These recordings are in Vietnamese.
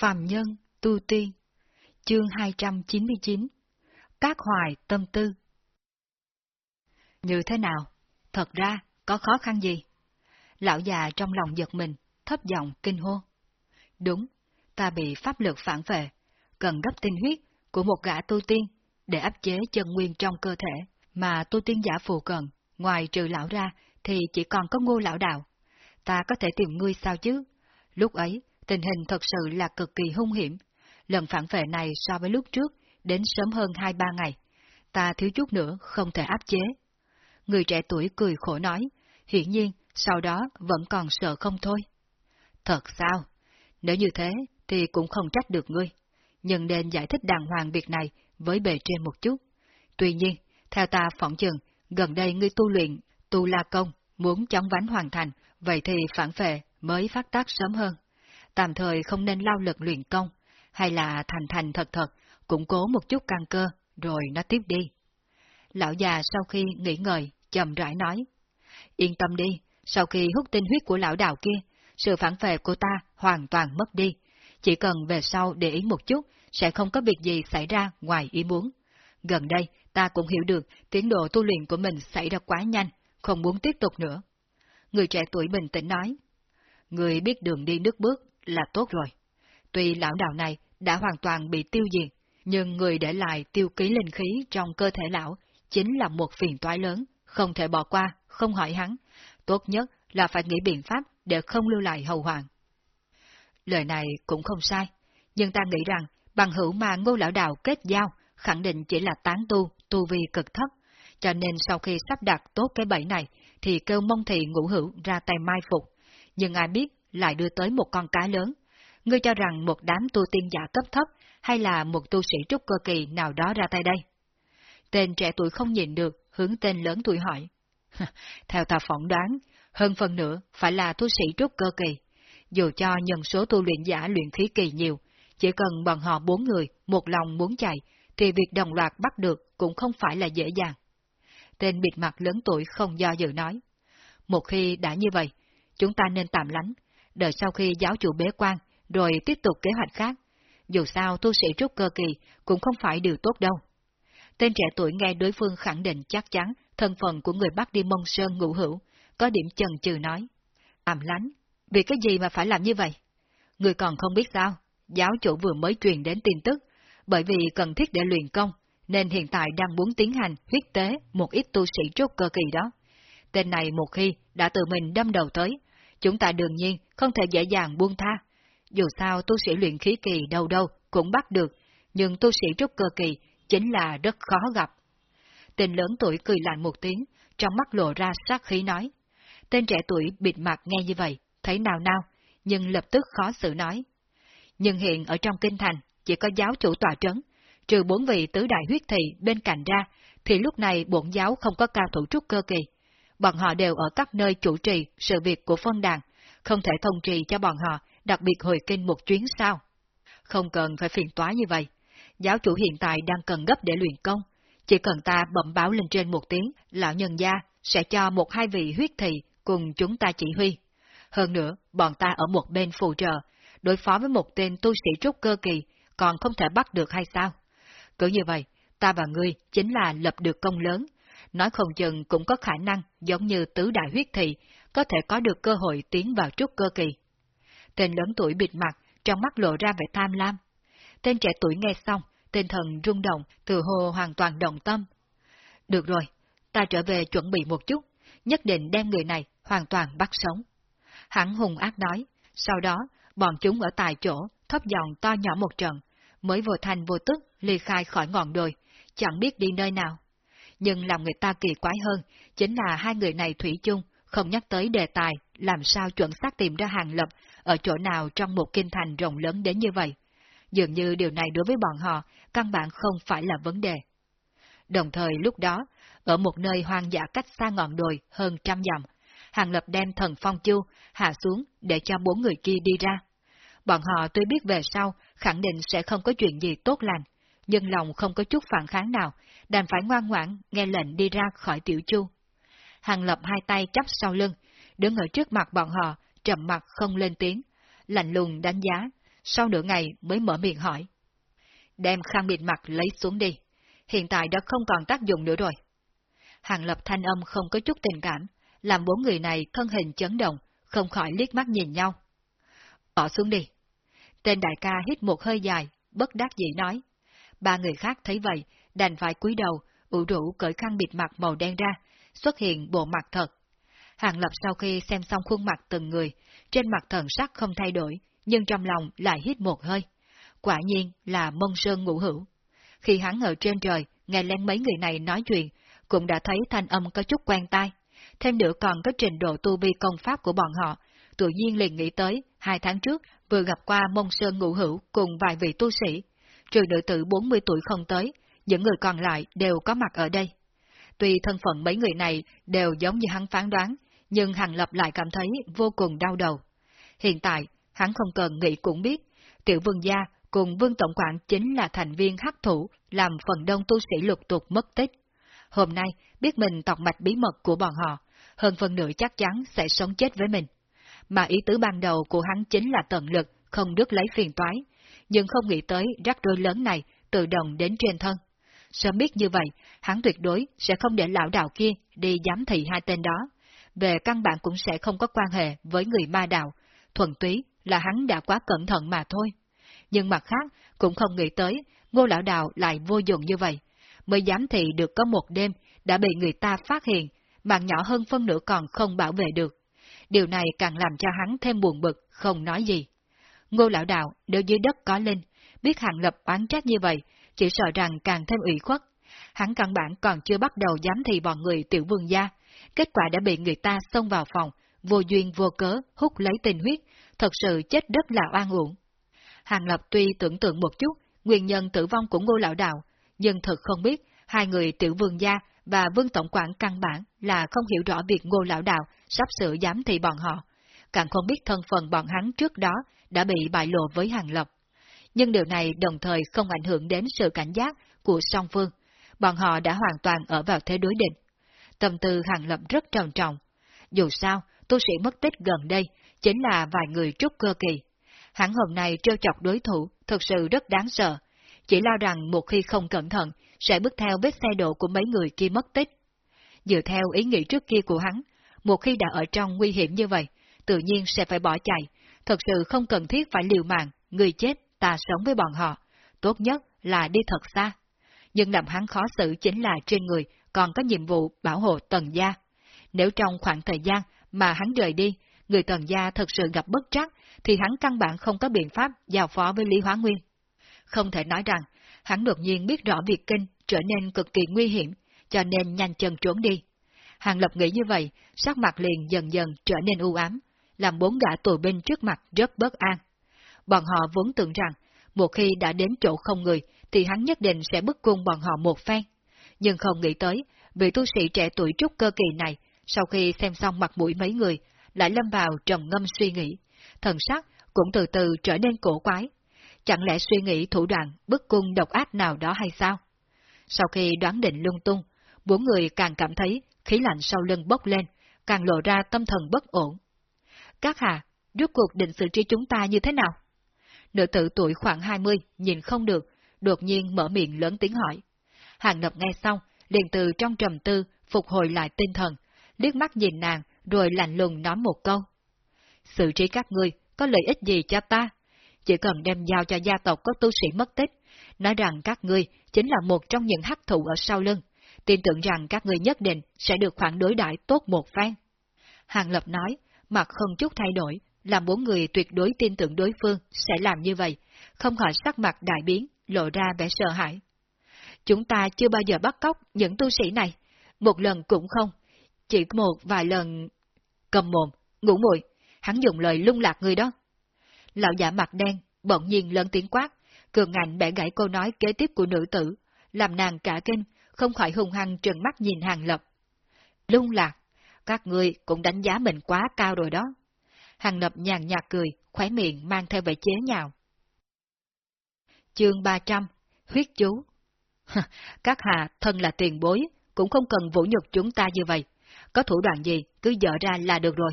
Phàm Nhân, Tu Tiên Chương 299 Các hoài tâm tư Như thế nào? Thật ra, có khó khăn gì? Lão già trong lòng giật mình, thấp giọng kinh hô. Đúng, ta bị pháp lực phản vệ, cần gấp tinh huyết của một gã tu tiên để áp chế chân nguyên trong cơ thể, mà tu tiên giả phù cần, ngoài trừ lão ra thì chỉ còn có ngô lão đạo. Ta có thể tìm ngươi sao chứ? Lúc ấy, tình hình thật sự là cực kỳ hung hiểm. Lần phản vệ này so với lúc trước, đến sớm hơn 2-3 ngày. Ta thiếu chút nữa không thể áp chế. Người trẻ tuổi cười khổ nói, hiển nhiên sau đó vẫn còn sợ không thôi. Thật sao? Nếu như thế thì cũng không trách được ngươi, nhưng nên giải thích đàng hoàng việc này với bề trên một chút. Tuy nhiên, theo ta phỏng chừng, gần đây ngươi tu luyện, tu la công, muốn chóng vánh hoàn thành, vậy thì phản phệ mới phát tác sớm hơn. Tạm thời không nên lao lực luyện công, hay là thành thành thật thật, củng cố một chút căn cơ, rồi nó tiếp đi. Lão già sau khi nghỉ ngợi chậm rãi nói. Yên tâm đi, sau khi hút tinh huyết của lão đạo kia, sự phản vệ của ta hoàn toàn mất đi. Chỉ cần về sau để ý một chút, sẽ không có việc gì xảy ra ngoài ý muốn. Gần đây, ta cũng hiểu được tiến độ tu luyện của mình xảy ra quá nhanh, không muốn tiếp tục nữa. Người trẻ tuổi bình tĩnh nói, Người biết đường đi nước bước là tốt rồi. Tuy lão đạo này đã hoàn toàn bị tiêu diệt, nhưng người để lại tiêu ký linh khí trong cơ thể lão chính là một phiền toái lớn, không thể bỏ qua, không hỏi hắn. Tốt nhất là phải nghĩ biện pháp để không lưu lại hậu hoàng. Lời này cũng không sai, nhưng ta nghĩ rằng bằng hữu mà ngô lão đạo kết giao khẳng định chỉ là tán tu, tu vi cực thấp, cho nên sau khi sắp đặt tốt cái bẫy này, thì kêu mông thị ngũ hữu ra tay mai phục, nhưng ai biết lại đưa tới một con cá lớn. Ngươi cho rằng một đám tu tiên giả cấp thấp hay là một tu sĩ trúc cơ kỳ nào đó ra tay đây? Tên trẻ tuổi không nhìn được, hướng tên lớn tuổi hỏi. Theo ta phỏng đoán, hơn phần nữa phải là tu sĩ trúc cơ kỳ. Dù cho nhân số tu luyện giả luyện khí kỳ nhiều, chỉ cần bọn họ bốn người một lòng muốn chạy, thì việc đồng loạt bắt được cũng không phải là dễ dàng. Tên bịt mặt lớn tuổi không do dự nói. Một khi đã như vậy, chúng ta nên tạm lánh, đợi sau khi giáo chủ bế quan, rồi tiếp tục kế hoạch khác. Dù sao tu sĩ trúc cơ kỳ cũng không phải điều tốt đâu. Tên trẻ tuổi nghe đối phương khẳng định chắc chắn thân phận của người bắt đi mông sơn ngũ hữu, có điểm chần chừ nói. ảm lánh, vì cái gì mà phải làm như vậy? Người còn không biết sao, giáo chủ vừa mới truyền đến tin tức, bởi vì cần thiết để luyện công, nên hiện tại đang muốn tiến hành huyết tế một ít tu sĩ trúc cơ kỳ đó. Tên này một khi đã tự mình đâm đầu tới, chúng ta đương nhiên không thể dễ dàng buông tha. Dù sao tu sĩ luyện khí kỳ đâu đâu cũng bắt được, nhưng tu sĩ trúc cơ kỳ chính là rất khó gặp. Tên lớn tuổi cười lạnh một tiếng, trong mắt lộ ra sát khí nói. Tên trẻ tuổi bịt mặt nghe như vậy, thấy nào nào, nhưng lập tức khó xử nói. Nhưng hiện ở trong kinh thành, chỉ có giáo chủ tòa trấn, trừ bốn vị tứ đại huyết thị bên cạnh ra, thì lúc này bổn giáo không có cao thủ trúc cơ kỳ. Bọn họ đều ở các nơi chủ trì sự việc của phân đàn, không thể thông trì cho bọn họ đặc biệt hồi kinh một chuyến sao. Không cần phải phiền toái như vậy. Giáo chủ hiện tại đang cần gấp để luyện công. Chỉ cần ta bẩm báo lên trên một tiếng, lão nhân gia sẽ cho một hai vị huyết thị cùng chúng ta chỉ huy. Hơn nữa, bọn ta ở một bên phù trợ, đối phó với một tên tu sĩ trúc cơ kỳ, còn không thể bắt được hay sao? Cứ như vậy, ta và ngươi chính là lập được công lớn, nói không chừng cũng có khả năng giống như tứ đại huyết thị, có thể có được cơ hội tiến vào trúc cơ kỳ. Tên lớn tuổi bịt mặt, trong mắt lộ ra vẻ tham lam. Tên trẻ tuổi nghe xong, tinh thần rung động, từ hồ hoàn toàn động tâm. Được rồi, ta trở về chuẩn bị một chút, nhất định đem người này hoàn toàn bắt sống. Hắn hùng ác nói, sau đó, bọn chúng ở tại chỗ, thấp giọng to nhỏ một trận, mới vô thành vô tức ly khai khỏi ngọn đồi, chẳng biết đi nơi nào. Nhưng làm người ta kỳ quái hơn, chính là hai người này thủy chung, không nhắc tới đề tài, làm sao chuẩn xác tìm ra hàng lập ở chỗ nào trong một kinh thành rộng lớn đến như vậy. Dường như điều này đối với bọn họ, căn bản không phải là vấn đề. Đồng thời lúc đó, ở một nơi hoang dã cách xa ngọn đồi hơn trăm dặm, Hàng Lập đem thần phong chu hạ xuống để cho bốn người kia đi ra. Bọn họ tuy biết về sau, khẳng định sẽ không có chuyện gì tốt lành, nhưng lòng không có chút phản kháng nào, đành phải ngoan ngoãn nghe lệnh đi ra khỏi tiểu chu. Hàng Lập hai tay chắp sau lưng, đứng ở trước mặt bọn họ, trầm mặt không lên tiếng, lạnh lùng đánh giá, sau nửa ngày mới mở miệng hỏi. Đem khăn bịt mặt lấy xuống đi, hiện tại đã không còn tác dụng nữa rồi. Hàng lập thanh âm không có chút tình cảm, làm bốn người này thân hình chấn động, không khỏi liếc mắt nhìn nhau. Bỏ xuống đi. Tên đại ca hít một hơi dài, bất đắc dĩ nói. Ba người khác thấy vậy, đành phải cúi đầu, ủ rũ cởi khăn bịt mặt màu đen ra, xuất hiện bộ mặt thật. Hàng Lập sau khi xem xong khuôn mặt từng người, trên mặt thần sắc không thay đổi, nhưng trong lòng lại hít một hơi. Quả nhiên là mông sơn ngũ hữu. Khi hắn ở trên trời, nghe lén mấy người này nói chuyện, cũng đã thấy thanh âm có chút quen tai. Thêm nữa còn có trình độ tu vi công pháp của bọn họ, tự nhiên liền nghĩ tới, hai tháng trước vừa gặp qua mông sơn ngũ hữu cùng vài vị tu sĩ. Trừ nữ tử 40 tuổi không tới, những người còn lại đều có mặt ở đây. Tuy thân phận mấy người này đều giống như hắn phán đoán, nhưng Hàng Lập lại cảm thấy vô cùng đau đầu. Hiện tại, hắn không cần nghĩ cũng biết, tiểu vương gia cùng vương tổng quản chính là thành viên hắc thủ làm phần đông tu sĩ lục tục mất tích. Hôm nay, biết mình tọc mạch bí mật của bọn họ, hơn phần nửa chắc chắn sẽ sống chết với mình. Mà ý tứ ban đầu của hắn chính là tận lực, không đứt lấy phiền toái, nhưng không nghĩ tới rắc rối lớn này tự động đến trên thân. Sớm biết như vậy, hắn tuyệt đối sẽ không để lão đạo kia đi giám thị hai tên đó. Về căn bản cũng sẽ không có quan hệ với người ma đạo, thuần túy là hắn đã quá cẩn thận mà thôi. Nhưng mặt khác, cũng không nghĩ tới, ngô lão đạo lại vô dụng như vậy. Mới giám thị được có một đêm, đã bị người ta phát hiện, mạng nhỏ hơn phân nửa còn không bảo vệ được. Điều này càng làm cho hắn thêm buồn bực, không nói gì. Ngô lão đạo, đều dưới đất có linh, biết hàng lập oán trách như vậy, chỉ sợ rằng càng thêm ủy khuất. Hắn căn bản còn chưa bắt đầu dám thì bọn người tiểu vương gia, kết quả đã bị người ta xông vào phòng, vô duyên vô cớ hút lấy tình huyết, thật sự chết đất là oan uổng. Hàng Lập tuy tưởng tượng một chút nguyên nhân tử vong của ngô lão đạo, nhưng thật không biết hai người tiểu vương gia và vương tổng quản căn bản là không hiểu rõ việc ngô lão đạo sắp sửa dám thị bọn họ, càng không biết thân phận bọn hắn trước đó đã bị bại lộ với Hàng Lập nhưng điều này đồng thời không ảnh hưởng đến sự cảnh giác của song phương. Bọn họ đã hoàn toàn ở vào thế đối định. Tâm tư hàng lập rất trầm trọng. Dù sao, tu sĩ mất tích gần đây chính là vài người trúc cơ kỳ. Hắn hôm nay trêu chọc đối thủ thực sự rất đáng sợ. Chỉ lo rằng một khi không cẩn thận, sẽ bước theo vết xe độ của mấy người kia mất tích. Dựa theo ý nghĩ trước kia của hắn, một khi đã ở trong nguy hiểm như vậy, tự nhiên sẽ phải bỏ chạy, thật sự không cần thiết phải liều mạng, người chết ta sống với bọn họ, tốt nhất là đi thật xa. Nhưng làm hắn khó xử chính là trên người còn có nhiệm vụ bảo hộ tần gia. Nếu trong khoảng thời gian mà hắn rời đi, người tần gia thật sự gặp bất trắc, thì hắn căn bản không có biện pháp giao phó với Lý Hóa Nguyên. Không thể nói rằng, hắn đột nhiên biết rõ việc kinh trở nên cực kỳ nguy hiểm, cho nên nhanh chân trốn đi. Hàng Lập nghĩ như vậy, sắc mặt liền dần dần trở nên u ám, làm bốn gã tù binh trước mặt rất bất an. Bọn họ vốn tưởng rằng, một khi đã đến chỗ không người, thì hắn nhất định sẽ bức cung bọn họ một phen. Nhưng không nghĩ tới, vị tu sĩ trẻ tuổi trúc cơ kỳ này, sau khi xem xong mặt mũi mấy người, lại lâm vào trầm ngâm suy nghĩ. Thần sắc cũng từ từ trở nên cổ quái. Chẳng lẽ suy nghĩ thủ đoạn bức cung độc ác nào đó hay sao? Sau khi đoán định lung tung, bốn người càng cảm thấy khí lạnh sau lưng bốc lên, càng lộ ra tâm thần bất ổn. Các hạ, rốt cuộc định xử trí chúng ta như thế nào? Nữ tử tuổi khoảng 20 nhìn không được, đột nhiên mở miệng lớn tiếng hỏi. Hàng Lập nghe xong, liền từ trong trầm tư, phục hồi lại tinh thần, liếc mắt nhìn nàng, rồi lạnh lùng nói một câu. Xử trí các ngươi có lợi ích gì cho ta? Chỉ cần đem giao cho gia tộc có tu sĩ mất tích, nói rằng các ngươi chính là một trong những hắc thủ ở sau lưng, tin tưởng rằng các ngươi nhất định sẽ được khoản đối đại tốt một phen. Hàng Lập nói, mặt không chút thay đổi, làm bốn người tuyệt đối tin tưởng đối phương sẽ làm như vậy, không khỏi sắc mặt đại biến, lộ ra vẻ sợ hãi. Chúng ta chưa bao giờ bắt cóc những tu sĩ này, một lần cũng không, chỉ một vài lần... Cầm mồm, ngủ muội hắn dùng lời lung lạc người đó. Lão giả mặt đen, bỗng nhiên lớn tiếng quát, cường ngạnh bẻ gãy câu nói kế tiếp của nữ tử, làm nàng cả kinh, không khỏi hung hăng trừng mắt nhìn hàng lập. Lung lạc, các ngươi cũng đánh giá mình quá cao rồi đó. Hàng Lập nhàn nhạt cười, khóe miệng mang theo vẻ chế nhạo. Chương 300 Huyết chú Các hạ thân là tiền bối, cũng không cần vũ nhục chúng ta như vậy. Có thủ đoạn gì, cứ dở ra là được rồi.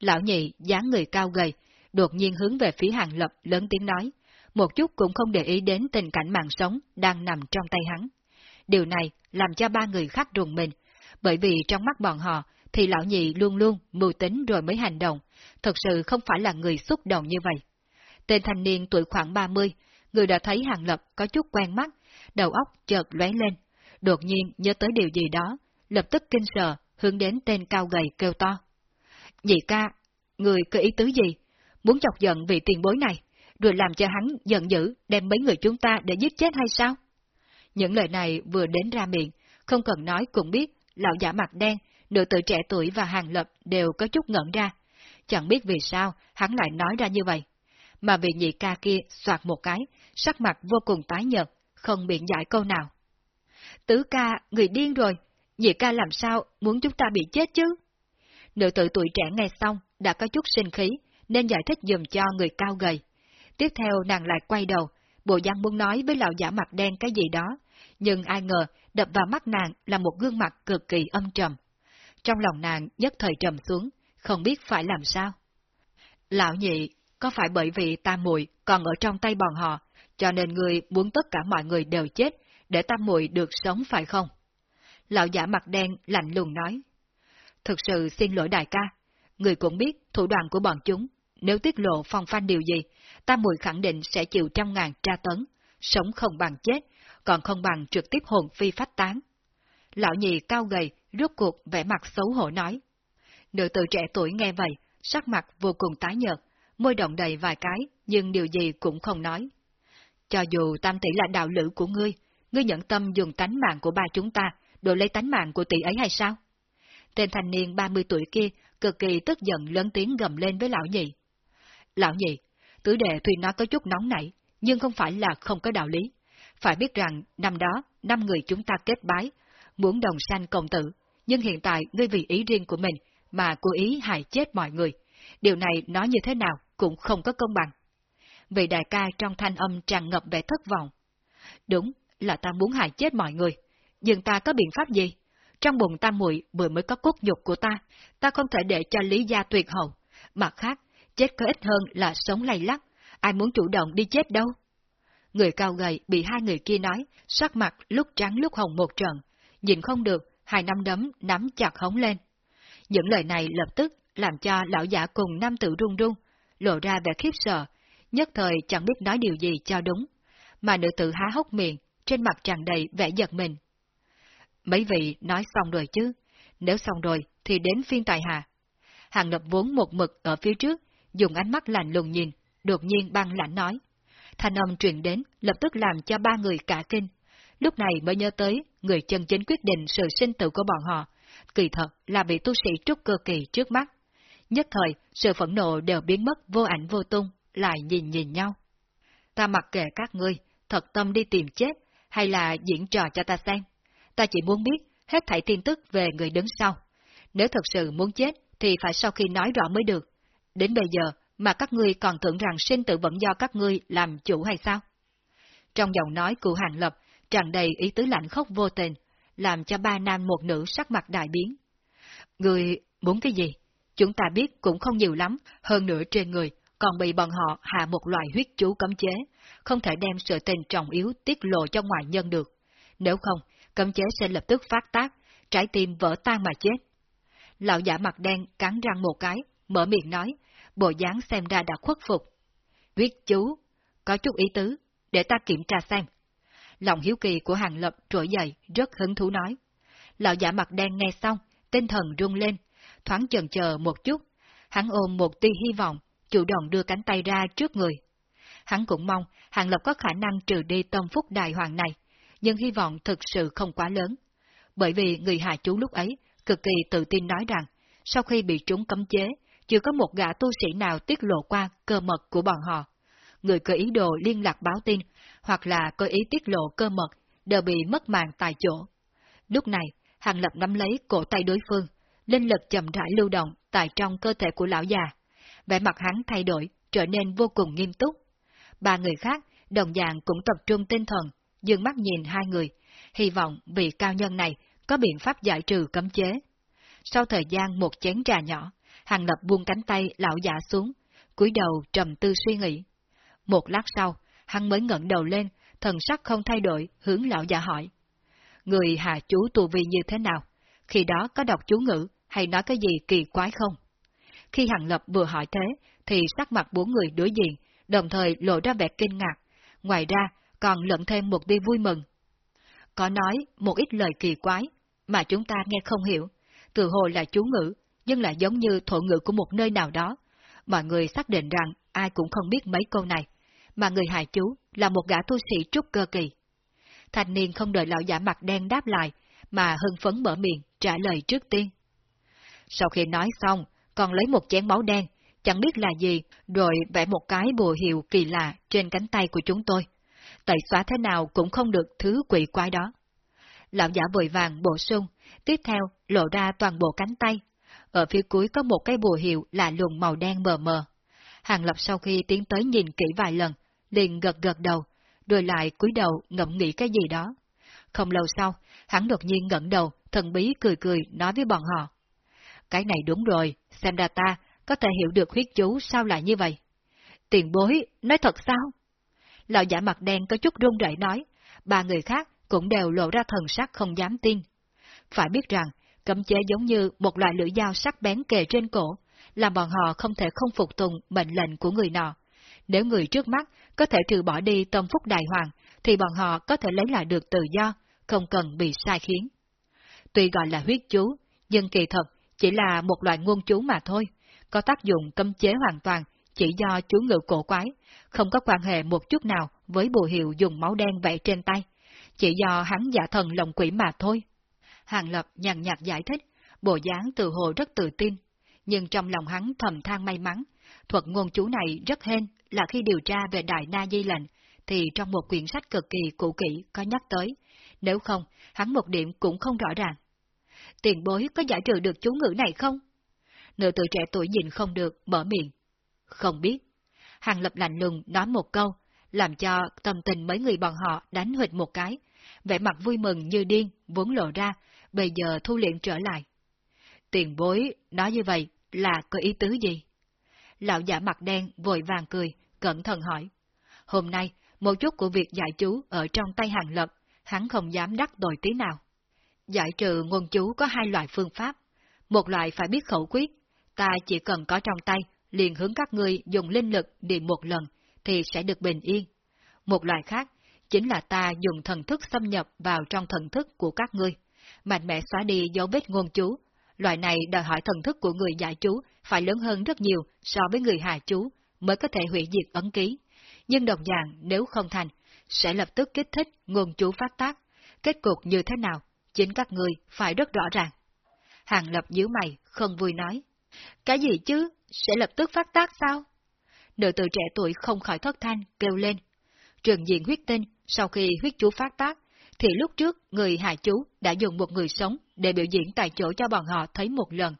Lão nhị, dáng người cao gầy, đột nhiên hướng về phía hàng lập lớn tiếng nói, một chút cũng không để ý đến tình cảnh mạng sống đang nằm trong tay hắn. Điều này làm cho ba người khác rùng mình, bởi vì trong mắt bọn họ thì lão nhị luôn luôn mưu tính rồi mới hành động, thật sự không phải là người xúc động như vậy. Tên thanh niên tuổi khoảng 30, người đã thấy hàng lập có chút quen mắt, đầu óc chợt lóe lên, đột nhiên nhớ tới điều gì đó, lập tức kinh sợ, hướng đến tên cao gầy kêu to. Nhị ca, người có ý tứ gì? Muốn chọc giận vị tiền bối này, rồi làm cho hắn giận dữ đem mấy người chúng ta để giết chết hay sao? Những lời này vừa đến ra miệng, không cần nói cũng biết, lão giả mặt đen, nữ tử trẻ tuổi và hàng lập đều có chút ngẩn ra. Chẳng biết vì sao hắn lại nói ra như vậy. Mà vị nhị ca kia soạt một cái, sắc mặt vô cùng tái nhợt, không biện giải câu nào. Tứ ca, người điên rồi, nhị ca làm sao muốn chúng ta bị chết chứ? Nữ tử tuổi trẻ nghe xong, đã có chút sinh khí, nên giải thích dùm cho người cao gầy. Tiếp theo nàng lại quay đầu, bộ giang muốn nói với lão giả mặt đen cái gì đó, nhưng ai ngờ đập vào mắt nàng là một gương mặt cực kỳ âm trầm. Trong lòng nàng nhất thời trầm xuống, không biết phải làm sao. Lão nhị, có phải bởi vì tam muội còn ở trong tay bọn họ, cho nên người muốn tất cả mọi người đều chết, để tam muội được sống phải không? Lão giả mặt đen lạnh lùng nói. Thực sự xin lỗi đại ca, người cũng biết thủ đoạn của bọn chúng, nếu tiết lộ phong phanh điều gì, tam muội khẳng định sẽ chịu trăm ngàn tra tấn, sống không bằng chết, còn không bằng trực tiếp hồn phi phách tán. Lão nhị cao gầy, rốt cuộc vẻ mặt xấu hổ nói. Nữ tử trẻ tuổi nghe vậy, sắc mặt vô cùng tái nhợt, môi động đầy vài cái, nhưng điều gì cũng không nói. Cho dù tam tỷ là đạo lữ của ngươi, ngươi nhận tâm dùng tánh mạng của ba chúng ta, đổi lấy tánh mạng của tỷ ấy hay sao? Tên thanh niên 30 tuổi kia cực kỳ tức giận lớn tiếng gầm lên với lão nhị. Lão nhị, tứ đệ tuy nói có chút nóng nảy, nhưng không phải là không có đạo lý. Phải biết rằng, năm đó, năm người chúng ta kết bái, muốn đồng sanh cộng tử, nhưng hiện tại ngươi vì ý riêng của mình mà cố ý hại chết mọi người. Điều này nói như thế nào cũng không có công bằng. Vị đại ca trong thanh âm tràn ngập vẻ thất vọng. Đúng, là ta muốn hại chết mọi người, nhưng ta có biện pháp gì? Trong bụng ta muội vừa mới có cốt nhục của ta, ta không thể để cho lý gia tuyệt hậu. Mặt khác, chết có ít hơn là sống lay lắc, ai muốn chủ động đi chết đâu. Người cao gầy bị hai người kia nói, sắc mặt lúc trắng lúc hồng một trận, nhìn không được, hai năm đấm nắm chặt hống lên. Những lời này lập tức làm cho lão giả cùng nam tử run run, lộ ra vẻ khiếp sợ, nhất thời chẳng biết nói điều gì cho đúng. Mà nữ tử há hốc miệng, trên mặt tràn đầy vẻ giật mình. Mấy vị nói xong rồi chứ, nếu xong rồi thì đến phiên tài hạ. Hàng lập vốn một mực ở phía trước, dùng ánh mắt lạnh lùng nhìn, đột nhiên băng lãnh nói. Thanh âm truyền đến, lập tức làm cho ba người cả kinh. Lúc này mới nhớ tới, người chân chính quyết định sự sinh tử của bọn họ, kỳ thật là bị tu sĩ trúc cơ kỳ trước mắt. Nhất thời, sự phẫn nộ đều biến mất vô ảnh vô tung, lại nhìn nhìn nhau. Ta mặc kệ các ngươi, thật tâm đi tìm chết, hay là diễn trò cho ta xem. Ta chỉ muốn biết hết thảy tin tức về người đứng sau. Nếu thật sự muốn chết, thì phải sau khi nói rõ mới được. Đến bây giờ mà các ngươi còn tưởng rằng sinh tử vẫn do các ngươi làm chủ hay sao? Trong giọng nói của Hàng Lập, tràn đầy ý tứ lạnh khốc vô tình, làm cho ba nam một nữ sắc mặt đại biến. Người muốn cái gì? Chúng ta biết cũng không nhiều lắm, hơn nữa trên người còn bị bọn họ hạ một loại huyết chú cấm chế, không thể đem sự tình trọng yếu tiết lộ cho ngoại nhân được. Nếu không, cấm chế sẽ lập tức phát tác, trái tim vỡ tan mà chết. Lão giả mặt đen cắn răng một cái, mở miệng nói, bộ dáng xem ra đã khuất phục. Huyết chú, có chút ý tứ, để ta kiểm tra xem. Lòng hiếu kỳ của hàng lập trỗi dậy, rất hứng thú nói. Lão giả mặt đen nghe xong, tinh thần rung lên, thoáng chần chờ một chút, hắn ôm một tia hy vọng, chủ động đưa cánh tay ra trước người. Hắn cũng mong Hàng Lập có khả năng trừ đi tâm phúc đại hoàng này, nhưng hy vọng thực sự không quá lớn. Bởi vì người hạ chú lúc ấy cực kỳ tự tin nói rằng, sau khi bị chúng cấm chế, chưa có một gã tu sĩ nào tiết lộ qua cơ mật của bọn họ. Người cơ ý đồ liên lạc báo tin, hoặc là có ý tiết lộ cơ mật, đều bị mất mạng tại chỗ. Lúc này, Hàng Lập nắm lấy cổ tay đối phương, linh lực chậm rãi lưu động tại trong cơ thể của lão già. Vẻ mặt hắn thay đổi, trở nên vô cùng nghiêm túc. Ba người khác, đồng dạng cũng tập trung tinh thần, dương mắt nhìn hai người, hy vọng vị cao nhân này có biện pháp giải trừ cấm chế. Sau thời gian một chén trà nhỏ, Hàng Lập buông cánh tay lão giả xuống, cúi đầu trầm tư suy nghĩ. Một lát sau, hắn mới ngẩng đầu lên, thần sắc không thay đổi, hướng lão già hỏi. Người hạ chú tu vi như thế nào? Khi đó có đọc chú ngữ hay nói cái gì kỳ quái không? Khi Hàng Lập vừa hỏi thế, thì sắc mặt bốn người đối diện, đồng thời lộ ra vẻ kinh ngạc. Ngoài ra, còn lẫn thêm một tia vui mừng. Có nói một ít lời kỳ quái, mà chúng ta nghe không hiểu. Từ hồ là chú ngữ, nhưng lại giống như thổ ngữ của một nơi nào đó. Mọi người xác định rằng ai cũng không biết mấy câu này, mà người hại chú là một gã tu sĩ trúc cơ kỳ. Thanh niên không đợi lão giả mặt đen đáp lại, mà hưng phấn mở miệng trả lời trước tiên. Sau khi nói xong, còn lấy một chén máu đen, chẳng biết là gì, rồi vẽ một cái bùa hiệu kỳ lạ trên cánh tay của chúng tôi. Tẩy xóa thế nào cũng không được thứ quỷ quái đó. Lão giả vội vàng bổ sung, tiếp theo lộ ra toàn bộ cánh tay. Ở phía cuối có một cái bùa hiệu là luồng màu đen mờ mờ. Hàng Lập sau khi tiến tới nhìn kỹ vài lần, liền gật gật đầu, rồi lại cúi đầu ngẫm nghĩ cái gì đó. Không lâu sau, hắn đột nhiên ngẩng đầu, thần bí cười cười nói với bọn họ. Cái này đúng rồi, xem ra ta có thể hiểu được huyết chú sao lại như vậy. Tiền bối, nói thật sao? Lão giả mặt đen có chút run rẩy nói, ba người khác cũng đều lộ ra thần sắc không dám tin. Phải biết rằng, cấm chế giống như một loại lưỡi dao sắc bén kề trên cổ, làm bọn họ không thể không phục tùng mệnh lệnh của người nọ. Nếu người trước mắt có thể trừ bỏ đi tâm phúc đại hoàng, thì bọn họ có thể lấy lại được tự do, không cần bị sai khiến. Tuy gọi là huyết chú, nhưng kỳ thật chỉ là một loại ngôn chú mà thôi, có tác dụng cấm chế hoàn toàn, chỉ do chú ngự cổ quái, không có quan hệ một chút nào với bùa hiệu dùng máu đen vẽ trên tay, chỉ do hắn giả thần lồng quỷ mà thôi. Hàng Lập nhàn nhạt giải thích, bộ dáng từ hồ rất tự tin, nhưng trong lòng hắn thầm than may mắn, thuật ngôn chú này rất hên là khi điều tra về Đại Na Di lệnh, thì trong một quyển sách cực kỳ cũ kỹ có nhắc tới, nếu không, hắn một điểm cũng không rõ ràng. Tiền bối có giải trừ được chú ngữ này không? Nữ tử trẻ tuổi nhìn không được, mở miệng. Không biết. Hàng lập lạnh lùng nói một câu, làm cho tâm tình mấy người bọn họ đánh hụt một cái, vẻ mặt vui mừng như điên, vốn lộ ra, bây giờ thu liệm trở lại. Tiền bối, nói như vậy là có ý tứ gì? Lão giả mặt đen vội vàng cười, cẩn thận hỏi. Hôm nay, một chút của việc giải chú ở trong tay hàng lập, hắn không dám đắc tội tí nào. Giải trừ ngôn chú có hai loại phương pháp. Một loại phải biết khẩu quyết, ta chỉ cần có trong tay, liền hướng các ngươi dùng linh lực niệm một lần, thì sẽ được bình yên. Một loại khác, chính là ta dùng thần thức xâm nhập vào trong thần thức của các ngươi, mạnh mẽ xóa đi dấu vết ngôn chú. Loại này đòi hỏi thần thức của người giải chú phải lớn hơn rất nhiều so với người hạ chú, mới có thể hủy diệt ấn ký. Nhưng đồng dạng nếu không thành, sẽ lập tức kích thích nguồn chú phát tác. Kết cục như thế nào, chính các người phải rất rõ ràng. Hàng lập nhíu mày, không vui nói. Cái gì chứ, sẽ lập tức phát tác sao? Nữ tử trẻ tuổi không khỏi thất thanh, kêu lên. Trường diện huyết tinh, sau khi huyết chú phát tác, thì lúc trước người hạ chú đã dùng một người sống để biểu diễn tại chỗ cho bọn họ thấy một lần.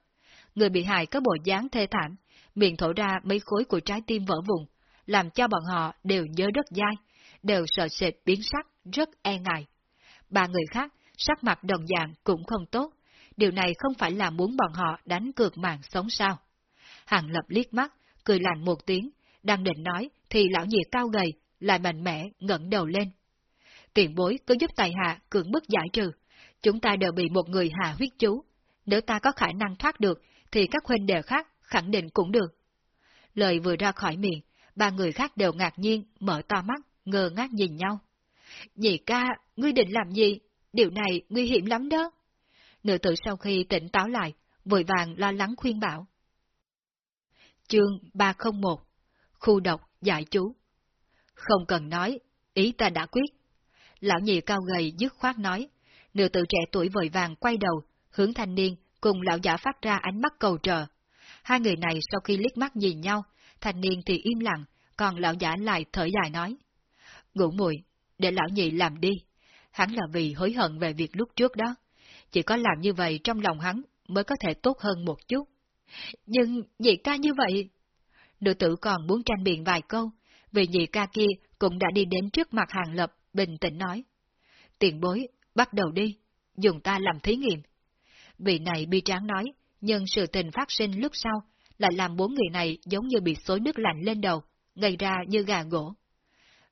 Người bị hại có bộ dáng thê thảm, miệng thổ ra mấy khối của trái tim vỡ vụn, làm cho bọn họ đều nhớ rất dai, đều sợ sệt biến sắc, rất e ngại. Ba người khác, sắc mặt đồng dạng cũng không tốt, điều này không phải là muốn bọn họ đánh cược mạng sống sao. Hàng lập liếc mắt, cười lạnh một tiếng, đang định nói thì lão nhị cao gầy, lại mạnh mẽ ngẩng đầu lên. tiện bối cứ giúp tài hạ cưỡng bức giải trừ, chúng ta đều bị một người hạ huyết chú, nếu ta có khả năng thoát được thì các huynh đệ khác khẳng định cũng được. Lời vừa ra khỏi miệng, ba người khác đều ngạc nhiên, mở to mắt, ngơ ngác nhìn nhau. Nhị ca, ngươi định làm gì? Điều này nguy hiểm lắm đó. Nữ tử sau khi tỉnh táo lại, vội vàng lo lắng khuyên bảo. Chương 301 Khu độc giải chú Không cần nói, ý ta đã quyết. Lão nhị cao gầy dứt khoát nói, nữ tử trẻ tuổi vội vàng quay đầu, hướng thanh niên cùng lão giả phát ra ánh mắt cầu trợ. Hai người này sau khi liếc mắt nhìn nhau, thanh niên thì im lặng, còn lão giả lại thở dài nói. Ngủ mùi, để lão nhị làm đi. Hắn là vì hối hận về việc lúc trước đó. Chỉ có làm như vậy trong lòng hắn mới có thể tốt hơn một chút. Nhưng nhị ca như vậy... Nữ tử còn muốn tranh biện vài câu, vì nhị ca kia cũng đã đi đến trước mặt hàng lập, bình tĩnh nói. Tiền bối, bắt đầu đi, dùng ta làm thí nghiệm. Vị này bi tráng nói, nhưng sự tình phát sinh lúc sau, lại làm bốn người này giống như bị xối nước lạnh lên đầu, ngây ra như gà gỗ.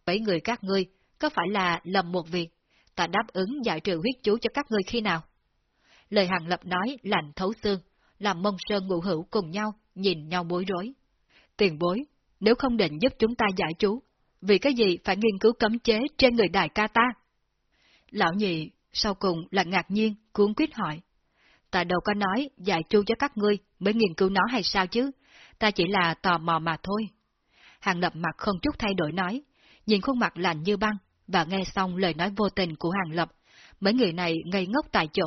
bảy người các ngươi, có phải là lầm một việc, ta đáp ứng giải trừ huyết chú cho các ngươi khi nào? Lời Hàng Lập nói lạnh thấu xương, làm mông sơn ngụ hữu cùng nhau, nhìn nhau bối rối. Tiền bối, nếu không định giúp chúng ta giải chú, vì cái gì phải nghiên cứu cấm chế trên người đại ca ta? Lão nhị, sau cùng là ngạc nhiên, cuốn quyết hỏi. Ta đâu có nói giải chu cho các ngươi mới nghiên cứu nó hay sao chứ, ta chỉ là tò mò mà thôi. Hàng lập mặt không chút thay đổi nói, nhìn khuôn mặt lạnh như băng, và nghe xong lời nói vô tình của hàng lập, mấy người này ngây ngốc tại chỗ.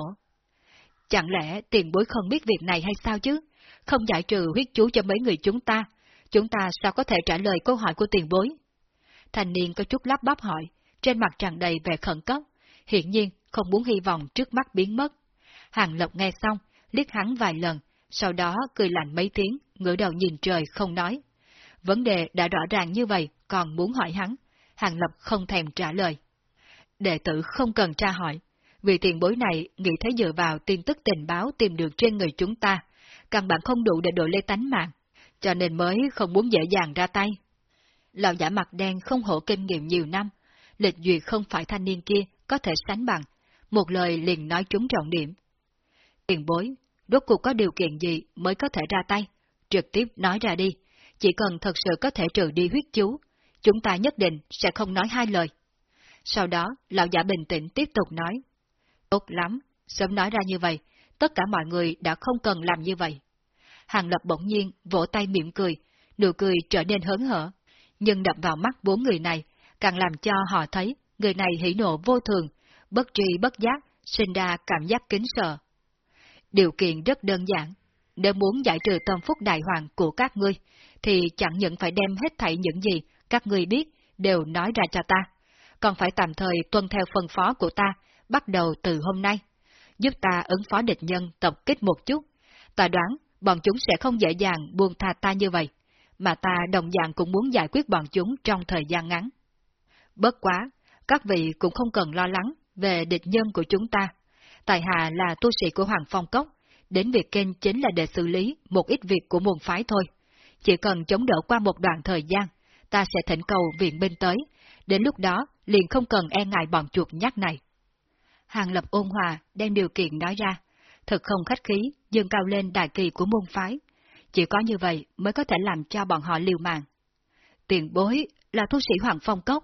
Chẳng lẽ tiền bối không biết việc này hay sao chứ? Không giải trừ huyết chú cho mấy người chúng ta, chúng ta sao có thể trả lời câu hỏi của tiền bối? Thành niên có chút lắp bắp hỏi, trên mặt tràn đầy vẻ khẩn cấp, hiển nhiên không muốn hy vọng trước mắt biến mất. Hàng Lộc nghe xong, liếc hắn vài lần, sau đó cười lạnh mấy tiếng, ngửa đầu nhìn trời không nói. Vấn đề đã rõ ràng như vậy, còn muốn hỏi hắn, Hàng Lập không thèm trả lời. Đệ tử không cần tra hỏi, vì tiền bối này nghĩ thấy dựa vào tin tức tình báo tìm được trên người chúng ta, căn bản không đủ để đổi lấy tánh mạng, cho nên mới không muốn dễ dàng ra tay. Lão giả mặt đen không hổ kinh nghiệm nhiều năm, lịch duyệt không phải thanh niên kia có thể sánh bằng, một lời liền nói trúng trọng điểm. Tiền bối, rốt cuộc có điều kiện gì mới có thể ra tay, trực tiếp nói ra đi, chỉ cần thật sự có thể trừ đi huyết chú, chúng ta nhất định sẽ không nói hai lời. Sau đó, lão giả bình tĩnh tiếp tục nói. Tốt lắm, sớm nói ra như vậy, tất cả mọi người đã không cần làm như vậy. Hàng Lập bỗng nhiên vỗ tay mỉm cười, nụ cười trở nên hớn hở, nhưng đập vào mắt bốn người này, càng làm cho họ thấy người này hỉ nộ vô thường, bất tri bất giác, sinh ra cảm giác kính sợ. Điều kiện rất đơn giản, nếu muốn giải trừ tâm phúc đại hoàng của các ngươi, thì chẳng những phải đem hết thảy những gì các ngươi biết đều nói ra cho ta, còn phải tạm thời tuân theo phân phó của ta, bắt đầu từ hôm nay, giúp ta ứng phó địch nhân tập kích một chút. Ta đoán bọn chúng sẽ không dễ dàng buông tha ta như vậy, mà ta đồng dạng cũng muốn giải quyết bọn chúng trong thời gian ngắn. Bất quá, các vị cũng không cần lo lắng về địch nhân của chúng ta. Tài hạ là tu sĩ của Hoàng Phong Cốc, đến việc kênh chính là để xử lý một ít việc của môn phái thôi. Chỉ cần chống đỡ qua một đoạn thời gian, ta sẽ thỉnh cầu viện binh tới, đến lúc đó liền không cần e ngại bọn chuột nhắc này. Hàng lập ôn hòa đem điều kiện nói ra, thật không khách khí, dâng cao lên đại kỳ của môn phái. Chỉ có như vậy mới có thể làm cho bọn họ liều mạng. Tiền bối là tu sĩ Hoàng Phong Cốc.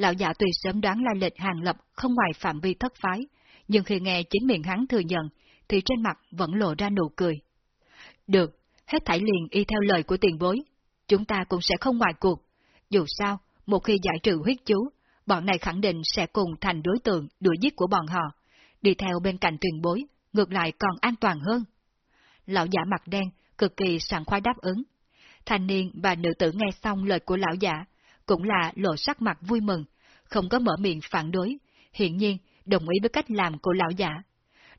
Lão giả tùy sớm đoán lai lịch hàng lập không ngoài phạm vi thất phái, nhưng khi nghe chính miệng hắn thừa nhận, thì trên mặt vẫn lộ ra nụ cười. Được, hết thảy liền y theo lời của tiền bối, chúng ta cũng sẽ không ngoài cuộc. Dù sao, một khi giải trừ huyết chú, bọn này khẳng định sẽ cùng thành đối tượng đuổi giết của bọn họ, đi theo bên cạnh tiền bối, ngược lại còn an toàn hơn. Lão giả mặt đen, cực kỳ sẵn khoái đáp ứng. Thanh niên và nữ tử nghe xong lời của lão giả, cũng là lộ sắc mặt vui mừng, không có mở miệng phản đối, hiện nhiên đồng ý với cách làm của lão giả.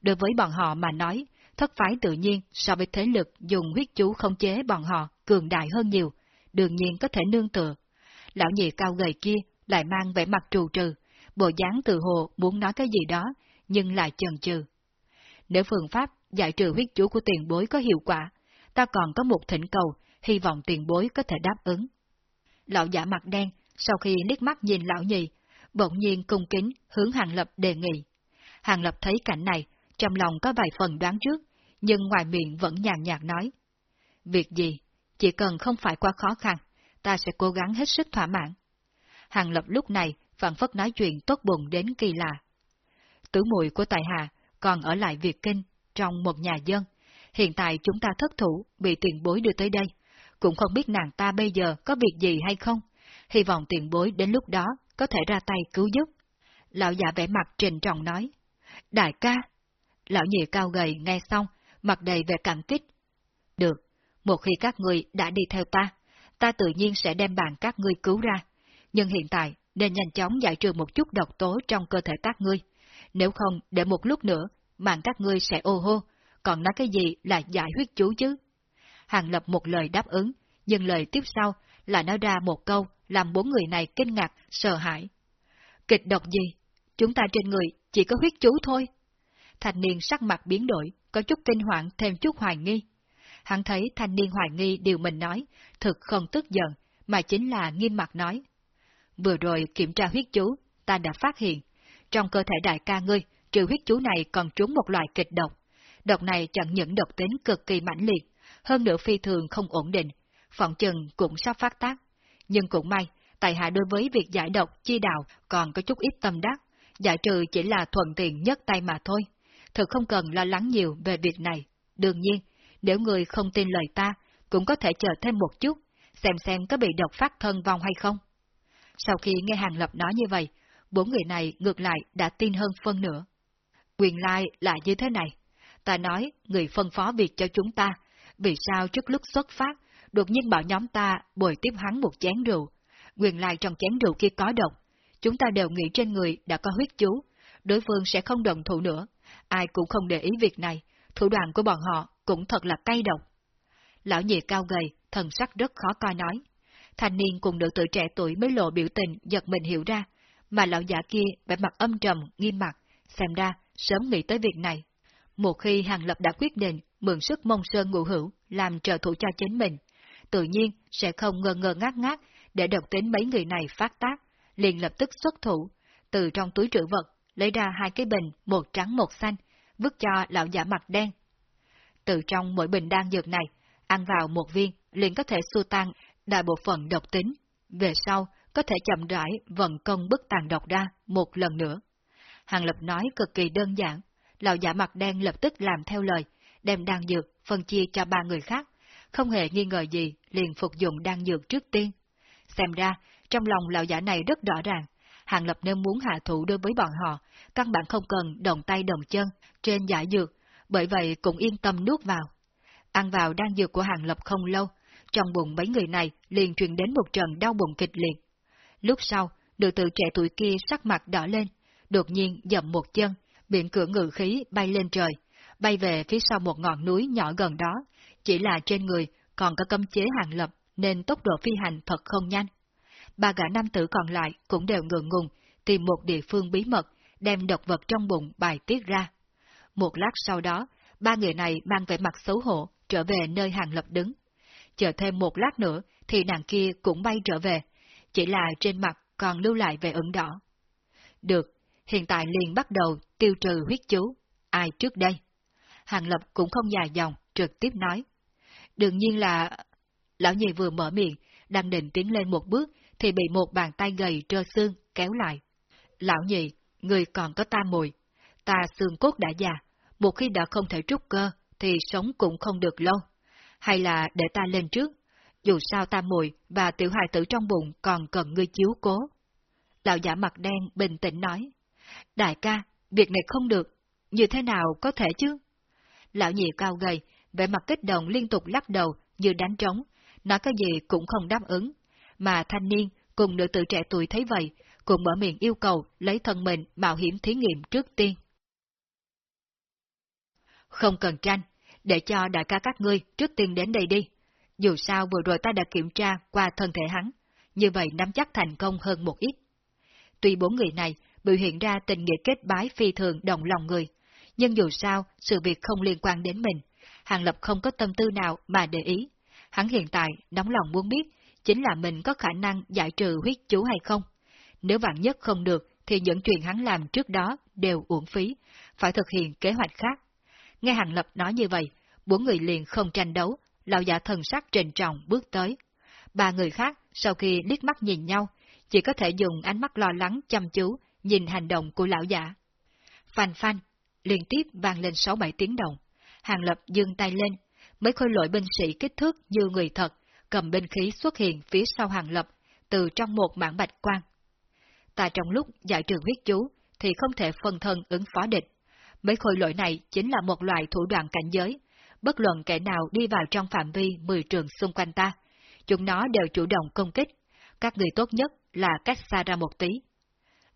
Đối với bọn họ mà nói, thất phái tự nhiên so với thế lực dùng huyết chú không chế bọn họ cường đại hơn nhiều, đương nhiên có thể nương tựa. Lão nhị cao gầy kia lại mang vẻ mặt trù trừ, bộ dáng tự hồ muốn nói cái gì đó, nhưng lại chần chừ. Nếu phương pháp giải trừ huyết chú của tiền bối có hiệu quả, ta còn có một thỉnh cầu, hy vọng tiền bối có thể đáp ứng. Lão giả mặt đen, sau khi liếc mắt nhìn lão nhị, bỗng nhiên cung kính hướng Hàng Lập đề nghị. Hàng Lập thấy cảnh này, trong lòng có vài phần đoán trước, nhưng ngoài miệng vẫn nhàn nhạt nói. Việc gì, chỉ cần không phải quá khó khăn, ta sẽ cố gắng hết sức thỏa mãn. Hàng Lập lúc này phản phất nói chuyện tốt bụng đến kỳ lạ. Tứ mùi của Tài Hà còn ở lại Việt Kinh trong một nhà dân. Hiện tại chúng ta thất thủ, bị tiền bối đưa tới đây. Cũng không biết nàng ta bây giờ có việc gì hay không. Hy vọng tiền bối đến lúc đó có thể ra tay cứu giúp. Lão già vẻ mặt trình trọng nói. Đại ca! Lão nhị cao gầy nghe xong, mặt đầy vẻ cảm kích. Được, một khi các người đã đi theo ta, ta tự nhiên sẽ đem bạn các ngươi cứu ra. Nhưng hiện tại, nên nhanh chóng giải trừ một chút độc tố trong cơ thể các ngươi. Nếu không, để một lúc nữa, mạng các ngươi sẽ ô hô, còn nói cái gì là giải huyết chú chứ? Hàng lập một lời đáp ứng, nhưng lời tiếp sau là nói ra một câu làm bốn người này kinh ngạc, sợ hãi. Kịch độc gì? Chúng ta trên người chỉ có huyết chú thôi. Thành niên sắc mặt biến đổi, có chút kinh hoàng thêm chút hoài nghi. Hắn thấy thanh niên hoài nghi điều mình nói, thực không tức giận, mà chính là nghiêm mặt nói. Vừa rồi kiểm tra huyết chú, ta đã phát hiện, trong cơ thể đại ca ngươi, trừ huyết chú này còn trúng một loại kịch độc. Độc này chẳng những độc tính cực kỳ mãnh liệt, hơn nữa phi thường không ổn định, phỏng chừng cũng sắp phát tác. Nhưng cũng may, tại hạ đối với việc giải độc chi đạo còn có chút ít tâm đắc, giải trừ chỉ là thuận tiện nhất tay mà thôi. Thực không cần lo lắng nhiều về việc này. Đương nhiên, nếu người không tin lời ta, cũng có thể chờ thêm một chút, xem xem có bị độc phát thân vong hay không. Sau khi nghe Hàng Lập nói như vậy, bốn người này ngược lại đã tin hơn phân nữa. Quyền lai là như thế này. Ta nói, người phân phó việc cho chúng ta, vì sao trước lúc xuất phát, đột nhiên bảo nhóm ta bồi tiếp hắn một chén rượu. Quyền lai trong chén rượu kia có độc. Chúng ta đều nghĩ trên người đã có huyết chú, đối phương sẽ không đồng thủ nữa. Ai cũng không để ý việc này, thủ đoạn của bọn họ cũng thật là cay độc. Lão nhị cao gầy, thần sắc rất khó coi nói. Thanh niên cùng nữ tử trẻ tuổi mới lộ biểu tình giật mình hiểu ra, mà lão giả kia vẻ mặt âm trầm, nghiêm mặt, xem ra sớm nghĩ tới việc này. Một khi Hàng Lập đã quyết định mượn sức mông sơn ngụ hữu làm trợ thủ cho chính mình, tự nhiên sẽ không ngơ ngơ ngác ngác để độc tính mấy người này phát tác, liền lập tức xuất thủ, từ trong túi trữ vật lấy ra hai cái bình, một trắng một xanh, vứt cho lão giả mặt đen. Từ trong mỗi bình đan dược này, ăn vào một viên liền có thể xua tan đại bộ phận độc tính, về sau có thể chậm rãi vận công bức tàn độc ra một lần nữa. Hàng Lập nói cực kỳ đơn giản, lão giả mặt đen lập tức làm theo lời, đem đan dược phân chia cho ba người khác, không hề nghi ngờ gì liền phục dụng đan dược trước tiên. Xem ra, trong lòng lão giả này rất rõ ràng, Hàng Lập nên muốn hạ thủ đối với bọn họ, căn bản không cần đồng tay đồng chân trên giả dược, bởi vậy cũng yên tâm nuốt vào. Ăn vào đan dược của Hàng Lập không lâu, trong bụng mấy người này liền truyền đến một trận đau bụng kịch liệt. Lúc sau, nữ tử trẻ tuổi kia sắc mặt đỏ lên, đột nhiên dậm một chân, miệng cửa ngự khí bay lên trời, bay về phía sau một ngọn núi nhỏ gần đó, chỉ là trên người còn có cấm chế hàng lập nên tốc độ phi hành thật không nhanh. Ba gã nam tử còn lại cũng đều ngượng ngùng, tìm một địa phương bí mật, đem độc vật trong bụng bài tiết ra. Một lát sau đó, ba người này mang vẻ mặt xấu hổ, trở về nơi hàng lập đứng. Chờ thêm một lát nữa, thì nàng kia cũng bay trở về, chỉ là trên mặt còn lưu lại vẻ ửng đỏ. Được, hiện tại liền bắt đầu tiêu trừ huyết chú. Ai trước đây? Hàng Lập cũng không dài dòng, trực tiếp nói. Đương nhiên là... Lão nhị vừa mở miệng, đang định tiến lên một bước, thì bị một bàn tay gầy trơ xương kéo lại. Lão nhị, người còn có ta mùi. Ta xương cốt đã già, một khi đã không thể trúc cơ, thì sống cũng không được lâu. Hay là để ta lên trước, dù sao ta mùi và tiểu hài tử trong bụng còn cần ngươi chiếu cố. Lão giả mặt đen bình tĩnh nói. Đại ca, việc này không được, như thế nào có thể chứ? Lão nhị cao gầy, vẻ mặt kích động liên tục lắc đầu như đánh trống, nói cái gì cũng không đáp ứng. Mà thanh niên cùng nữ tử trẻ tuổi thấy vậy, cùng mở miệng yêu cầu lấy thân mình mạo hiểm thí nghiệm trước tiên. Không cần tranh, để cho đại ca các ngươi trước tiên đến đây đi. Dù sao vừa rồi ta đã kiểm tra qua thân thể hắn, như vậy nắm chắc thành công hơn một ít. Tuy bốn người này biểu hiện ra tình nghĩa kết bái phi thường động lòng người, nhưng dù sao sự việc không liên quan đến mình, Hàng Lập không có tâm tư nào mà để ý. Hắn hiện tại nóng lòng muốn biết chính là mình có khả năng giải trừ huyết chú hay không. Nếu vạn nhất không được thì những chuyện hắn làm trước đó đều uổng phí, phải thực hiện kế hoạch khác. Nghe Hàng Lập nói như vậy, bốn người liền không tranh đấu, lão giả thần sắc trình trọng bước tới. Ba người khác sau khi liếc mắt nhìn nhau, chỉ có thể dùng ánh mắt lo lắng chăm chú nhìn hành động của lão giả. Phanh phanh, liên tiếp vang lên sáu bảy tiếng đồng. Hàng Lập dương tay lên, mấy khôi lỗi binh sĩ kích thước như người thật, cầm binh khí xuất hiện phía sau Hàng Lập, từ trong một mảng bạch quang. Ta trong lúc giải trừ huyết chú, thì không thể phân thân ứng phó địch. Mấy khôi lỗi này chính là một loại thủ đoạn cảnh giới, bất luận kẻ nào đi vào trong phạm vi 10 trường xung quanh ta, chúng nó đều chủ động công kích. Các người tốt nhất là cách xa ra một tí.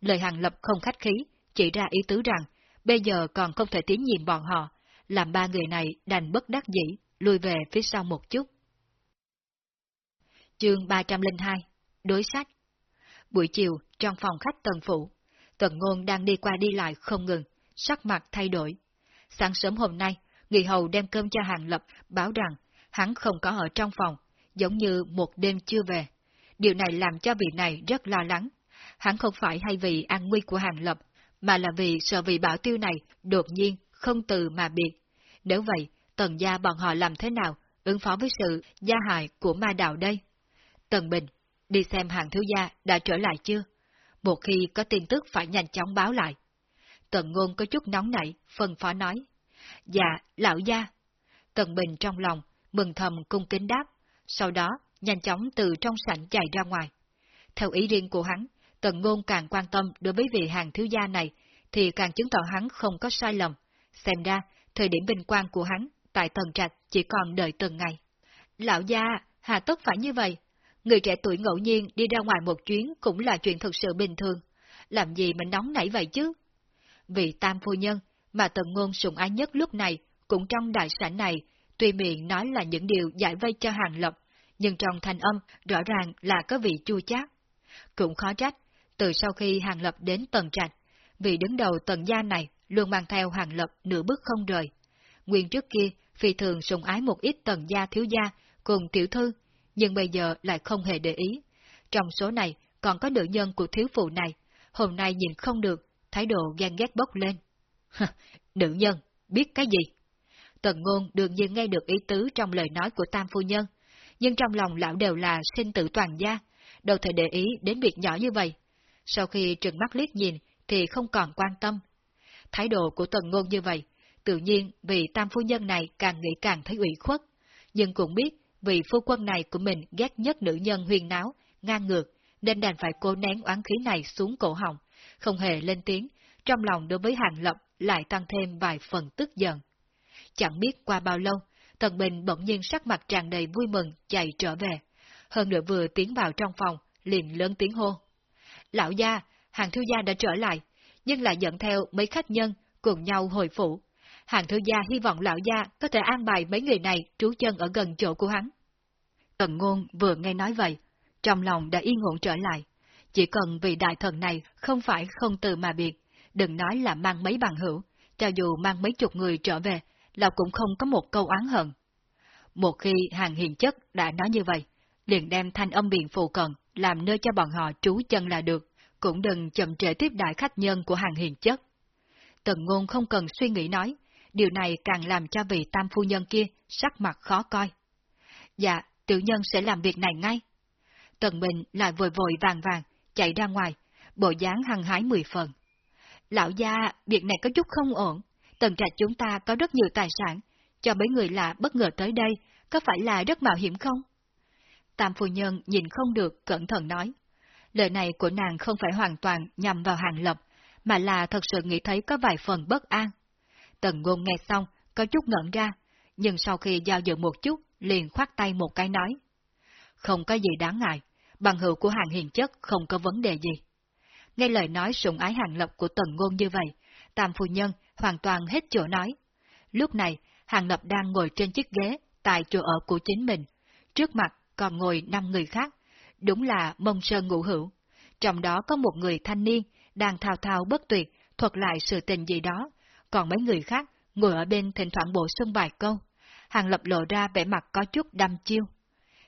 Lời Hàng Lập không khách khí, chỉ ra ý tứ rằng, bây giờ còn không thể tiến nhìn bọn họ, làm ba người này đành bất đắc dĩ, lùi về phía sau một chút. Chương 302 Đối sách Buổi chiều, trong phòng khách tần phụ, tần ngôn đang đi qua đi lại không ngừng, sắc mặt thay đổi. Sáng sớm hôm nay, người hầu đem cơm cho Hàng Lập, báo rằng hắn không có ở trong phòng, giống như một đêm chưa về. Điều này làm cho vị này rất lo lắng. Hắn không phải hay vì an nguy của Hàng Lập, mà là vì sợ vị bảo tiêu này đột nhiên không từ mà biệt. Nếu vậy, tần gia bọn họ làm thế nào ứng phó với sự gia hại của ma đạo đây? Tần Bình, đi xem hàng thiếu gia đã trở lại chưa? Một khi có tin tức phải nhanh chóng báo lại. Tần Ngôn có chút nóng nảy, phân phó nói. Dạ, lão gia. Tần Bình trong lòng, mừng thầm cung kính đáp, sau đó nhanh chóng từ trong sảnh chạy ra ngoài. Theo ý riêng của hắn, Tần Ngôn càng quan tâm đối với vị hàng thiếu gia này, thì càng chứng tỏ hắn không có sai lầm. Xem ra, thời điểm bình quan của hắn tại Tần Trạch chỉ còn đợi từng ngày. Lão gia, hà tất phải như vậy? Người trẻ tuổi ngẫu nhiên đi ra ngoài một chuyến cũng là chuyện thực sự bình thường. Làm gì mà nóng nảy vậy chứ? Vị tam phu nhân mà Tần Ngôn sủng ái nhất lúc này cũng trong đại sảnh này, tuy miệng nói là những điều giải vây cho hàng lập, nhưng trong thanh âm rõ ràng là có vị chua chát. Cũng khó trách, từ sau khi hàng lập đến tần trạch, vị đứng đầu tần gia này luôn mang theo hàng lập nửa bước không rời. Nguyên trước kia, phi thường sùng ái một ít tần gia thiếu gia cùng tiểu thư, nhưng bây giờ lại không hề để ý. Trong số này còn có nữ nhân của thiếu phụ này, hôm nay nhìn không được, thái độ ghen ghét bốc lên. nữ nhân, biết cái gì? Tần ngôn đương nhiên nghe được ý tứ trong lời nói của tam phu nhân, nhưng trong lòng lão đều là sinh tử toàn gia, đâu thể để ý đến việc nhỏ như vậy. Sau khi trừng mắt liếc nhìn thì không còn quan tâm. Thái độ của tần ngôn như vậy, tự nhiên vì tam phu nhân này càng nghĩ càng thấy ủy khuất, nhưng cũng biết vì phu quân này của mình ghét nhất nữ nhân huyền náo, ngang ngược, nên đành phải cố nén oán khí này xuống cổ họng, không hề lên tiếng, trong lòng đối với hàng lập lại tăng thêm vài phần tức giận. Chẳng biết qua bao lâu, Tần Bình bỗng nhiên sắc mặt tràn đầy vui mừng chạy trở về. Hơn nữa vừa tiến vào trong phòng, liền lớn tiếng hô. Lão gia, hàng thiếu gia đã trở lại, nhưng lại dẫn theo mấy khách nhân cùng nhau hồi phủ. Hàng thiếu gia hy vọng lão gia có thể an bài mấy người này trú chân ở gần chỗ của hắn. Tần ngôn vừa nghe nói vậy, trong lòng đã yên ổn trở lại. Chỉ cần vì đại thần này không phải không từ mà biệt, đừng nói là mang mấy bằng hữu, cho dù mang mấy chục người trở về, lão cũng không có một câu oán hận. Một khi hàng hiền chất đã nói như vậy, liền đem thanh âm biện phù cần làm nơi cho bọn họ trú chân là được, cũng đừng chậm trễ tiếp đại khách nhân của hàng hiền chất. Tần ngôn không cần suy nghĩ nói, điều này càng làm cho vị tam phu nhân kia sắc mặt khó coi. Dạ, tiểu nhân sẽ làm việc này ngay. Tần Bình lại vội vội vàng vàng, chạy ra ngoài, bộ dáng hăng hái mười phần. Lão gia, việc này có chút không ổn, tần trạch chúng ta có rất nhiều tài sản, cho mấy người lạ bất ngờ tới đây, có phải là rất mạo hiểm không? Tam phu nhân nhìn không được, cẩn thận nói. Lời này của nàng không phải hoàn toàn nhằm vào hàng lập, mà là thật sự nghĩ thấy có vài phần bất an. Tần ngôn nghe xong, có chút ngẩn ra, nhưng sau khi giao dự một chút, liền khoát tay một cái nói. Không có gì đáng ngại, bằng hữu của hàng hiền chất không có vấn đề gì. Nghe lời nói sủng ái hàng lập của tần ngôn như vậy, tam phu nhân hoàn toàn hết chỗ nói. Lúc này, hàng lập đang ngồi trên chiếc ghế tại chỗ ở của chính mình, trước mặt còn ngồi năm người khác, đúng là mông sơn ngũ hữu. Trong đó có một người thanh niên đang thao thao bất tuyệt thuật lại sự tình gì đó, còn mấy người khác ngồi ở bên thỉnh thoảng bổ sung vài câu. Hàng Lập lộ ra vẻ mặt có chút đăm chiêu.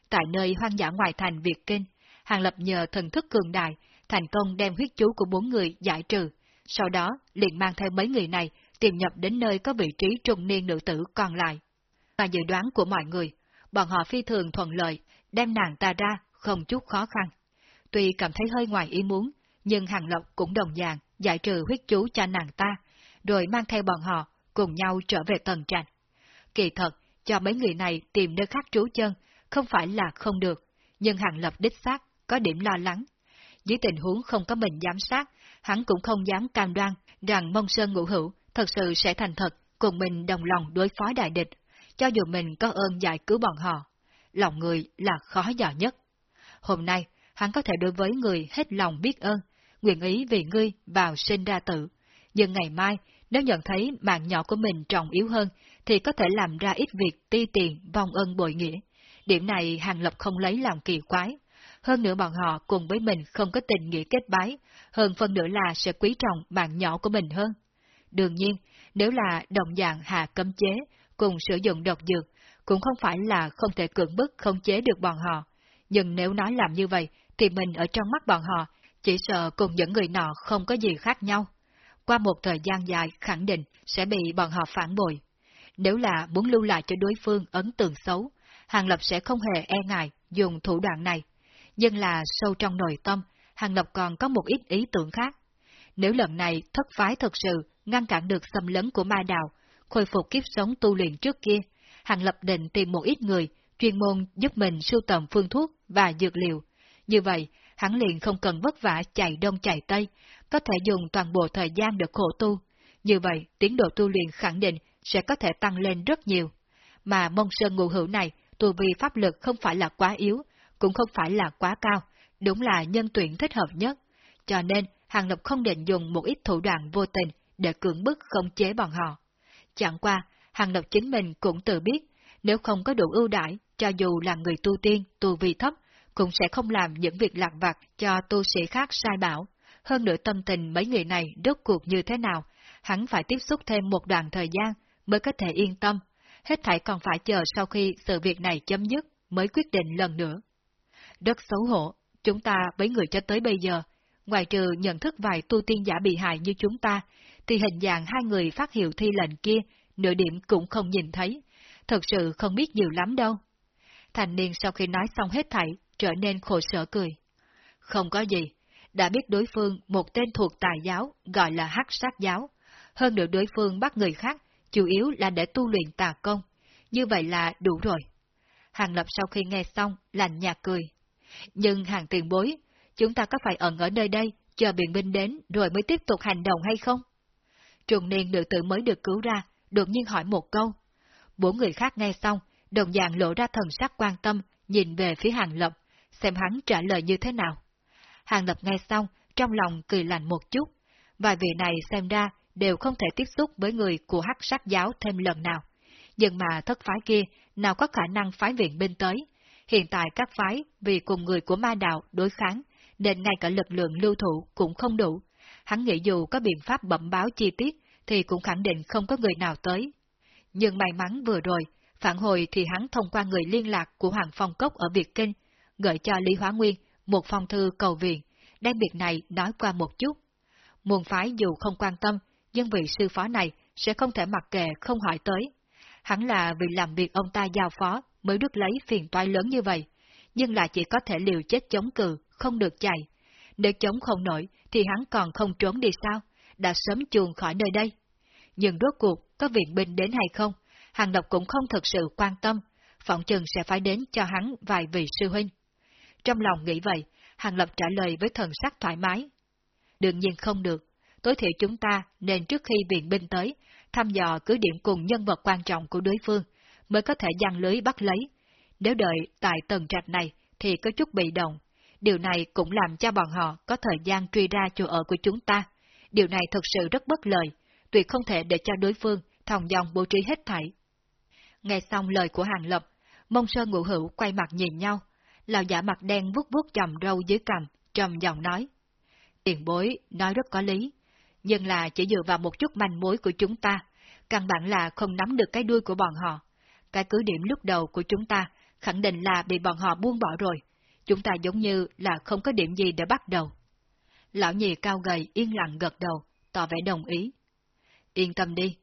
Tại nơi hoang dã ngoài thành Việt Kinh, Hàng Lập nhờ thần thức cường đại, thành công đem huyết chú của bốn người giải trừ, sau đó liền mang theo mấy người này tìm nhập đến nơi có vị trí trung niên nữ tử còn lại. Và dự đoán của mọi người, bọn họ phi thường thuận lợi, đem nàng ta ra, không chút khó khăn. Tuy cảm thấy hơi ngoài ý muốn, nhưng Hàng Lộc cũng đồng dạng giải trừ huyết chú cho nàng ta, rồi mang theo bọn họ cùng nhau trở về tầng trạch. Kỳ thật, cho mấy người này tìm nơi khác trú chân, không phải là không được, nhưng Hàng Lập đích xác, có điểm lo lắng. Dưới tình huống không có mình giám sát, hắn cũng không dám cam đoan rằng Mông Sơn Ngũ Hữu thật sự sẽ thành thật cùng mình đồng lòng đối phó đại địch, cho dù mình có ơn giải cứu bọn họ. Lòng người là khó dò nhất. Hôm nay, hắn có thể đối với người hết lòng biết ơn, nguyện ý vì ngươi vào sinh ra tự. Nhưng ngày mai, nếu nhận thấy mạng nhỏ của mình trọng yếu hơn, thì có thể làm ra ít việc ti tiền, vong ân bội nghĩa. Điểm này Hàng Lập không lấy làm kỳ quái. Hơn nữa bọn họ cùng với mình không có tình nghĩa kết bái, hơn phần nữa là sẽ quý trọng mạng nhỏ của mình hơn. Đương nhiên, nếu là đồng dạng hạ cấm chế, cùng sử dụng độc dược, cũng không phải là không thể cưỡng bức không chế được bọn họ, nhưng nếu nói làm như vậy, thì mình ở trong mắt bọn họ, chỉ sợ cùng những người nọ không có gì khác nhau. Qua một thời gian dài khẳng định sẽ bị bọn họ phản bội. Nếu là muốn lưu lại cho đối phương ấn tượng xấu, Hàng Lập sẽ không hề e ngại dùng thủ đoạn này. Nhưng là sâu trong nội tâm, Hàng Lập còn có một ít ý tưởng khác. Nếu lần này thất phái thật sự ngăn cản được xâm lấn của ma đạo, khôi phục kiếp sống tu luyện trước kia, Hàng Lập định tìm một ít người chuyên môn giúp mình sưu tầm phương thuốc và dược liệu. Như vậy, hắn liền không cần vất vả chạy đông chạy tây, có thể dùng toàn bộ thời gian được khổ tu. Như vậy, tiến độ tu luyện khẳng định sẽ có thể tăng lên rất nhiều. Mà mông sơn ngụ hữu này, tu vi pháp lực không phải là quá yếu, cũng không phải là quá cao, đúng là nhân tuyển thích hợp nhất. Cho nên, Hàng Lập không định dùng một ít thủ đoạn vô tình để cưỡng bức không chế bọn họ. Chẳng qua, Hàng Lập chính mình cũng tự biết, nếu không có đủ ưu đãi, cho dù là người tu tiên, tu vi thấp, cũng sẽ không làm những việc lạc vặt cho tu sĩ khác sai bảo. Hơn nữa tâm tình mấy người này rốt cuộc như thế nào, hắn phải tiếp xúc thêm một đoạn thời gian mới có thể yên tâm. Hết thảy còn phải chờ sau khi sự việc này chấm dứt mới quyết định lần nữa. Rất xấu hổ, chúng ta với người cho tới bây giờ, ngoài trừ nhận thức vài tu tiên giả bị hại như chúng ta, thì hình dạng hai người phát hiệu thi lệnh kia, nửa điểm cũng không nhìn thấy. Thật sự không biết nhiều lắm đâu. Thành niên sau khi nói xong hết thảy, trở nên khổ sở cười. Không có gì, đã biết đối phương một tên thuộc tài giáo gọi là hắc sát giáo, hơn nữa đối phương bắt người khác, chủ yếu là để tu luyện tà công, như vậy là đủ rồi. Hàng Lập sau khi nghe xong, lành nhạt cười. Nhưng hàng tiền bối, chúng ta có phải ẩn ở nơi đây, chờ biện binh đến rồi mới tiếp tục hành động hay không? Trùng niên nữ tử mới được cứu ra, đột nhiên hỏi một câu. Bốn người khác nghe xong, đồng dạng lộ ra thần sắc quan tâm, nhìn về phía Hàng Lập, xem hắn trả lời như thế nào. Hàng Lập nghe xong, trong lòng cười lạnh một chút. Vài vị này xem ra đều không thể tiếp xúc với người của hắc sát giáo thêm lần nào. Nhưng mà thất phái kia nào có khả năng phái viện binh tới. Hiện tại các phái vì cùng người của ma đạo đối kháng, nên ngay cả lực lượng lưu thủ cũng không đủ. Hắn nghĩ dù có biện pháp bẩm báo chi tiết, thì cũng khẳng định không có người nào tới. Nhưng may mắn vừa rồi, phản hồi thì hắn thông qua người liên lạc của Hoàng Phong Cốc ở Việt Kinh, gửi cho Lý Hóa Nguyên một phong thư cầu viện, đem việc này nói qua một chút. Muôn phái dù không quan tâm, nhưng vị sư phó này sẽ không thể mặc kệ không hỏi tới. Hắn là vì làm việc ông ta giao phó mới được lấy phiền toái lớn như vậy, nhưng là chỉ có thể liều chết chống cự, không được chạy. Nếu chống không nổi thì hắn còn không trốn đi sao, đã sớm chuồn khỏi nơi đây. Nhưng rốt cuộc có viện binh đến hay không, Hàng Độc cũng không thật sự quan tâm, phỏng chừng sẽ phải đến cho hắn vài vị sư huynh. Trong lòng nghĩ vậy, Hàng Lập trả lời với thần sắc thoải mái. Đương nhiên không được, tối thiểu chúng ta nên trước khi viện binh tới, thăm dò cứ điểm cùng nhân vật quan trọng của đối phương, mới có thể giăng lưới bắt lấy. Nếu đợi tại tầng trạch này thì có chút bị động. Điều này cũng làm cho bọn họ có thời gian truy ra chỗ ở của chúng ta. Điều này thật sự rất bất lợi, tuyệt không thể để cho đối phương thòng dòng bố trí hết thảy. Nghe xong lời của Hàng Lập, mông sơn ngũ hữu quay mặt nhìn nhau, lão giả mặt đen vuốt vuốt chầm râu dưới cằm, trầm giọng nói. Tiền bối nói rất có lý, nhưng là chỉ dựa vào một chút manh mối của chúng ta, căn bản là không nắm được cái đuôi của bọn họ. Cái cứ điểm lúc đầu của chúng ta khẳng định là bị bọn họ buông bỏ rồi, chúng ta giống như là không có điểm gì để bắt đầu. Lão nhị cao gầy yên lặng gật đầu, tỏ vẻ đồng ý. Yên tâm đi,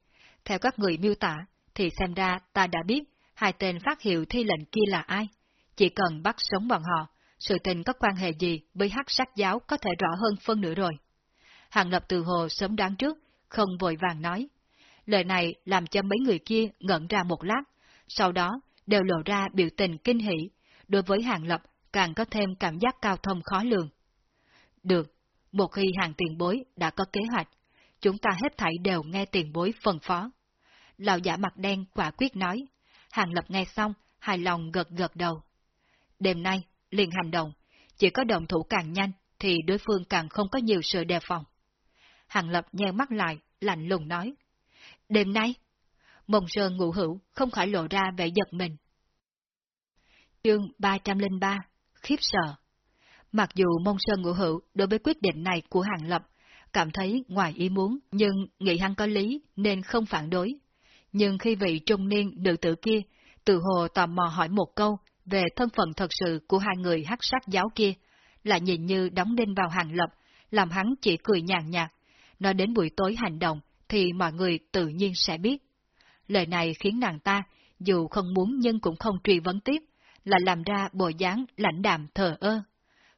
theo các người miêu tả, thì xem ra ta đã biết hai tên phát hiệu thi lệnh kia là ai. Chỉ cần bắt sống bọn họ, sự tình có quan hệ gì với hắc sắc giáo có thể rõ hơn phân nửa rồi. Hàng Lập từ hồ sớm đoán trước, không vội vàng nói. Lời này làm cho mấy người kia ngẩn ra một lát, sau đó đều lộ ra biểu tình kinh hỉ, đối với Hàng Lập càng có thêm cảm giác cao thông khó lường. Được, một khi hàng tiền bối đã có kế hoạch, chúng ta hết thảy đều nghe tiền bối phân phó. Lão giả mặt đen quả quyết nói, Hàng Lập nghe xong, hài lòng gật gật đầu. Đêm nay, liền hành động, chỉ có động thủ càng nhanh thì đối phương càng không có nhiều sự đề phòng. Hàng Lập nheo mắt lại, lạnh lùng nói. Đêm nay, mông sơn ngụ hữu không khỏi lộ ra vẻ giật mình. Chương 303 Khiếp sợ Mặc dù mông sơn ngụ hữu đối với quyết định này của Hàng Lập cảm thấy ngoài ý muốn, nhưng nghĩ hắn có lý nên không phản đối. Nhưng khi vị trung niên nữ tử kia Từ hồ tò mò hỏi một câu về thân phận thật sự của hai người hắc sát giáo kia, lại nhìn như đóng đinh vào hàng lập, làm hắn chỉ cười nhàn nhạt. Nói đến buổi tối hành động thì mọi người tự nhiên sẽ biết. Lời này khiến nàng ta, dù không muốn nhưng cũng không truy vấn tiếp, là làm ra bộ dáng lãnh đạm thờ ơ.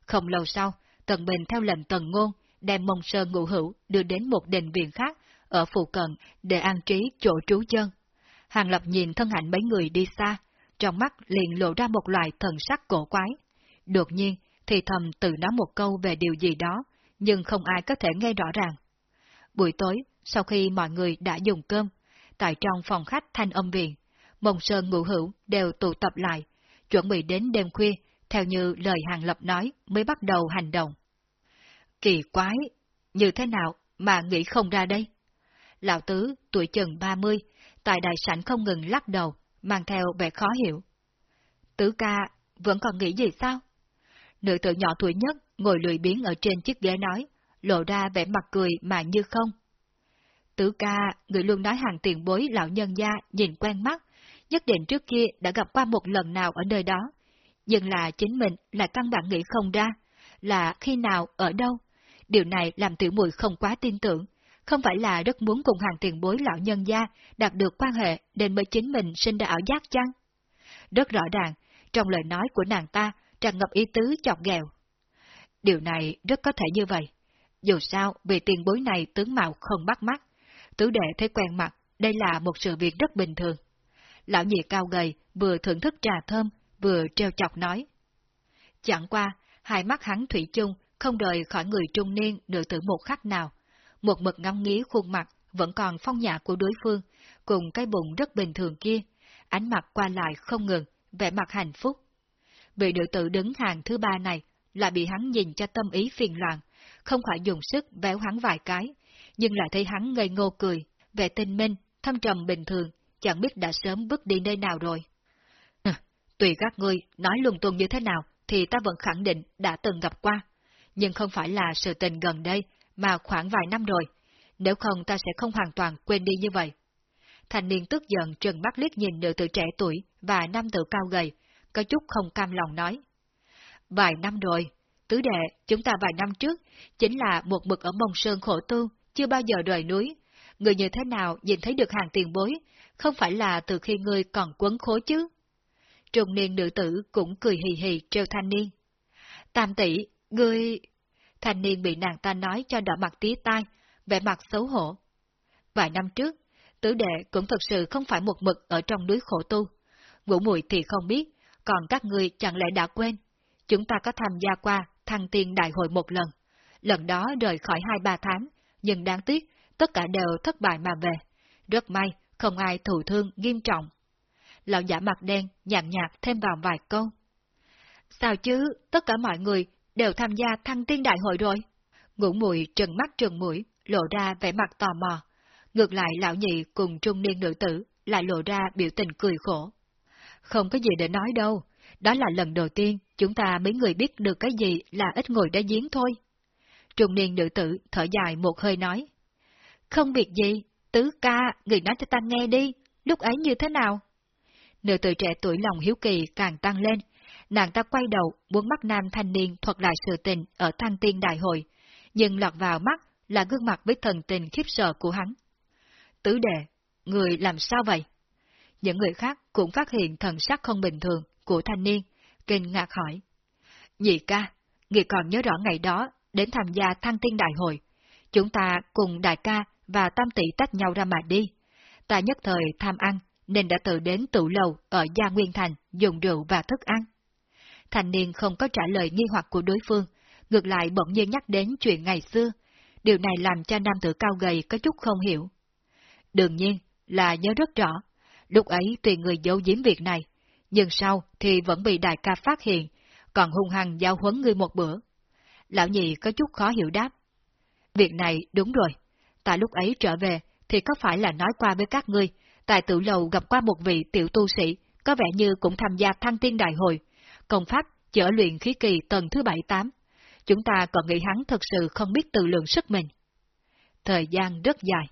Không lâu sau, Tần Bình theo lệnh Tần Ngôn, đem mông sơn ngũ hữu đưa đến một đền viện khác ở phụ cận để an trí chỗ trú chân. Hàng Lập nhìn thân ảnh mấy người đi xa, trong mắt liền lộ ra một loại thần sắc cổ quái. Đột nhiên, thì thầm tự nói một câu về điều gì đó, nhưng không ai có thể nghe rõ ràng. Buổi tối, sau khi mọi người đã dùng cơm, tại trong phòng khách thanh âm viện, Mông Sơn ngũ hữu đều tụ tập lại, chuẩn bị đến đêm khuya, theo như lời Hàng Lập nói mới bắt đầu hành động. Kỳ quái, như thế nào mà nghĩ không ra đây? Lão Tứ, tuổi chừng 30, tại đại sảnh không ngừng lắc đầu, mang theo vẻ khó hiểu. Tứ ca, vẫn còn nghĩ gì sao? Nữ tử nhỏ tuổi nhất, ngồi lười biếng ở trên chiếc ghế nói, lộ ra vẻ mặt cười mà như không. Tứ ca, người luôn nói hàng tiền bối lão nhân gia nhìn quen mắt, nhất định trước kia đã gặp qua một lần nào ở nơi đó. Nhưng là chính mình là căn bản nghĩ không ra, là khi nào, ở đâu. Điều này làm tiểu mùi không quá tin tưởng, không phải là rất muốn cùng hàng tiền bối lão nhân gia đạt được quan hệ nên mới chính mình sinh ra ảo giác chăng? Rất rõ ràng, trong lời nói của nàng ta tràn ngập ý tứ chọc ghẹo. Điều này rất có thể như vậy. Dù sao, vì tiền bối này tướng mạo không bắt mắt, tứ đệ thấy quen mặt, đây là một sự việc rất bình thường. Lão nhị cao gầy, vừa thưởng thức trà thơm, vừa treo chọc nói. Chẳng qua, hai mắt hắn thủy chung, không rời khỏi người trung niên nửa tử một khắc nào. Một mực ngắm nghía khuôn mặt, vẫn còn phong nhã của đối phương, cùng cái bụng rất bình thường kia, ánh mặt qua lại không ngừng, vẻ mặt hạnh phúc. Vị nữ tử đứng hàng thứ ba này, lại bị hắn nhìn cho tâm ý phiền loạn, không phải dùng sức véo hắn vài cái, nhưng lại thấy hắn ngây ngô cười, vẻ tinh minh, thâm trầm bình thường, chẳng biết đã sớm bước đi nơi nào rồi. Tùy các ngươi nói lung tung như thế nào, thì ta vẫn khẳng định đã từng gặp qua. Nhưng không phải là sự tình gần đây, mà khoảng vài năm rồi. Nếu không ta sẽ không hoàn toàn quên đi như vậy. Thành niên tức giận trừng mắt liếc nhìn nữ tử trẻ tuổi và nam tử cao gầy, có chút không cam lòng nói. Vài năm rồi, tứ đệ, chúng ta vài năm trước, chính là một mực ở mông sơn khổ tu, chưa bao giờ rời núi. Người như thế nào nhìn thấy được hàng tiền bối, không phải là từ khi ngươi còn quấn khối chứ? Trung niên nữ tử cũng cười hì hì trêu thanh niên. Tam tỷ, ngươi... Thanh niên bị nàng ta nói cho đỏ mặt tía tai, vẻ mặt xấu hổ. Vài năm trước, tứ đệ cũng thật sự không phải một mực ở trong núi khổ tu. Ngũ mùi thì không biết, còn các ngươi chẳng lẽ đã quên. Chúng ta có tham gia qua thăng tiên đại hội một lần. Lần đó rời khỏi hai ba tháng, nhưng đáng tiếc, tất cả đều thất bại mà về. Rất may, không ai thụ thương nghiêm trọng. Lão giả mặt đen nhàn nhạt thêm vào vài câu. Sao chứ, tất cả mọi người đều tham gia thăng tiên đại hội rồi. Ngũ mùi trừng mắt trừng mũi, lộ ra vẻ mặt tò mò. Ngược lại lão nhị cùng trung niên nữ tử lại lộ ra biểu tình cười khổ. Không có gì để nói đâu, đó là lần đầu tiên chúng ta mấy người biết được cái gì là ít ngồi đá giếng thôi. Trung niên nữ tử thở dài một hơi nói. Không việc gì, tứ ca, người nói cho ta nghe đi, lúc ấy như thế nào? Nữ tử trẻ tuổi lòng hiếu kỳ càng tăng lên, nàng ta quay đầu muốn bắt nam thanh niên thuật lại sự tình ở thăng tiên đại hội, nhưng lọt vào mắt là gương mặt với thần tình khiếp sợ của hắn. Tứ đệ, người làm sao vậy? Những người khác cũng phát hiện thần sắc không bình thường của thanh niên, kinh ngạc hỏi. Nhị ca, người còn nhớ rõ ngày đó đến tham gia thăng tiên đại hội. Chúng ta cùng đại ca và tam tỷ tách nhau ra mà đi. Ta nhất thời tham ăn, nên đã tự đến tủ lầu ở Gia Nguyên Thành dùng rượu và thức ăn. Thành niên không có trả lời nghi hoặc của đối phương, ngược lại bỗng nhiên nhắc đến chuyện ngày xưa. Điều này làm cho nam tử cao gầy có chút không hiểu. Đương nhiên là nhớ rất rõ, lúc ấy tùy người giấu giếm việc này, nhưng sau thì vẫn bị đại ca phát hiện, còn hung hăng giao huấn ngươi một bữa. Lão nhị có chút khó hiểu đáp. Việc này đúng rồi, tại lúc ấy trở về thì có phải là nói qua với các ngươi, tại tự lầu gặp qua một vị tiểu tu sĩ, có vẻ như cũng tham gia thăng tiên đại hội, công pháp chở luyện khí kỳ tầng thứ bảy tám. Chúng ta còn nghĩ hắn thật sự không biết tự lượng sức mình. Thời gian rất dài,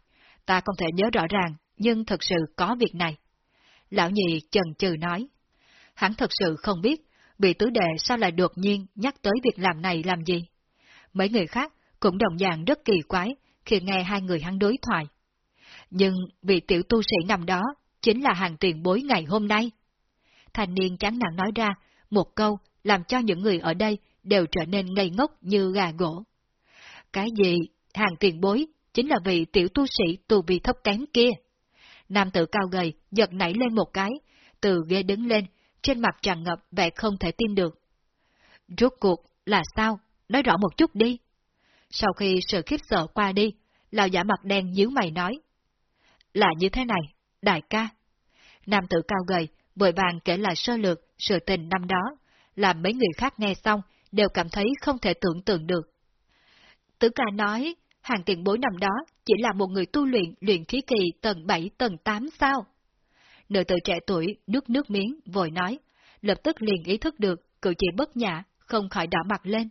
ta không thể nhớ rõ ràng, nhưng thật sự có việc này. Lão nhị chần chừ nói. Hắn thật sự không biết, bị tứ đệ sao lại đột nhiên nhắc tới việc làm này làm gì. Mấy người khác cũng đồng dạng rất kỳ quái khi nghe hai người hắn đối thoại. Nhưng vị tiểu tu sĩ nằm đó chính là hàng tiền bối ngày hôm nay. Thanh niên chán nản nói ra một câu làm cho những người ở đây đều trở nên ngây ngốc như gà gỗ. Cái gì? Hàng tiền bối chính là vị tiểu tu sĩ tu vi thấp kém kia. Nam tử cao gầy giật nảy lên một cái, từ ghế đứng lên, trên mặt tràn ngập vẻ không thể tin được. Rốt cuộc là sao? Nói rõ một chút đi. Sau khi sự khiếp sợ qua đi, lão giả mặt đen nhíu mày nói. Là như thế này, đại ca. Nam tử cao gầy, vội vàng kể lại sơ lược sự tình năm đó, làm mấy người khác nghe xong đều cảm thấy không thể tưởng tượng được. Tử ca nói, hàng tiền bối năm đó chỉ là một người tu luyện luyện khí kỳ tầng 7 tầng 8 sao? Nữ tử trẻ tuổi nước nước miếng vội nói, lập tức liền ý thức được cử chỉ bất nhã, không khỏi đỏ mặt lên.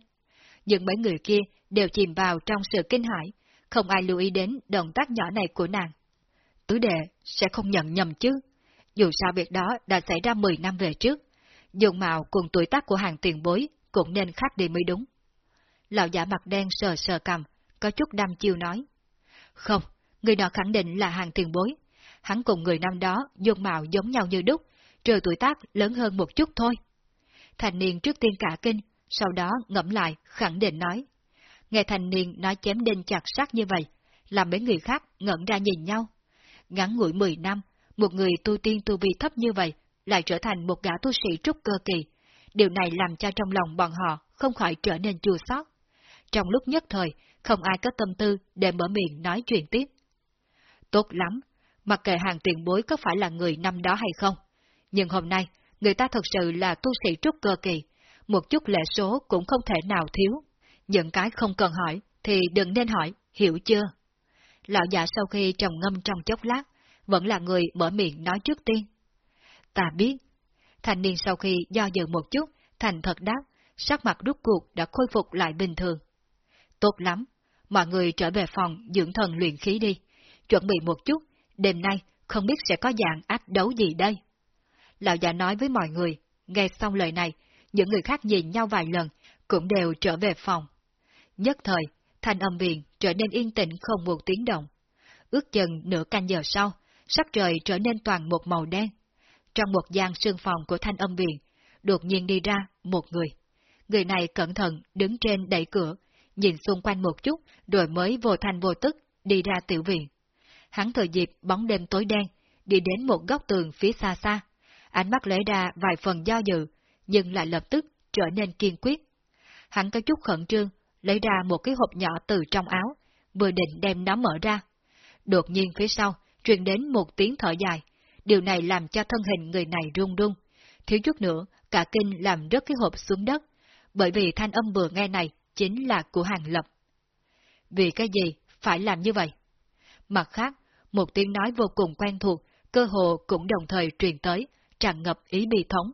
Nhưng mấy người kia đều chìm vào trong sự kinh hãi, không ai lưu ý đến động tác nhỏ này của nàng. Tứ đệ sẽ không nhận nhầm chứ, dù sao việc đó đã xảy ra 10 năm về trước, dùng mạo cùng tuổi tác của hàng tiền bối cũng nên khác đi mới đúng. Lão giả mặt đen sờ sờ cầm, có chút đăm chiêu nói. Không, người đó khẳng định là hàng tiền bối. Hắn cùng người năm đó dùng mạo giống nhau như đúc, trừ tuổi tác lớn hơn một chút thôi. Thành niên trước tiên cả kinh, sau đó ngẫm lại, khẳng định nói. Nghe thành niên nói chém đinh chặt sát như vậy, làm mấy người khác ngẩn ra nhìn nhau. Ngắn ngủi 10 năm, một người tu tiên tu vi thấp như vậy, lại trở thành một gã tu sĩ trúc cơ kỳ. Điều này làm cho trong lòng bọn họ không khỏi trở nên chua xót. Trong lúc nhất thời, không ai có tâm tư để mở miệng nói chuyện tiếp. Tốt lắm, mặc kệ hàng tiền bối có phải là người năm đó hay không. Nhưng hôm nay, người ta thật sự là tu sĩ trúc cơ kỳ, một chút lệ số cũng không thể nào thiếu. Những cái không cần hỏi, thì đừng nên hỏi, hiểu chưa? Lão già sau khi trầm ngâm trong chốc lát, vẫn là người mở miệng nói trước tiên. Ta biết. Thành niên sau khi do dự một chút, thành thật đáp, sắc mặt rút cuộc đã khôi phục lại bình thường. Tốt lắm, mọi người trở về phòng dưỡng thần luyện khí đi, chuẩn bị một chút, đêm nay không biết sẽ có dạng ác đấu gì đây. Lão già nói với mọi người, nghe xong lời này, những người khác nhìn nhau vài lần, cũng đều trở về phòng. Nhất thời, thanh âm viện trở nên yên tĩnh không một tiếng động. Ước chừng nửa canh giờ sau, sắc trời trở nên toàn một màu đen. Trong một gian sương phòng của thanh âm viện, đột nhiên đi ra một người. Người này cẩn thận đứng trên đẩy cửa, nhìn xung quanh một chút, rồi mới vô thanh vô tức đi ra tiểu viện. Hắn thời dịp bóng đêm tối đen, đi đến một góc tường phía xa xa. Ánh mắt lấy ra vài phần do dự, nhưng lại lập tức trở nên kiên quyết. Hắn có chút khẩn trương, lấy ra một cái hộp nhỏ từ trong áo, vừa định đem nó mở ra. Đột nhiên phía sau, truyền đến một tiếng thở dài. Điều này làm cho thân hình người này run run. Thiếu chút nữa, cả kinh làm rớt cái hộp xuống đất, bởi vì thanh âm vừa nghe này chính là của Hàng Lập. Vì cái gì phải làm như vậy? Mặt khác, một tiếng nói vô cùng quen thuộc, cơ hồ cũng đồng thời truyền tới, tràn ngập ý bi thống.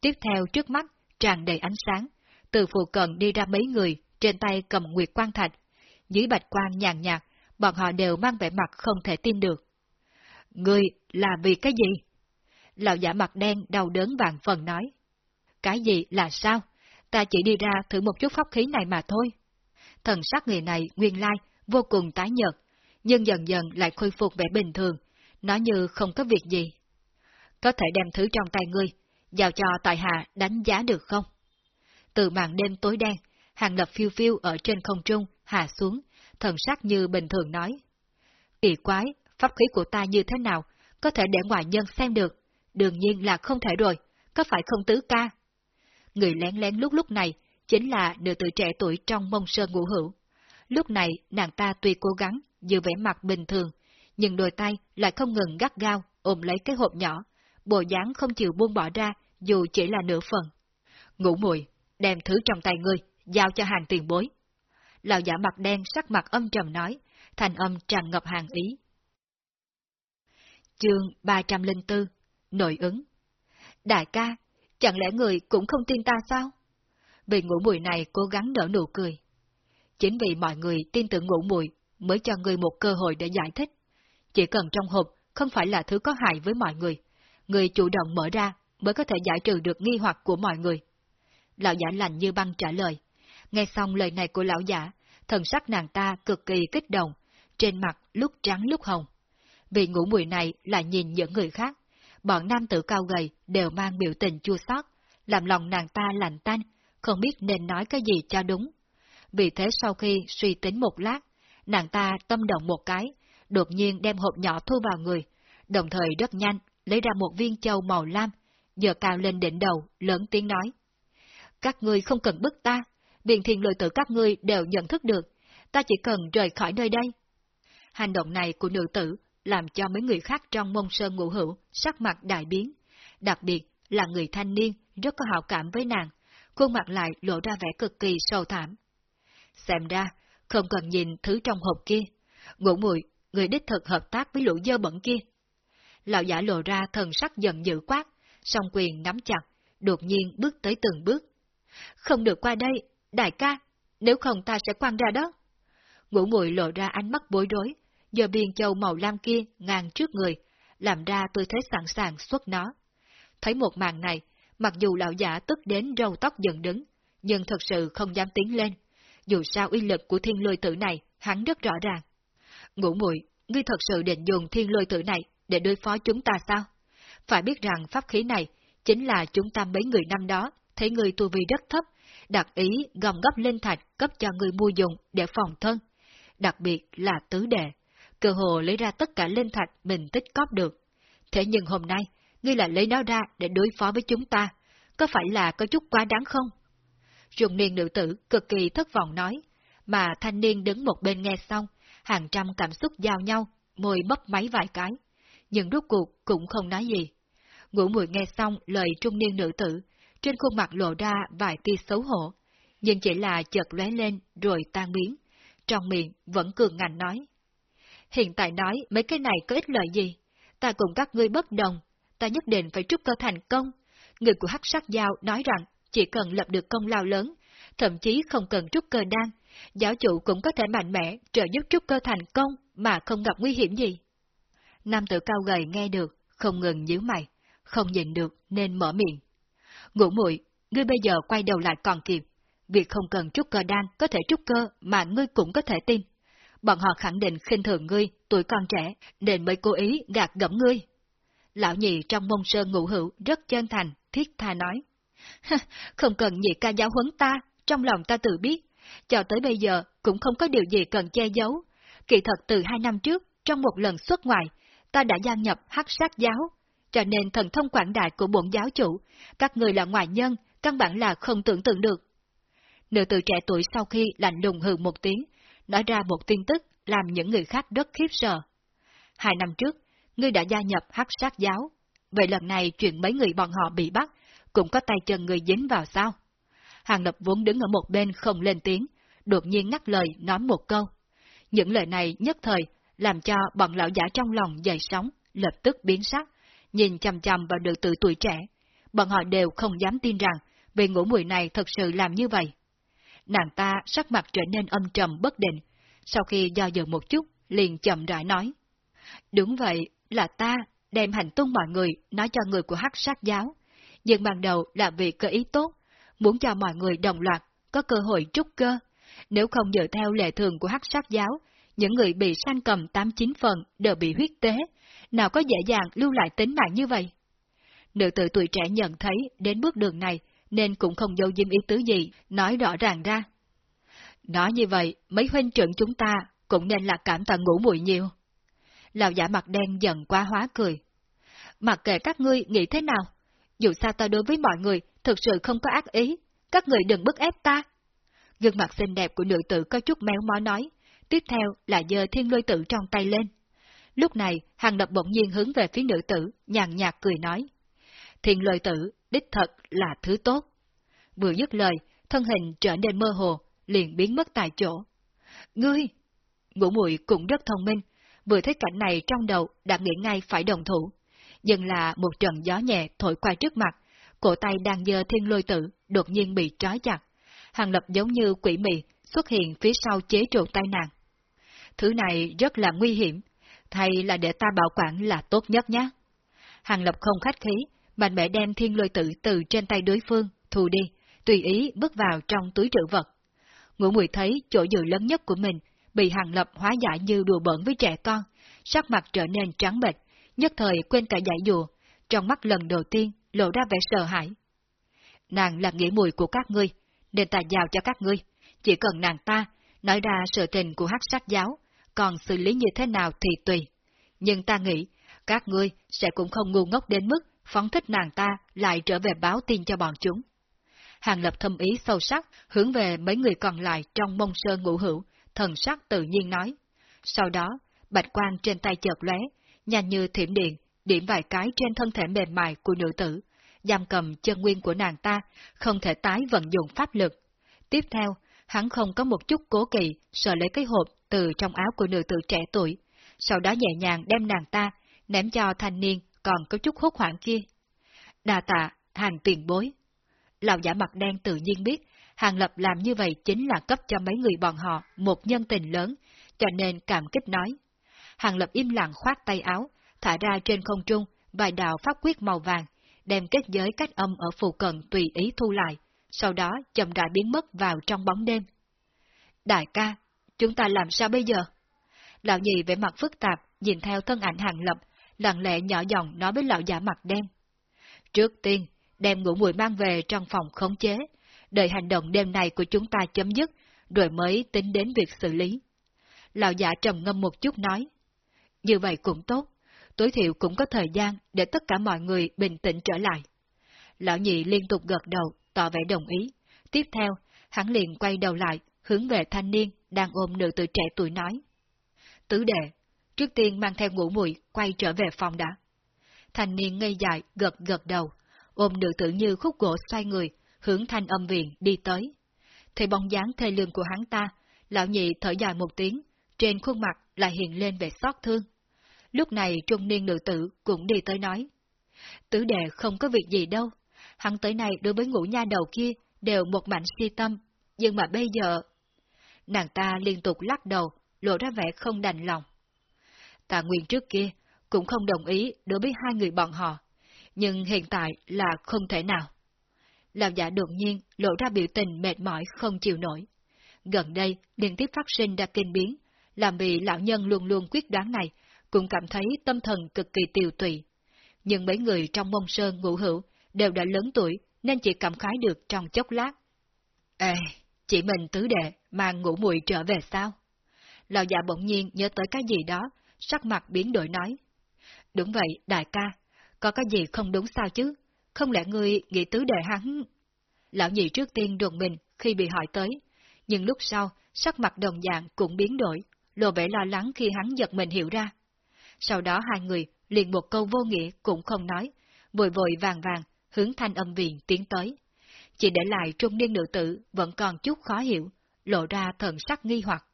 Tiếp theo trước mắt, tràn đầy ánh sáng, từ phụ cận đi ra mấy người, trên tay cầm nguyệt quan thạch. Dưới bạch quan nhàn nhạt, bọn họ đều mang vẻ mặt không thể tin được. Ngươi là vì cái gì? Lão giả mặt đen đau đớn vàng phần nói. Cái gì là sao? Ta chỉ đi ra thử một chút pháp khí này mà thôi. Thần sắc người này nguyên lai, vô cùng tái nhợt, nhưng dần dần lại khôi phục vẻ bình thường, nó như không có việc gì. Có thể đem thứ trong tay ngươi, giao cho tại hạ đánh giá được không? Từ màn đêm tối đen, hàng lập phiêu phiêu ở trên không trung, hạ xuống, thần sắc như bình thường nói. Kỳ quái, pháp khí của ta như thế nào, có thể để ngoại nhân xem được, đương nhiên là không thể rồi, có phải không tứ ca? Người lén lén lúc lúc này, chính là nữ tử trẻ tuổi trong mông sơn ngũ hữu. Lúc này, nàng ta tuy cố gắng, giữ vẻ mặt bình thường, nhưng đôi tay lại không ngừng gắt gao, ôm lấy cái hộp nhỏ, bộ dáng không chịu buông bỏ ra, dù chỉ là nửa phần. Ngủ mùi, đem thứ trong tay ngươi, giao cho hàng tiền bối. Lão giả mặt đen sắc mặt âm trầm nói, thành âm tràn ngập hàng ý. Chương 304 Nội ứng Đại ca, chẳng lẽ người cũng không tin ta sao? Vì ngũ mùi này cố gắng nở nụ cười. Chính vì mọi người tin tưởng ngũ mùi mới cho người một cơ hội để giải thích. Chỉ cần trong hộp không phải là thứ có hại với mọi người, người chủ động mở ra mới có thể giải trừ được nghi hoặc của mọi người. Lão giả lạnh như băng trả lời. Nghe xong lời này của lão giả, thần sắc nàng ta cực kỳ kích động, trên mặt lúc trắng lúc hồng. Vì ngủ mùi này là nhìn những người khác, bọn nam tử cao gầy đều mang biểu tình chua xót, làm lòng nàng ta lạnh tanh, không biết nên nói cái gì cho đúng. Vì thế sau khi suy tính một lát, nàng ta tâm động một cái, đột nhiên đem hộp nhỏ thu vào người, đồng thời rất nhanh lấy ra một viên châu màu lam, giờ cao lên đỉnh đầu, lớn tiếng nói. Các ngươi không cần bức ta, viện thiền lời tử các ngươi đều nhận thức được, ta chỉ cần rời khỏi nơi đây. Hành động này của nữ tử làm cho mấy người khác trong mông sơn ngũ hữu sắc mặt đại biến, đặc biệt là người thanh niên rất có hảo cảm với nàng, khuôn mặt lại lộ ra vẻ cực kỳ sâu thảm. Xem ra, không cần nhìn thứ trong hộp kia, ngũ mùi, người đích thực hợp tác với lũ dơ bẩn kia. Lão giả lộ ra thần sắc giận dữ quát, song quyền nắm chặt, đột nhiên bước tới từng bước. Không được qua đây, đại ca, nếu không ta sẽ quăng ra đó. Ngũ muội lộ ra ánh mắt bối rối, giờ biên châu màu lam kia ngang trước người, làm ra tư thế sẵn sàng xuất nó. Thấy một màn này, mặc dù lão giả tức đến râu tóc dần đứng, nhưng thật sự không dám tiến lên. Dù sao uy lực của thiên lôi tử này, hắn rất rõ ràng. Ngũ muội ngươi thật sự định dùng thiên lôi tử này để đối phó chúng ta sao? Phải biết rằng pháp khí này chính là chúng ta mấy người năm đó thấy người tu vi rất thấp, đặc ý gom gấp linh thạch cấp cho người mua dùng để phòng thân. Đặc biệt là tứ đệ, cơ hồ lấy ra tất cả linh thạch mình tích cóp được. Thế nhưng hôm nay, ngươi lại lấy nó ra để đối phó với chúng ta, có phải là có chút quá đáng không? Dùng niên nữ tử cực kỳ thất vọng nói, mà thanh niên đứng một bên nghe xong, hàng trăm cảm xúc giao nhau, môi bấp máy vài cái, nhưng rốt cuộc cũng không nói gì. Ngũ mùi nghe xong lời trung niên nữ tử, trên khuôn mặt lộ ra vài tia xấu hổ, nhưng chỉ là chợt lóe lên rồi tan biến, trong miệng vẫn cường ngạnh nói. Hiện tại nói mấy cái này có ích lợi gì? Ta cùng các ngươi bất đồng, ta nhất định phải trúc cơ thành công. Người của hắc sắc giao nói rằng chỉ cần lập được công lao lớn, thậm chí không cần trúc cơ đan, giáo chủ cũng có thể mạnh mẽ trợ giúp trúc cơ thành công mà không gặp nguy hiểm gì. Nam tử cao gầy nghe được, không ngừng nhíu mày, không nhìn được nên mở miệng. Ngũ muội, ngươi bây giờ quay đầu lại còn kịp, việc không cần trúc cơ đan có thể trúc cơ mà ngươi cũng có thể tin. Bọn họ khẳng định khinh thường ngươi, tuổi còn trẻ, nên mới cố ý gạt gẫm ngươi. Lão nhị trong mông sơn ngũ hữu rất chân thành, thiết tha nói. không cần nhị ca giáo huấn ta, trong lòng ta tự biết, cho tới bây giờ cũng không có điều gì cần che giấu. Kỳ thật từ hai năm trước, trong một lần xuất ngoại, ta đã gia nhập hắc sát giáo, cho nên thần thông quảng đại của bổn giáo chủ, các người là ngoại nhân, căn bản là không tưởng tượng được. Nữ tử trẻ tuổi sau khi lạnh lùng hừ một tiếng, nói ra một tin tức làm những người khác rất khiếp sợ. Hai năm trước, ngươi đã gia nhập hắc sát giáo, vậy lần này chuyện mấy người bọn họ bị bắt, cũng có tay chân người dính vào sao? Hàng Lập vốn đứng ở một bên không lên tiếng, đột nhiên ngắt lời nói một câu. Những lời này nhất thời làm cho bọn lão giả trong lòng dậy sóng, lập tức biến sắc, nhìn chằm chằm vào nữ tử tuổi trẻ. Bọn họ đều không dám tin rằng về ngũ mùi này thật sự làm như vậy. Nàng ta sắc mặt trở nên âm trầm bất định, sau khi do dự một chút, liền chậm rãi nói. Đúng vậy, là ta đem hành tung mọi người nói cho người của hắc sát giáo, nhưng ban đầu là vì cơ ý tốt, muốn cho mọi người đồng loạt có cơ hội trúc cơ. Nếu không dựa theo lệ thường của hắc sát giáo, những người bị sanh cầm 89 phần đều bị huyết tế, nào có dễ dàng lưu lại tính mạng như vậy. Nữ tử tuổi trẻ nhận thấy đến bước đường này, nên cũng không dâu diêm ý tứ gì, nói rõ ràng ra. Nói như vậy, mấy huynh trưởng chúng ta cũng nên là cảm tạ ngủ mùi nhiều. Lão giả mặt đen dần quá hóa cười. Mặc kệ các ngươi nghĩ thế nào, dù sao ta đối với mọi người thực sự không có ác ý, các người đừng bức ép ta. Gương mặt xinh đẹp của nữ tử có chút méo mó nói, tiếp theo là giơ thiên lôi tử trong tay lên. Lúc này, hàng lập bỗng nhiên hướng về phía nữ tử, nhàn nhạt cười nói. Thiện lợi tử, đích thật là thứ tốt. Vừa dứt lời, thân hình trở nên mơ hồ, liền biến mất tại chỗ. Ngươi! Ngũ muội cũng rất thông minh, vừa thấy cảnh này trong đầu đã nghĩ ngay phải đồng thủ. Nhưng là một trận gió nhẹ thổi qua trước mặt, cổ tay đang giơ thiên lôi tử, đột nhiên bị trói chặt. Hàng lập giống như quỷ mị xuất hiện phía sau chế trụ tay nàng. Thứ này rất là nguy hiểm, hay là để ta bảo quản là tốt nhất nhé. Hàng Lập không khách khí, mạnh mẽ đem thiên lôi tử từ trên tay đối phương, thu đi, tùy ý bước vào trong túi trữ vật. Ngũ mùi thấy chỗ dự lớn nhất của mình bị Hàng Lập hóa giải như đùa bỡn với trẻ con, sắc mặt trở nên trắng bệch, nhất thời quên cả giải dùa, trong mắt lần đầu tiên lộ ra vẻ sợ hãi. Nàng là nghĩa mùi của các ngươi, nên ta giao cho các ngươi, chỉ cần nàng ta nói ra sự tình của hắc sát giáo, còn xử lý như thế nào thì tùy. Nhưng ta nghĩ, các ngươi sẽ cũng không ngu ngốc đến mức phóng thích nàng ta lại trở về báo tin cho bọn chúng. Hàng lập thâm ý sâu sắc, hướng về mấy người còn lại trong mông sơn ngũ hữu, thần sắc tự nhiên nói. Sau đó, bạch quan trên tay chợt lóe, nhanh như thiểm điện, điểm vài cái trên thân thể mềm mại của nữ tử, giam cầm chân nguyên của nàng ta, không thể tái vận dụng pháp lực. Tiếp theo, hắn không có một chút cố kỵ, sợ lấy cái hộp từ trong áo của nữ tử trẻ tuổi, sau đó nhẹ nhàng đem nàng ta, ném cho thanh niên còn có chút hốt hoảng kia. Đà tạ, hàng tiền bối. Lão giả mặt đen tự nhiên biết, hàng lập làm như vậy chính là cấp cho mấy người bọn họ một nhân tình lớn, cho nên cảm kích nói. Hàng lập im lặng khoát tay áo, thả ra trên không trung vài đạo pháp quyết màu vàng, đem kết giới cách âm ở phù cận tùy ý thu lại, sau đó chậm rãi biến mất vào trong bóng đêm. Đại ca, chúng ta làm sao bây giờ? Lão nhị vẻ mặt phức tạp, nhìn theo thân ảnh hàng lập, lặng lẽ nhỏ giọng nói với lão giả mặt đen. Trước tiên, đem ngũ mùi mang về trong phòng khống chế, đợi hành động đêm này của chúng ta chấm dứt, rồi mới tính đến việc xử lý. Lão giả trầm ngâm một chút nói. Như vậy cũng tốt, tối thiểu cũng có thời gian để tất cả mọi người bình tĩnh trở lại. Lão nhị liên tục gật đầu, tỏ vẻ đồng ý. Tiếp theo, hắn liền quay đầu lại, hướng về thanh niên đang ôm nữ tử trẻ tuổi nói. Tứ đệ, trước tiên mang theo ngũ mùi quay trở về phòng đã. Thanh niên ngây dại gật gật đầu, ôm nữ tử như khúc gỗ xoay người, hướng thanh âm viện đi tới. Thấy bóng dáng thê lương của hắn ta, lão nhị thở dài một tiếng, trên khuôn mặt lại hiện lên vẻ xót thương. Lúc này trung niên nữ tử cũng đi tới nói. Tứ đệ không có việc gì đâu, hắn tới nay đối với ngũ nha đầu kia đều một mảnh si tâm, nhưng mà bây giờ... Nàng ta liên tục lắc đầu, lộ ra vẻ không đành lòng. Tạ Nguyên trước kia cũng không đồng ý đối với hai người bọn họ, nhưng hiện tại là không thể nào. Lão giả đột nhiên lộ ra biểu tình mệt mỏi không chịu nổi. Gần đây liên tiếp phát sinh ra kinh biến, làm vì lão nhân luôn luôn quyết đoán này, cũng cảm thấy tâm thần cực kỳ tiều tụy. Nhưng mấy người trong mông sơn ngũ hữu đều đã lớn tuổi nên chỉ cảm khái được trong chốc lát. Ê, chỉ mình tứ đệ mang ngủ muội trở về sao? Lão già dạ bỗng nhiên nhớ tới cái gì đó, sắc mặt biến đổi nói. Đúng vậy, đại ca, có cái gì không đúng sao chứ? Không lẽ ngươi nghĩ tứ đệ hắn... Lão nhị trước tiên đồn mình khi bị hỏi tới, nhưng lúc sau, sắc mặt đồng dạng cũng biến đổi, lộ vẻ lo lắng khi hắn giật mình hiểu ra. Sau đó hai người liền một câu vô nghĩa cũng không nói, vội vội vàng vàng hướng thanh âm viện tiến tới. Chỉ để lại trung niên nữ tử vẫn còn chút khó hiểu, lộ ra thần sắc nghi hoặc.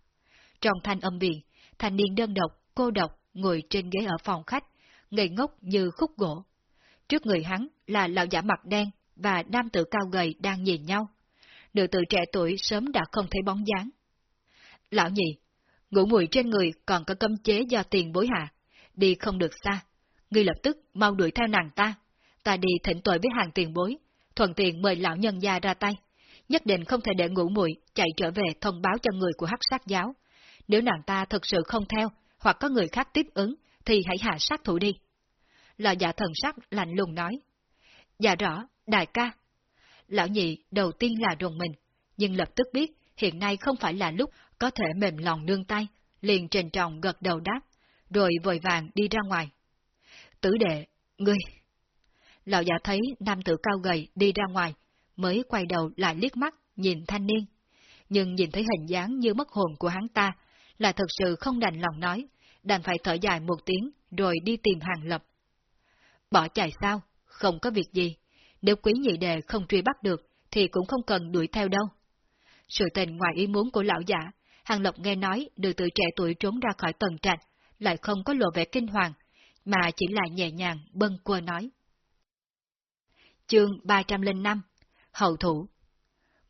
Trong thanh âm viện, thanh niên đơn độc, cô độc, ngồi trên ghế ở phòng khách, ngây ngốc như khúc gỗ. Trước người hắn là lão giả mặt đen và nam tử cao gầy đang nhìn nhau. Nữ tử trẻ tuổi sớm đã không thấy bóng dáng. Lão nhị, ngủ mùi trên người còn có cấm chế do tiền bối hạ, đi không được xa. Ngươi lập tức mau đuổi theo nàng ta. Ta đi thỉnh tội với hàng tiền bối, thuận tiện mời lão nhân gia ra tay. Nhất định không thể để ngủ muội chạy trở về thông báo cho người của hắc sát giáo. Nếu nàng ta thực sự không theo, hoặc có người khác tiếp ứng, thì hãy hạ sát thủ đi. Lão già dạ thần sắc lạnh lùng nói. Dạ rõ, đại ca. Lão nhị đầu tiên là rùng mình, nhưng lập tức biết hiện nay không phải là lúc có thể mềm lòng nương tay, liền trình trọng gật đầu đáp, rồi vội vàng đi ra ngoài. Tử đệ, ngươi... Lão già thấy nam tử cao gầy đi ra ngoài, mới quay đầu lại liếc mắt, nhìn thanh niên. Nhưng nhìn thấy hình dáng như mất hồn của hắn ta, là thật sự không đành lòng nói, đành phải thở dài một tiếng, rồi đi tìm hàng lập. Bỏ chạy sao? Không có việc gì. Nếu quý nhị đề không truy bắt được, thì cũng không cần đuổi theo đâu. Sự tình ngoài ý muốn của lão giả, hàng lập nghe nói được từ trẻ tuổi trốn ra khỏi tầng trạch, lại không có lộ vẻ kinh hoàng, mà chỉ là nhẹ nhàng bâng quơ nói. Chương 305 Hậu thủ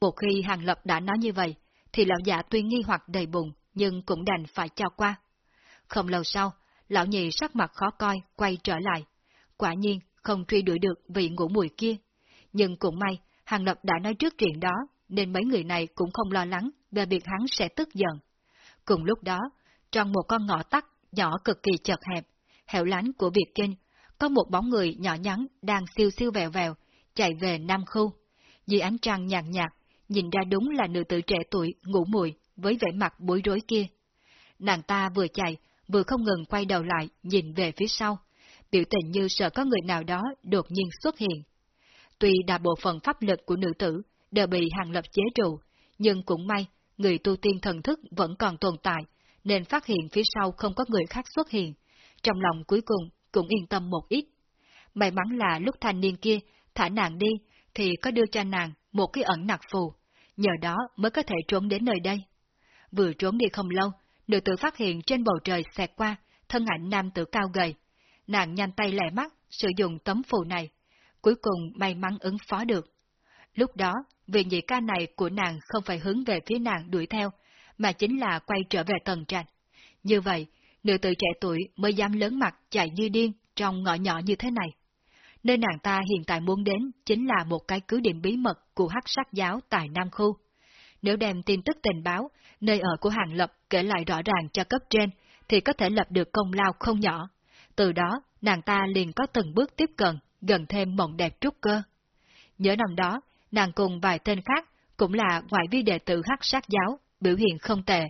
Một khi Hàng Lập đã nói như vậy, thì lão giả tuy nghi hoặc đầy bụng, nhưng cũng đành phải cho qua. Không lâu sau, lão nhị sắc mặt khó coi, quay trở lại. quả nhiên không truy đuổi được vị ngũ mùi kia. Nhưng cũng may, Hàng Lập đã nói trước chuyện đó, nên mấy người này cũng không lo lắng về việc hắn sẽ tức giận. Cùng lúc đó, trong một con ngõ tắt nhỏ cực kỳ chật hẹp, hẻo lánh của Việt Kinh, có một bóng người nhỏ nhắn đang siêu siêu vẹo vẹo, chạy về Nam Khu. Dưới ánh trăng nhàn nhạt, nhìn ra đúng là nữ tử trẻ tuổi ngủ mùi với vẻ mặt bối rối kia. Nàng ta vừa chạy, vừa không ngừng quay đầu lại nhìn về phía sau, biểu tình như sợ có người nào đó đột nhiên xuất hiện. Tuy đa bộ phận pháp lực của nữ tử đều bị hàng lập chế trụ, nhưng cũng may người tu tiên thần thức vẫn còn tồn tại, nên phát hiện phía sau không có người khác xuất hiện. Trong lòng cuối cùng cũng yên tâm một ít. May mắn là lúc thanh niên kia thả nàng đi, thì có đưa cho nàng một cái ẩn nặc phù, nhờ đó mới có thể trốn đến nơi đây. Vừa trốn đi không lâu, nữ tử phát hiện trên bầu trời xẹt qua, thân ảnh nam tử cao gầy. Nàng nhanh tay lẹ mắt, sử dụng tấm phù này. Cuối cùng may mắn ứng phó được. Lúc đó, vị nhị ca này của nàng không phải hướng về phía nàng đuổi theo, mà chính là quay trở về tầng trạch. Như vậy, nữ tử trẻ tuổi mới dám lớn mặt chạy như điên trong ngõ nhỏ như thế này. Nơi nàng ta hiện tại muốn đến chính là một cái cứ điểm bí mật của hắc sắc giáo tại Nam Khu. Nếu đem tin tức tình báo, nơi ở của Hàng Lập kể lại rõ ràng cho cấp trên, thì có thể lập được công lao không nhỏ. Từ đó, nàng ta liền có từng bước tiếp cận, gần thêm mộng đẹp trúc cơ. Nhớ năm đó, nàng cùng vài tên khác, cũng là ngoại vi đệ tử hắc sát giáo, biểu hiện không tệ.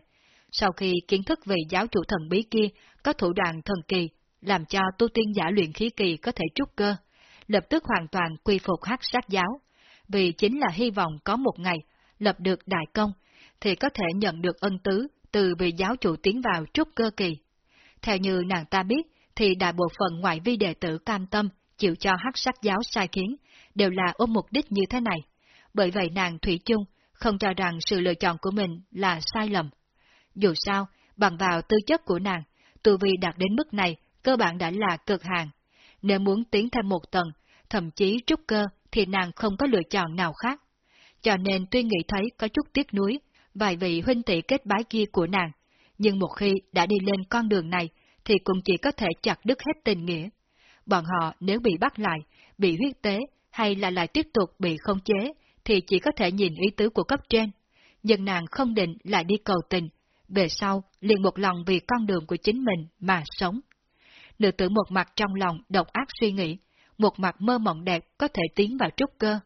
Sau khi kiến thức về giáo chủ thần bí kia có thủ đoạn thần kỳ, làm cho tu tiên giả luyện khí kỳ có thể trúc cơ, lập tức hoàn toàn quy phục hắc sát giáo, vì chính là hy vọng có một ngày lập được đại công, thì có thể nhận được ân tứ từ vị giáo chủ tiến vào trúc cơ kỳ. Theo như nàng ta biết, thì đại bộ phận ngoại vi đệ tử cam tâm chịu cho hắc sắc giáo sai khiến, đều là ôm mục đích như thế này. Bởi vậy nàng Thủy chung không cho rằng sự lựa chọn của mình là sai lầm. Dù sao, bằng vào tư chất của nàng, tu vi đạt đến mức này cơ bản đã là cực hạn. Nếu muốn tiến thêm một tầng, thậm chí trúc cơ thì nàng không có lựa chọn nào khác. Cho nên tuy nghĩ thấy có chút tiếc nuối, vài vị huynh tỷ kết bái kia của nàng, nhưng một khi đã đi lên con đường này thì cũng chỉ có thể chặt đứt hết tình nghĩa. Bọn họ nếu bị bắt lại, bị huyết tế hay là lại tiếp tục bị không chế thì chỉ có thể nhìn ý tứ của cấp trên. Nhưng nàng không định lại đi cầu tình, về sau liền một lòng vì con đường của chính mình mà sống. Nữ tử một mặt trong lòng độc ác suy nghĩ, một mặt mơ mộng đẹp có thể tiến vào trúc cơ.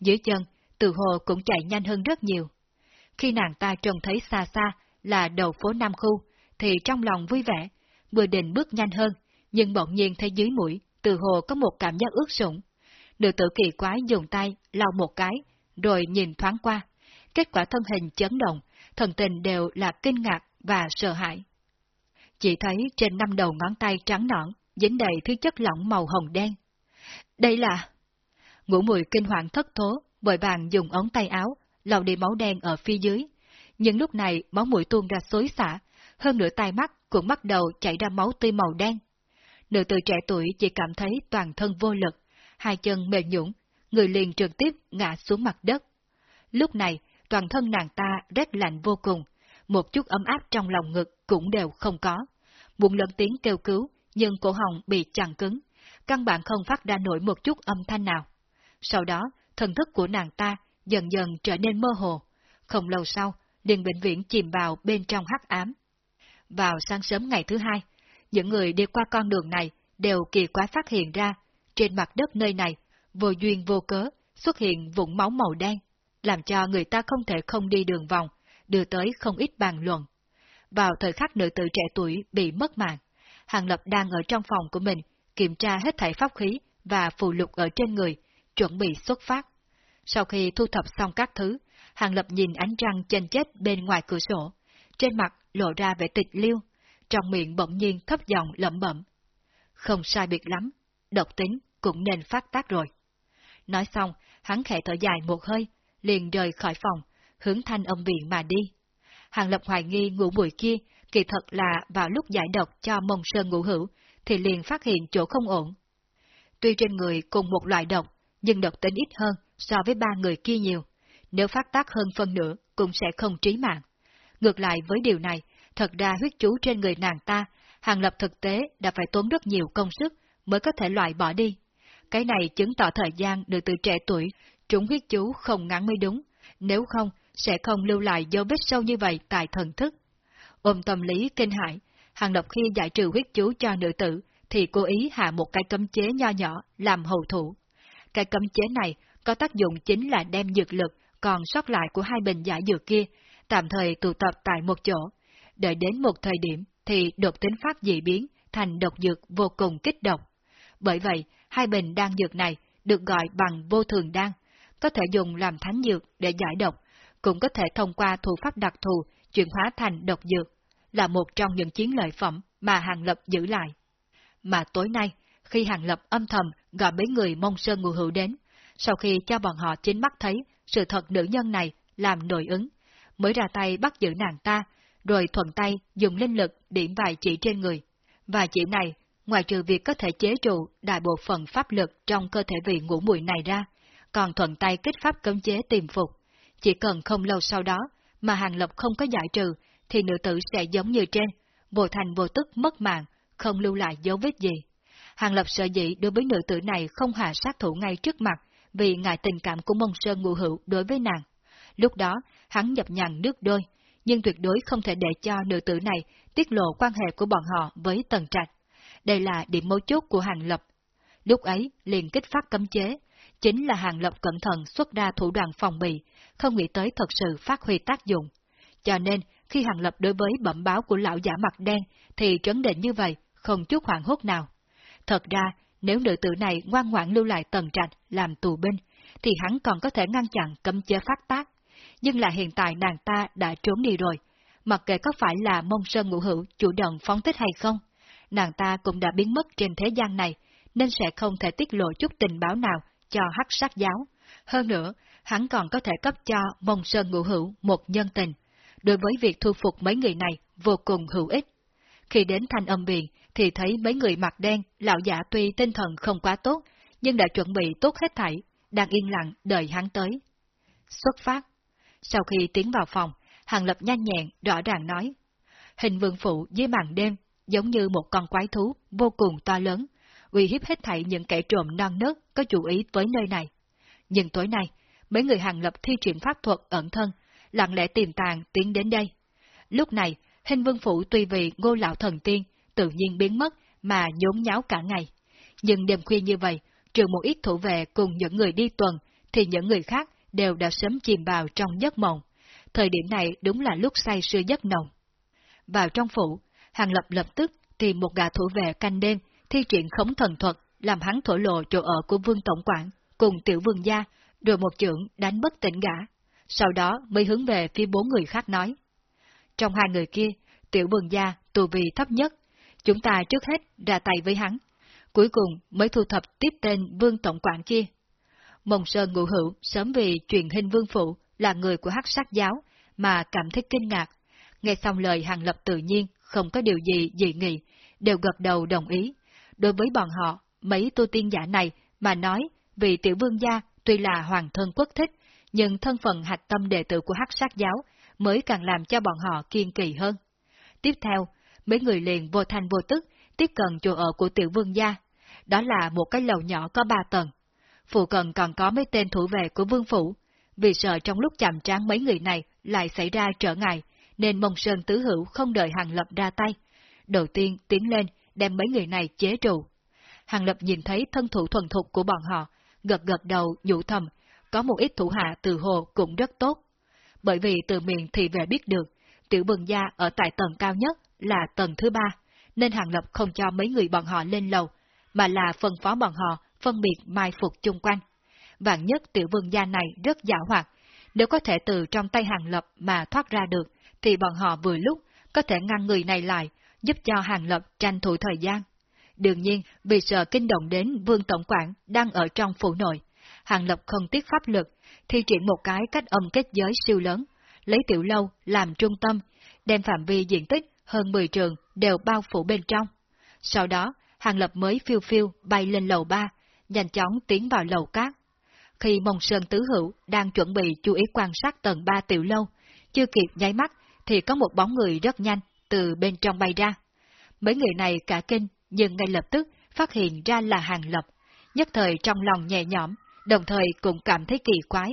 Dưới chân, từ hồ cũng chạy nhanh hơn rất nhiều. Khi nàng ta trông thấy xa xa là đầu phố Nam Khu, thì trong lòng vui vẻ, vừa định bước nhanh hơn, nhưng bỗng nhiên thấy dưới mũi, từ hồ có một cảm giác ướt sũng. Nữ tử kỳ quái dùng tay lau một cái, rồi nhìn thoáng qua. Kết quả thân hình chấn động, thần tình đều là kinh ngạc và sợ hãi. Chỉ thấy trên năm đầu ngón tay trắng nõn, dính đầy thứ chất lỏng màu hồng đen. Đây là... Ngũ mùi kinh hoàng thất thố, vội vàng dùng ống tay áo, lau đi máu đen ở phía dưới. Nhưng lúc này máu mũi tuôn ra xối xả, hơn nửa tai mắt cũng bắt đầu chảy ra máu tươi màu đen. Nữ tử trẻ tuổi chỉ cảm thấy toàn thân vô lực, hai chân mềm nhũn, người liền trực tiếp ngã xuống mặt đất. Lúc này, toàn thân nàng ta rét lạnh vô cùng, một chút ấm áp trong lòng ngực cũng đều không có. Muốn lớn tiếng kêu cứu, nhưng cổ họng bị chặn cứng, căn bản không phát ra nổi một chút âm thanh nào. Sau đó, thần thức của nàng ta dần dần trở nên mơ hồ. Không lâu sau, liền bệnh viện chìm vào bên trong hắc ám. Vào sáng sớm ngày thứ hai, những người đi qua con đường này đều kỳ quái phát hiện ra, trên mặt đất nơi này, vô duyên vô cớ, xuất hiện vũng máu màu đen, làm cho người ta không thể không đi đường vòng, đưa tới không ít bàn luận. Vào thời khắc nữ tử trẻ tuổi bị mất mạng, Hàng Lập đang ở trong phòng của mình, kiểm tra hết thảy pháp khí và phù lục ở trên người, chuẩn bị xuất phát. Sau khi thu thập xong các thứ, Hàng Lập nhìn ánh trăng chênh chết bên ngoài cửa sổ, trên mặt lộ ra vẻ tịch liêu, trong miệng bỗng nhiên thấp giọng lẩm bẩm. Không sai biệt lắm, độc tính cũng nên phát tác rồi. Nói xong, hắn khẽ thở dài một hơi, liền rời khỏi phòng, hướng thanh âm viện mà đi. Hàng Lập hoài nghi ngủ buổi kia, kỳ thật là vào lúc giải độc cho mông sơn ngũ hữu, thì liền phát hiện chỗ không ổn. Tuy trên người cùng một loại độc, nhưng độc tính ít hơn so với ba người kia nhiều. Nếu phát tác hơn phân nửa, cũng sẽ không trí mạng. Ngược lại với điều này, thật ra huyết chú trên người nàng ta, Hàng Lập thực tế đã phải tốn rất nhiều công sức mới có thể loại bỏ đi. Cái này chứng tỏ thời gian được từ trẻ tuổi, trúng huyết chú không ngắn mới đúng, nếu không sẽ không lưu lại dấu vết sâu như vậy tại thần thức. Ôm tâm lý kinh hãi. Hàng Lập khi giải trừ huyết chú cho nữ tử, thì cố ý hạ một cái cấm chế nho nhỏ làm hậu thủ. Cái cấm chế này có tác dụng chính là đem dược lực còn sót lại của hai bình giả dược kia, tạm thời tụ tập tại một chỗ. Đợi đến một thời điểm thì đột tính phát dị biến thành độc dược vô cùng kích độc. Bởi vậy, hai bình đan dược này được gọi bằng vô thường đan, có thể dùng làm thánh dược để giải độc, cũng có thể thông qua thủ pháp đặc thù chuyển hóa thành độc dược, là một trong những chiến lợi phẩm mà Hàng Lập giữ lại. Mà tối nay, khi Hàng Lập âm thầm gọi mấy người mông sơn ngụ hữu đến, sau khi cho bọn họ chính mắt thấy sự thật nữ nhân này làm nội ứng, mới ra tay bắt giữ nàng ta, rồi thuận tay dùng linh lực điểm vài chỉ trên người. Và chỉ này, ngoài trừ việc có thể chế trụ đại bộ phận pháp lực trong cơ thể vị ngũ mùi này ra, còn thuận tay kích pháp cấm chế tìm phục. Chỉ cần không lâu sau đó, mà Hàng Lập không có giải trừ, thì nữ tử sẽ giống như trên, vô thành vô tức mất mạng, không lưu lại dấu vết gì. Hàng Lập sợ dĩ đối với nữ tử này không hạ sát thủ ngay trước mặt, vì ngại tình cảm của mông sơn ngụ hữu đối với nàng. Lúc đó, hắn nhập nhằn nước đôi, nhưng tuyệt đối không thể để cho nữ tử này tiết lộ quan hệ của bọn họ với Tần Trạch. Đây là điểm mấu chốt của Hàng Lập. Lúc ấy, liền kích phát cấm chế, chính là Hàng Lập cẩn thận xuất ra thủ đoạn phòng bị, không nghĩ tới thật sự phát huy tác dụng. Cho nên, khi Hàng Lập đối với bẩm báo của lão giả mặt đen, thì trấn định như vậy, không chút hoảng hốt nào. Thật ra, nếu nữ tử này ngoan ngoãn lưu lại tần trạch làm tù binh, thì hắn còn có thể ngăn chặn cấm chế phát tác. Nhưng là hiện tại nàng ta đã trốn đi rồi, mặc kệ có phải là mông sơn ngũ hữu chủ động phóng thích hay không, nàng ta cũng đã biến mất trên thế gian này, nên sẽ không thể tiết lộ chút tình báo nào cho hắc sát giáo. Hơn nữa, hắn còn có thể cấp cho mông sơn ngũ hữu một nhân tình. Đối với việc thu phục mấy người này vô cùng hữu ích. Khi đến thanh âm biển, thì thấy mấy người mặt đen, lão giả tuy tinh thần không quá tốt, nhưng đã chuẩn bị tốt hết thảy, đang yên lặng đợi hắn tới. Xuất phát. Sau khi tiến vào phòng, Hàng Lập nhanh nhẹn, rõ ràng nói. Hình vương phụ dưới màn đêm, giống như một con quái thú vô cùng to lớn, uy hiếp hết thảy những kẻ trộm non nớt có chủ ý với nơi này. Nhưng tối nay, mấy người Hàng Lập thi triển pháp thuật ẩn thân, lặng lẽ tìm tàng tiến đến đây. Lúc này, hình vương phủ tuy vì ngô lão thần tiên, tự nhiên biến mất mà nhốn nháo cả ngày. Nhưng đêm khuya như vậy, trừ một ít thủ vệ cùng những người đi tuần, thì những người khác đều đã sớm chìm vào trong giấc mộng. Thời điểm này đúng là lúc say sưa giấc nồng. Vào trong phủ, Hàng Lập lập tức tìm một gã thủ vệ canh đêm, thi triển khống thần thuật, làm hắn thổ lộ chỗ ở của vương tổng quản, cùng tiểu vương gia, rồi một trưởng đánh bất tỉnh gã. Sau đó mới hướng về phía bốn người khác nói. Trong hai người kia, tiểu vương gia tù vị thấp nhất, Chúng ta trước hết ra tay với hắn, cuối cùng mới thu thập tiếp tên vương tổng quản kia. Mông Sơn Ngụ Hữu sớm vì truyền hình vương phụ là người của hắc sát giáo mà cảm thấy kinh ngạc. Nghe xong lời hàng lập tự nhiên, không có điều gì dị nghị, đều gật đầu đồng ý. Đối với bọn họ, mấy tu tiên giả này mà nói vì tiểu vương gia tuy là hoàng thân quốc thích, nhưng thân phận hạch tâm đệ tử của hắc sát giáo mới càng làm cho bọn họ kiên kỳ hơn. Tiếp theo, mấy người liền vô thành vô tức tiếp cận chỗ ở của tiểu vương gia. Đó là một cái lầu nhỏ có ba tầng. Phụ cận còn có mấy tên thủ vệ của vương phủ. Vì sợ trong lúc chạm trán mấy người này lại xảy ra trở ngại, nên mông sơn tứ hữu không đợi Hàng Lập ra tay. Đầu tiên tiến lên, đem mấy người này chế trụ. Hàng Lập nhìn thấy thân thủ thuần thục của bọn họ, gật gật đầu nhủ thầm, có một ít thủ hạ từ hồ cũng rất tốt. Bởi vì từ miệng thì về biết được, tiểu bừng gia ở tại tầng cao nhất là tầng thứ ba, nên Hàng Lập không cho mấy người bọn họ lên lầu, mà là phân phó bọn họ phân biệt mai phục chung quanh. Vạn nhất tiểu vương gia này rất giả hoạt, nếu có thể từ trong tay Hàng Lập mà thoát ra được, thì bọn họ vừa lúc có thể ngăn người này lại, giúp cho Hàng Lập tranh thủ thời gian. Đương nhiên, vì sợ kinh động đến vương tổng quản đang ở trong phủ nội, Hàng Lập không tiếc pháp lực, thi triển một cái cách âm kết giới siêu lớn, lấy tiểu lâu làm trung tâm, đem phạm vi diện tích hơn 10 trường đều bao phủ bên trong. Sau đó, Hàng Lập mới phiêu phiêu bay lên lầu ba, nhanh chóng tiến vào lầu cát. Khi Mông Sơn Tứ Hữu đang chuẩn bị chú ý quan sát tầng ba tiểu lâu, chưa kịp nháy mắt thì có một bóng người rất nhanh từ bên trong bay ra. Mấy người này cả kinh, nhưng ngay lập tức phát hiện ra là Hàng Lập, nhất thời trong lòng nhẹ nhõm, đồng thời cũng cảm thấy kỳ quái.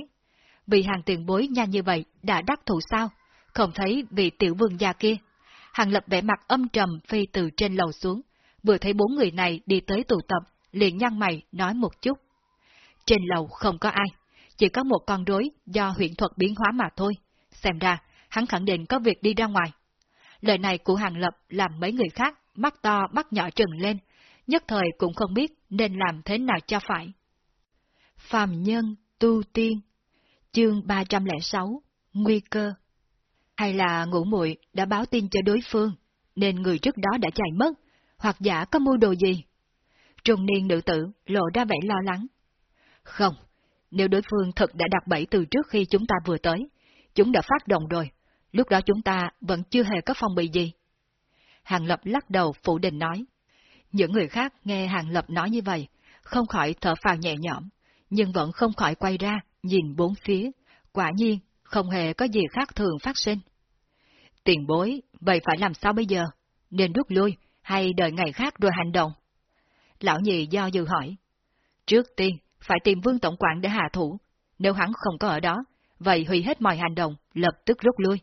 Vì hàng tiền bối nhanh như vậy đã đắc thủ sao? Không thấy vị tiểu vương gia kia. Hàng Lập vẻ mặt âm trầm phi từ trên lầu xuống, vừa thấy bốn người này đi tới tụ tập, liền nhăn mày nói một chút. Trên lầu không có ai, chỉ có một con rối do huyện thuật biến hóa mà thôi. Xem ra, hắn khẳng định có việc đi ra ngoài. Lời này của Hàng Lập làm mấy người khác mắt to mắt nhỏ trừng lên, nhất thời cũng không biết nên làm thế nào cho phải. Phàm nhân tu tiên Chương 306 Nguy cơ Hay là ngũ muội đã báo tin cho đối phương, nên người trước đó đã chạy mất, hoặc giả có mưu đồ gì? Trung niên nữ tử lộ ra vẻ lo lắng. Không, nếu đối phương thật đã đặt bẫy từ trước khi chúng ta vừa tới, chúng đã phát động rồi, lúc đó chúng ta vẫn chưa hề có phong bị gì. Hàng Lập lắc đầu phủ định nói. Những người khác nghe Hàng Lập nói như vậy, không khỏi thở phào nhẹ nhõm, nhưng vẫn không khỏi quay ra, nhìn bốn phía, quả nhiên không hề có gì khác thường phát sinh. Tiền bối, vậy phải làm sao bây giờ? Nên rút lui, hay đợi ngày khác rồi hành động? Lão nhị do dự hỏi. Trước tiên, phải tìm vương tổng quản để hạ thủ. Nếu hắn không có ở đó, vậy hủy hết mọi hành động, lập tức rút lui.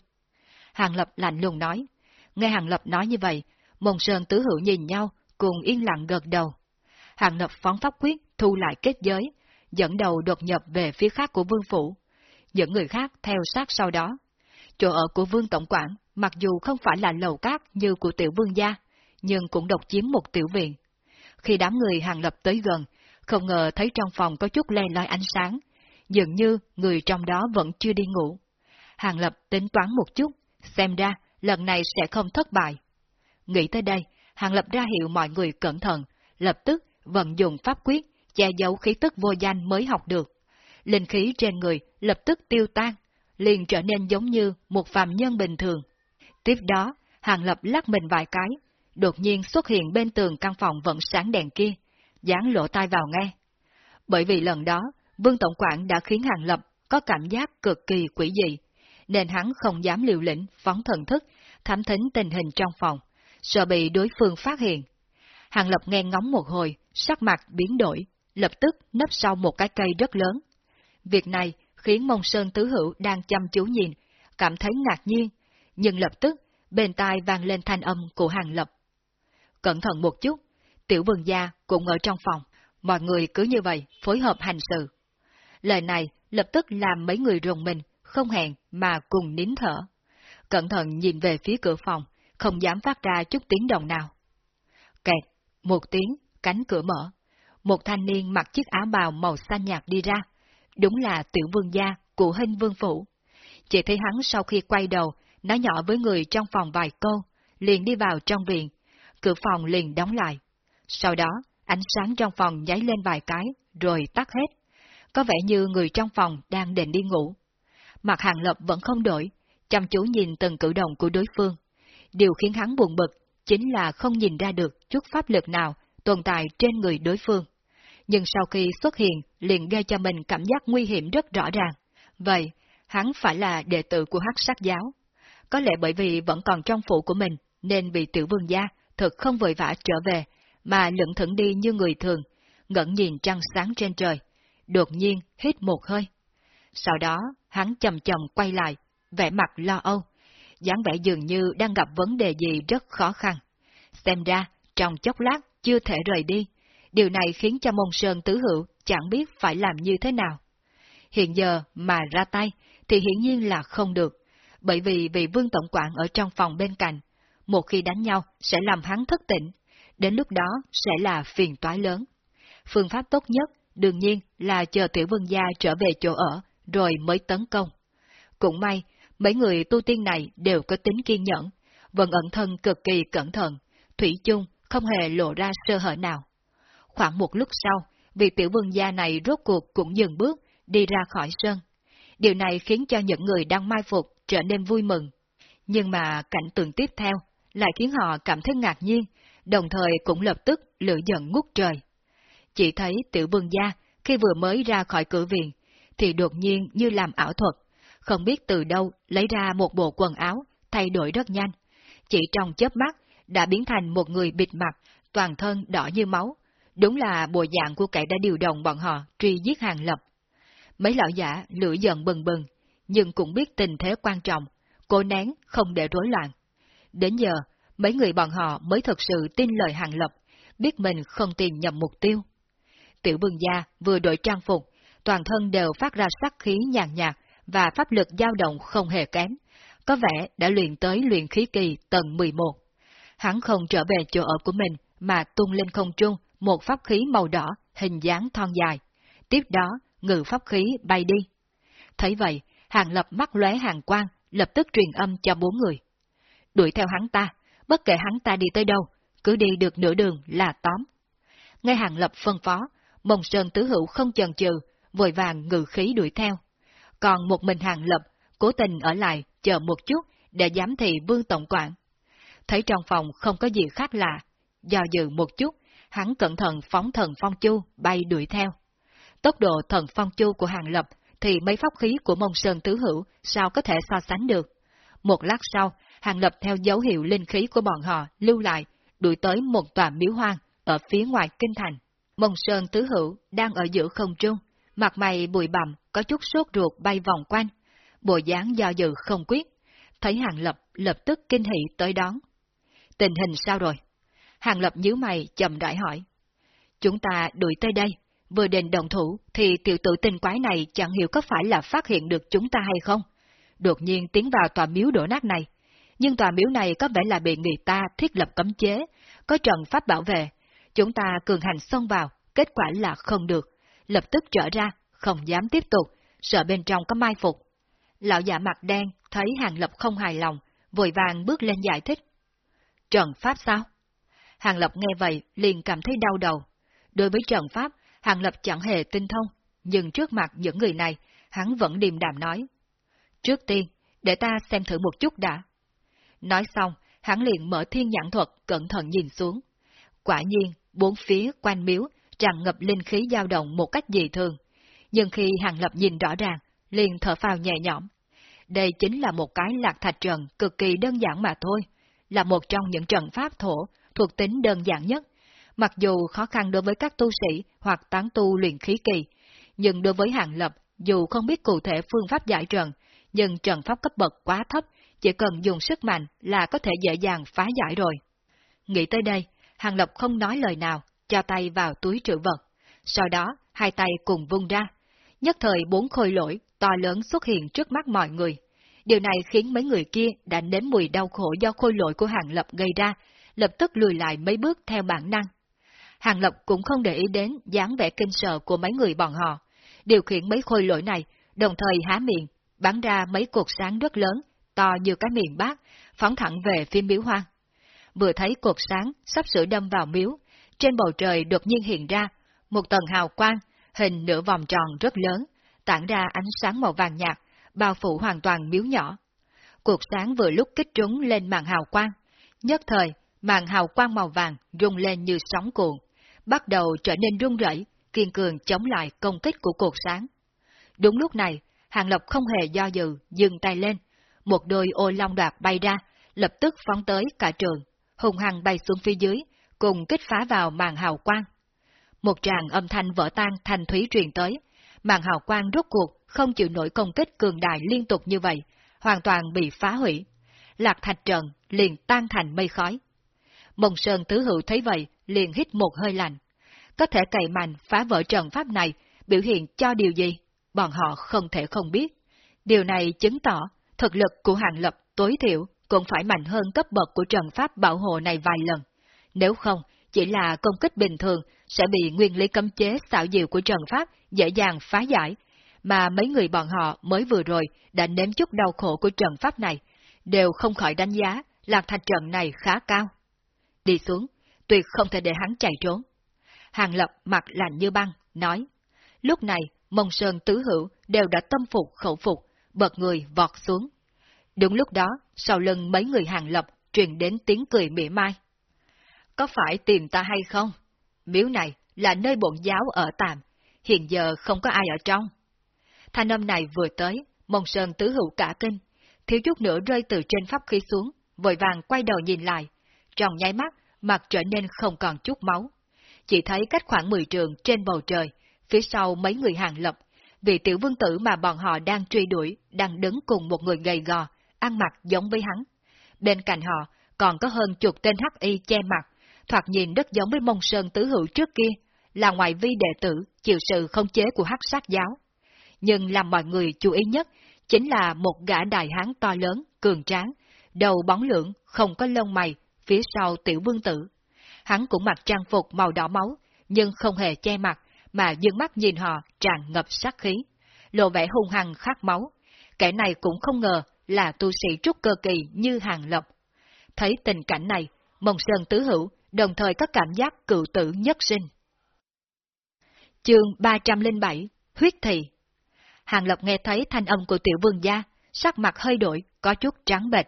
Hàng Lập lạnh lùng nói. Nghe Hàng Lập nói như vậy, Mông Sơn tứ hữu nhìn nhau, cùng yên lặng gật đầu. Hàng Lập phóng pháp quyết, thu lại kết giới, dẫn đầu đột nhập về phía khác của vương phủ. Những người khác theo sát sau đó. Chỗ ở của vương tổng quản, mặc dù không phải là lầu cát như của tiểu vương gia, nhưng cũng độc chiếm một tiểu viện. Khi đám người hàng lập tới gần, không ngờ thấy trong phòng có chút le loi ánh sáng, dường như người trong đó vẫn chưa đi ngủ. Hàng lập tính toán một chút, xem ra lần này sẽ không thất bại. Nghĩ tới đây, hàng lập ra hiệu mọi người cẩn thận, lập tức vận dụng pháp quyết, che giấu khí tức vô danh mới học được. Linh khí trên người lập tức tiêu tan, liền trở nên giống như một phàm nhân bình thường. Tiếp đó, hàng lập lắc mình vài cái, đột nhiên xuất hiện bên tường căn phòng vẫn sáng đèn kia, dán lỗ tai vào nghe. Bởi vì lần đó, Vương Tổng quản đã khiến Hàng Lập có cảm giác cực kỳ quỷ dị, nên hắn không dám liều lĩnh phóng thần thức, thám thính tình hình trong phòng, sợ bị đối phương phát hiện. Hàng Lập nghe ngóng một hồi, sắc mặt biến đổi, lập tức nấp sau một cái cây rất lớn. Việc này khiến Mông Sơn Tứ Hữu đang chăm chú nhìn, cảm thấy ngạc nhiên, nhưng lập tức bên tai vang lên thanh âm của Hàng Lập. Cẩn thận một chút, tiểu vườn gia cũng ở trong phòng, mọi người cứ như vậy phối hợp hành sự. Lời này lập tức làm mấy người rùng mình, không hẹn mà cùng nín thở. Cẩn thận nhìn về phía cửa phòng, không dám phát ra chút tiếng động nào. Kẹt, một tiếng, cánh cửa mở. Một thanh niên mặc chiếc áo bào màu xanh nhạt đi ra. Đúng là tiểu vương gia của hình vương phủ. Chỉ thấy hắn sau khi quay đầu, nói nhỏ với người trong phòng vài câu, liền đi vào trong viện. Cửa phòng liền đóng lại. Sau đó, ánh sáng trong phòng nháy lên vài cái, rồi tắt hết. Có vẻ như người trong phòng đang định đi ngủ. Mặt hàng lập vẫn không đổi, chăm chú nhìn từng cử động của đối phương. Điều khiến hắn buồn bực chính là không nhìn ra được chút pháp lực nào tồn tại trên người đối phương. Nhưng sau khi xuất hiện liền gây cho mình cảm giác nguy hiểm rất rõ ràng. Vậy, hắn phải là đệ tử của hắc sát giáo. Có lẽ bởi vì vẫn còn trong phủ của mình, nên bị tiểu vương gia thật không vội vã trở về, mà lững thững đi như người thường, ngẩn nhìn trăng sáng trên trời, đột nhiên hít một hơi. Sau đó, hắn chầm chầm quay lại, vẻ mặt lo âu, dáng vẻ dường như đang gặp vấn đề gì rất khó khăn. Xem ra, trong chốc lát chưa thể rời đi, điều này khiến cho môn sơn tứ hữu chẳng biết phải làm như thế nào. Hiện giờ mà ra tay thì hiển nhiên là không được, bởi vì vị vương tổng quản ở trong phòng bên cạnh, một khi đánh nhau sẽ làm hắn thất tỉnh, đến lúc đó sẽ là phiền toái lớn. Phương pháp tốt nhất đương nhiên là chờ tiểu vương gia trở về chỗ ở, rồi mới tấn công. Cũng may, mấy người tu tiên này đều có tính kiên nhẫn, vẫn ẩn thân cực kỳ cẩn thận, thủy chung không hề lộ ra sơ hở nào. Khoảng một lúc sau, vị tiểu vương gia này rốt cuộc cũng dừng bước, đi ra khỏi sân. Điều này khiến cho những người đang mai phục trở nên vui mừng. Nhưng mà cảnh tượng tiếp theo lại khiến họ cảm thấy ngạc nhiên, đồng thời cũng lập tức lửa giận ngút trời. Chỉ thấy tiểu vương gia khi vừa mới ra khỏi cửa viện, thì đột nhiên như làm ảo thuật, không biết từ đâu lấy ra một bộ quần áo, thay đổi rất nhanh. Chỉ trong chớp mắt, đã biến thành một người bịt mặt, toàn thân đỏ như máu, Đúng là bộ dạng của kẻ đã điều động bọn họ truy giết hàng lập. Mấy lão giả lửa giận bừng bừng, nhưng cũng biết tình thế quan trọng, cố nén không để rối loạn. Đến giờ, mấy người bọn họ mới thực sự tin lời hàng lập, biết mình không tìm nhầm mục tiêu. Tiểu bừng gia vừa đổi trang phục, toàn thân đều phát ra sắc khí nhàn nhạt và pháp lực dao động không hề kém, có vẻ đã luyện tới luyện khí kỳ tầng 11. Hắn không trở về chỗ ở của mình mà tung lên không trung một pháp khí màu đỏ, hình dáng thon dài. Tiếp đó, ngự pháp khí bay đi. Thấy vậy, hàng lập mắt lóe hàng quang, lập tức truyền âm cho bốn người. Đuổi theo hắn ta, bất kể hắn ta đi tới đâu, cứ đi được nửa đường là tóm. Ngay hàng lập phân phó, mông sơn tứ hữu không chần chừ, vội vàng ngự khí đuổi theo. Còn một mình hàng lập, cố tình ở lại, chờ một chút, để giám thị vương tổng quản. Thấy trong phòng không có gì khác lạ, do dự một chút, hắn cẩn thận phóng thần phong chu bay đuổi theo. Tốc độ thần phong chu của hàng lập thì mấy pháp khí của mông sơn tứ hữu sao có thể so sánh được. Một lát sau, hàng lập theo dấu hiệu linh khí của bọn họ lưu lại, đuổi tới một tòa miếu hoang ở phía ngoài kinh thành. Mông sơn tứ hữu đang ở giữa không trung, mặt mày bụi bặm có chút sốt ruột bay vòng quanh, bộ dáng do dự không quyết. Thấy hàng lập lập tức kinh hỉ tới đón. Tình hình sao rồi? Hàng Lập nhíu mày chậm rãi hỏi. Chúng ta đuổi tới đây, vừa định đồng thủ thì tiểu tử tinh quái này chẳng hiểu có phải là phát hiện được chúng ta hay không. Đột nhiên tiến vào tòa miếu đổ nát này. Nhưng tòa miếu này có vẻ là bị người ta thiết lập cấm chế, có trận pháp bảo vệ. Chúng ta cường hành xông vào, kết quả là không được. Lập tức trở ra, không dám tiếp tục, sợ bên trong có mai phục. Lão giả mặt đen thấy Hàng Lập không hài lòng, vội vàng bước lên giải thích. Trận pháp sao? Hàng Lập nghe vậy liền cảm thấy đau đầu. Đối với trận pháp, Hàng Lập chẳng hề tinh thông, nhưng trước mặt những người này, hắn vẫn điềm đạm nói. Trước tiên, để ta xem thử một chút đã. Nói xong, hắn liền mở thiên nhãn thuật cẩn thận nhìn xuống. Quả nhiên, bốn phía quanh miếu tràn ngập linh khí dao động một cách dị thường. Nhưng khi Hàng Lập nhìn rõ ràng, liền thở phào nhẹ nhõm. Đây chính là một cái lạc thạch trận cực kỳ đơn giản mà thôi, là một trong những trận pháp thổ thuộc tính đơn giản nhất. Mặc dù khó khăn đối với các tu sĩ hoặc tán tu luyện khí kỳ, nhưng đối với hàng lập, dù không biết cụ thể phương pháp giải trận, nhưng trận pháp cấp bậc quá thấp, chỉ cần dùng sức mạnh là có thể dễ dàng phá giải rồi. Nghĩ tới đây, hàng lập không nói lời nào, cho tay vào túi trữ vật. Sau đó, hai tay cùng vung ra. Nhất thời bốn khôi lỗi to lớn xuất hiện trước mắt mọi người. Điều này khiến mấy người kia đã nếm mùi đau khổ do khôi lỗi của hàng lập gây ra, lập tức lùi lại mấy bước theo bản năng. Hàng Lập cũng không để ý đến dáng vẻ kinh sợ của mấy người bọn họ, điều khiển mấy khôi lỗi này, đồng thời há miệng, bắn ra mấy cột sáng rất lớn, to như cái miệng bát, phóng thẳng về phía miếu hoang. Vừa thấy cột sáng sắp sửa đâm vào miếu, trên bầu trời đột nhiên hiện ra một tầng hào quang, hình nửa vòng tròn rất lớn, tản ra ánh sáng màu vàng nhạt, bao phủ hoàn toàn miếu nhỏ. Cột sáng vừa lúc kích trúng lên màn hào quang, nhất thời màn hào quang màu vàng rung lên như sóng cuộn, bắt đầu trở nên rung rẩy, kiên cường chống lại công kích của cột sáng. Đúng lúc này, Hàng Lộc không hề do dự, dừng tay lên, một đôi ô long đoạt bay ra, lập tức phóng tới cả trường, hùng hăng bay xuống phía dưới, cùng kích phá vào màn hào quang. Một tràng âm thanh vỡ tan thành thúy truyền tới, màn hào quang rốt cuộc không chịu nổi công kích cường đại liên tục như vậy, hoàn toàn bị phá hủy. Lạc thạch trận liền tan thành mây khói. Mông Sơn Tứ Hữu thấy vậy, liền hít một hơi lạnh. Có thể cày mạnh phá vỡ trận pháp này, biểu hiện cho điều gì? Bọn họ không thể không biết. Điều này chứng tỏ, thực lực của hàng lập tối thiểu cũng phải mạnh hơn cấp bậc của trận pháp bảo hộ này vài lần. Nếu không, chỉ là công kích bình thường sẽ bị nguyên lý cấm chế xảo diệu của trận pháp dễ dàng phá giải, mà mấy người bọn họ mới vừa rồi đã nếm chút đau khổ của trận pháp này, đều không khỏi đánh giá lạc thạch trận này khá cao. Đi xuống, tuyệt không thể để hắn chạy trốn. Hàng Lập mặt lạnh như băng, nói. Lúc này, Mông Sơn Tứ Hữu đều đã tâm phục khẩu phục, bật người vọt xuống. Đúng lúc đó, sau lưng mấy người Hàng Lập truyền đến tiếng cười mỉa mai. Có phải tìm ta hay không? Miếu này là nơi bổn giáo ở tạm, hiện giờ không có ai ở trong. Thanh âm này vừa tới, Mông Sơn Tứ Hữu cả kinh, thiếu chút nữa rơi từ trên pháp khí xuống, vội vàng quay đầu nhìn lại, trong nháy mắt, mặt trở nên không còn chút máu. chỉ thấy cách khoảng 10 trường trên bầu trời, phía sau mấy người hàng lập, vị tiểu vương tử mà bọn họ đang truy đuổi, đang đứng cùng một người gầy gò, ăn mặc giống với hắn. Bên cạnh họ còn có hơn chục tên hắc y che mặt, thoạt nhìn rất giống với mông sơn tứ hữu trước kia, là ngoại vi đệ tử chịu sự không chế của hắc sát giáo. Nhưng làm mọi người chú ý nhất chính là một gã đại hán to lớn, cường tráng, đầu bóng lưỡng, không có lông mày, phía sau tiểu vương tử. Hắn cũng mặc trang phục màu đỏ máu, nhưng không hề che mặt, mà dương mắt nhìn họ tràn ngập sát khí, lộ vẻ hung hăng khát máu. Kẻ này cũng không ngờ là tu sĩ trúc cơ kỳ như hàng lộc. Thấy tình cảnh này, Mông Sơn Tứ Hữu đồng thời có cảm giác cựu tử nhất sinh. Chương 307 Huyết Thị Hàng lộc nghe thấy thanh âm của tiểu vương gia, sắc mặt hơi đổi, có chút trắng bệch.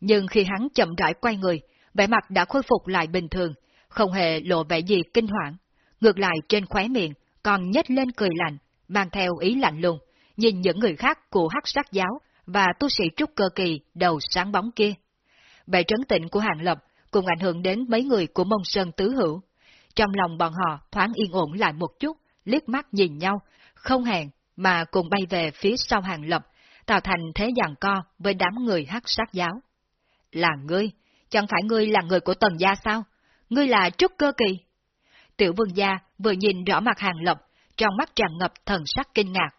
Nhưng khi hắn chậm rãi quay người, vẻ mặt đã khôi phục lại bình thường, không hề lộ vẻ gì kinh hoảng. Ngược lại trên khóe miệng, còn nhếch lên cười lạnh, mang theo ý lạnh lùng, nhìn những người khác của hắc sát giáo và tu sĩ trúc cơ kỳ đầu sáng bóng kia. Vẻ trấn tĩnh của Hàng Lập cũng ảnh hưởng đến mấy người của mông sơn tứ hữu. Trong lòng bọn họ thoáng yên ổn lại một chút, liếc mắt nhìn nhau, không hẹn mà cùng bay về phía sau Hàng Lập, tạo thành thế giằng co với đám người hắc sát giáo. Là ngươi, chẳng phải ngươi là người của tần gia sao? Ngươi là trúc cơ kỳ. Tiểu vương gia vừa nhìn rõ mặt Hàng lộc, trong mắt tràn ngập thần sắc kinh ngạc.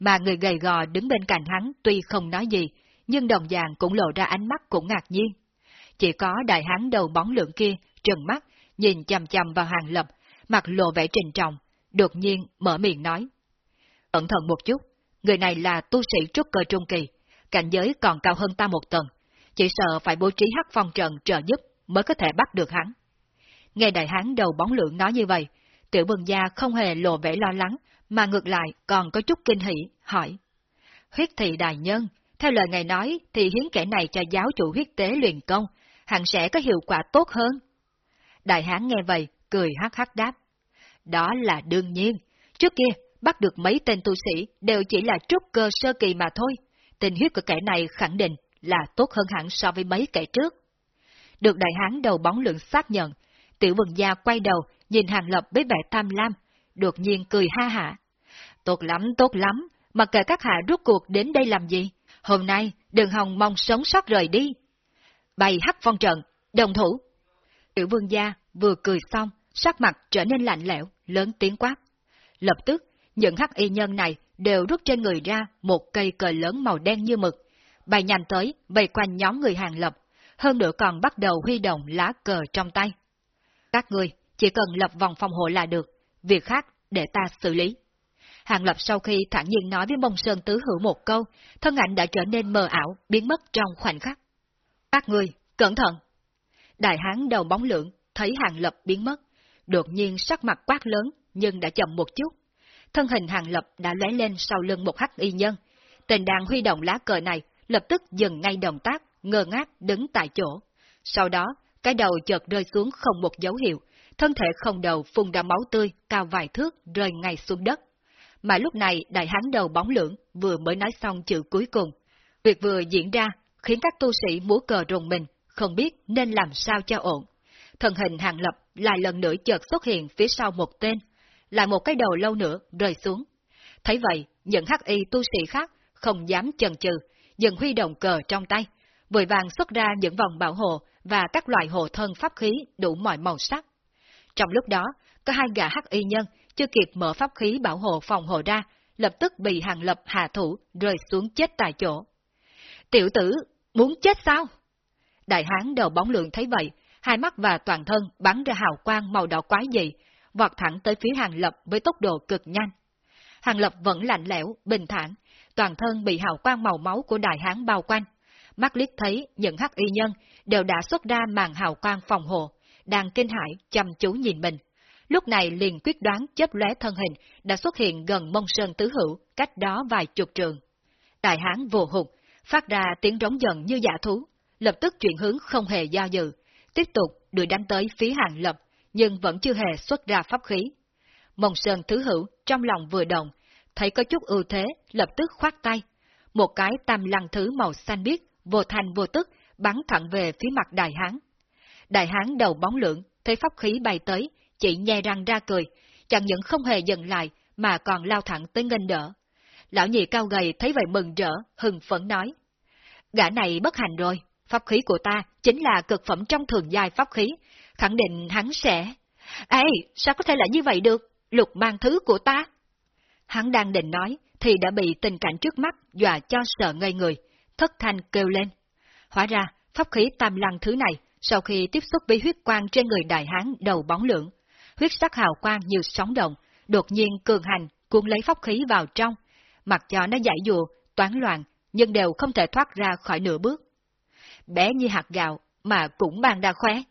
Mà người gầy gò đứng bên cạnh hắn tuy không nói gì, nhưng đồng dạng cũng lộ ra ánh mắt cũng ngạc nhiên. Chỉ có đại hán đầu bóng lượng kia, trừng mắt, nhìn chầm chầm vào Hàng Lập, mặt lộ vẻ trình trọng, đột nhiên mở miệng nói. Cẩn thận một chút, người này là tu sĩ trúc cơ trung kỳ, cảnh giới còn cao hơn ta một tầng, chỉ sợ phải bố trí hắc phong trận trợ giúp mới có thể bắt được hắn. Nghe đại hán đầu bóng lượng nói như vậy, tiểu vương gia không hề lộ vẻ lo lắng, mà ngược lại còn có chút kinh hỉ, hỏi. Huyết thị đại nhân, theo lời ngài nói thì hiến kẻ này cho giáo chủ huyết tế luyện công, hẳn sẽ có hiệu quả tốt hơn. Đại hán nghe vậy, cười hắc hắc đáp. Đó là đương nhiên. Trước kia, bắt được mấy tên tu sĩ đều chỉ là trúc cơ sơ kỳ mà thôi. Tình huyết của kẻ này khẳng định là tốt hơn hẳn so với mấy kẻ trước. Được đại hán đầu bóng lượng xác nhận, tiểu vườn gia quay đầu nhìn hàng lập với vẻ tham lam, đột nhiên cười ha hả. Tốt lắm, tốt lắm, mà kệ các hạ rút cuộc đến đây làm gì? Hôm nay, đừng hòng mong sống sót rời đi. Bày hắc phong trận, đồng thủ. Tiểu vương gia vừa cười xong, sắc mặt trở nên lạnh lẽo, lớn tiếng quát. Lập tức, những hắc y nhân này đều rút trên người ra một cây cờ lớn màu đen như mực, bay nhanh tới, vây quanh nhóm người hàng lập, hơn nữa còn bắt đầu huy động lá cờ trong tay. Các người chỉ cần lập vòng phòng hộ là được, việc khác để ta xử lý. Hàng lập sau khi thẳng nhiên nói với Mông sơn tứ hữu một câu, thân ảnh đã trở nên mờ ảo, biến mất trong khoảnh khắc. Các người, cẩn thận! Đại hán đầu bóng lượng, thấy hàng lập biến mất, đột nhiên sắc mặt quát lớn, nhưng đã chậm một chút. Thân hình hàng lập đã lóe lên sau lưng một hắc y nhân. Tên đang huy động lá cờ này, lập tức dừng ngay động tác, ngơ ngác đứng tại chỗ. Sau đó, cái đầu chợt rơi xuống không một dấu hiệu, thân thể không đầu phun ra máu tươi cao vài thước rơi ngay xuống đất. Mà lúc này đại hán đầu bóng lưỡng vừa mới nói xong chữ cuối cùng. Việc vừa diễn ra khiến các tu sĩ múa cờ rùng mình, không biết nên làm sao cho ổn. Thần hình hàng lập lại lần nữa chợt xuất hiện phía sau một tên, lại một cái đầu lâu nữa rơi xuống. Thấy vậy, những hắc y tu sĩ khác không dám chần chừ, dần huy động cờ trong tay, vội vàng xuất ra những vòng bảo hộ và các loại hộ thân pháp khí đủ mọi màu sắc. Trong lúc đó, có hai gã hắc y nhân chưa kịp mở pháp khí bảo hộ phòng hộ ra, lập tức bị hàng lập hạ thủ rơi xuống chết tại chỗ. Tiểu tử, muốn chết sao? Đại hán đầu bóng lượng thấy vậy, hai mắt và toàn thân bắn ra hào quang màu đỏ quái dị, vọt thẳng tới phía hàng lập với tốc độ cực nhanh. Hàng lập vẫn lạnh lẽo, bình thản, toàn thân bị hào quang màu máu của đại hán bao quanh. Mắt liếc thấy những hắc y nhân đều đã xuất ra màn hào quang phòng hộ, đang kinh hãi chăm chú nhìn mình. Lúc này liền quyết đoán chớp lóe thân hình đã xuất hiện gần mông sơn tứ hữu, cách đó vài chục trường. Đại hán vô hụt, phát ra tiếng rống giận như giả thú, lập tức chuyển hướng không hề do dự, tiếp tục đuổi đánh tới phía hàng lập, nhưng vẫn chưa hề xuất ra pháp khí. Mông sơn thứ hữu trong lòng vừa động, thấy có chút ưu thế, lập tức khoát tay. Một cái tam lăng thứ màu xanh biếc, vô thành vô tức, bắn thẳng về phía mặt đại hán. Đại hán đầu bóng lưỡng thấy pháp khí bay tới, chỉ nhe răng ra cười, chẳng những không hề dừng lại, mà còn lao thẳng tới nghênh đỡ. Lão nhị cao gầy thấy vậy mừng rỡ, hừng phấn nói. Gã này bất hành rồi, pháp khí của ta chính là cực phẩm trong thường giai pháp khí, khẳng định hắn sẽ... Ê, sao có thể là như vậy được? Lục mang thứ của ta. Hắn đang định nói, thì đã bị tình cảnh trước mắt dọa cho sợ ngây người, thất thanh kêu lên. Hóa ra, pháp khí tam lăng thứ này, sau khi tiếp xúc với huyết quang trên người đại hán đầu bóng lượng, huyết sắc hào quang như sóng động, đột nhiên cường hành cuốn lấy pháp khí vào trong, mặc cho nó giải dụa, toán loạn, nhưng đều không thể thoát ra khỏi nửa bước. Bé như hạt gạo, mà cũng bàn đa khóe.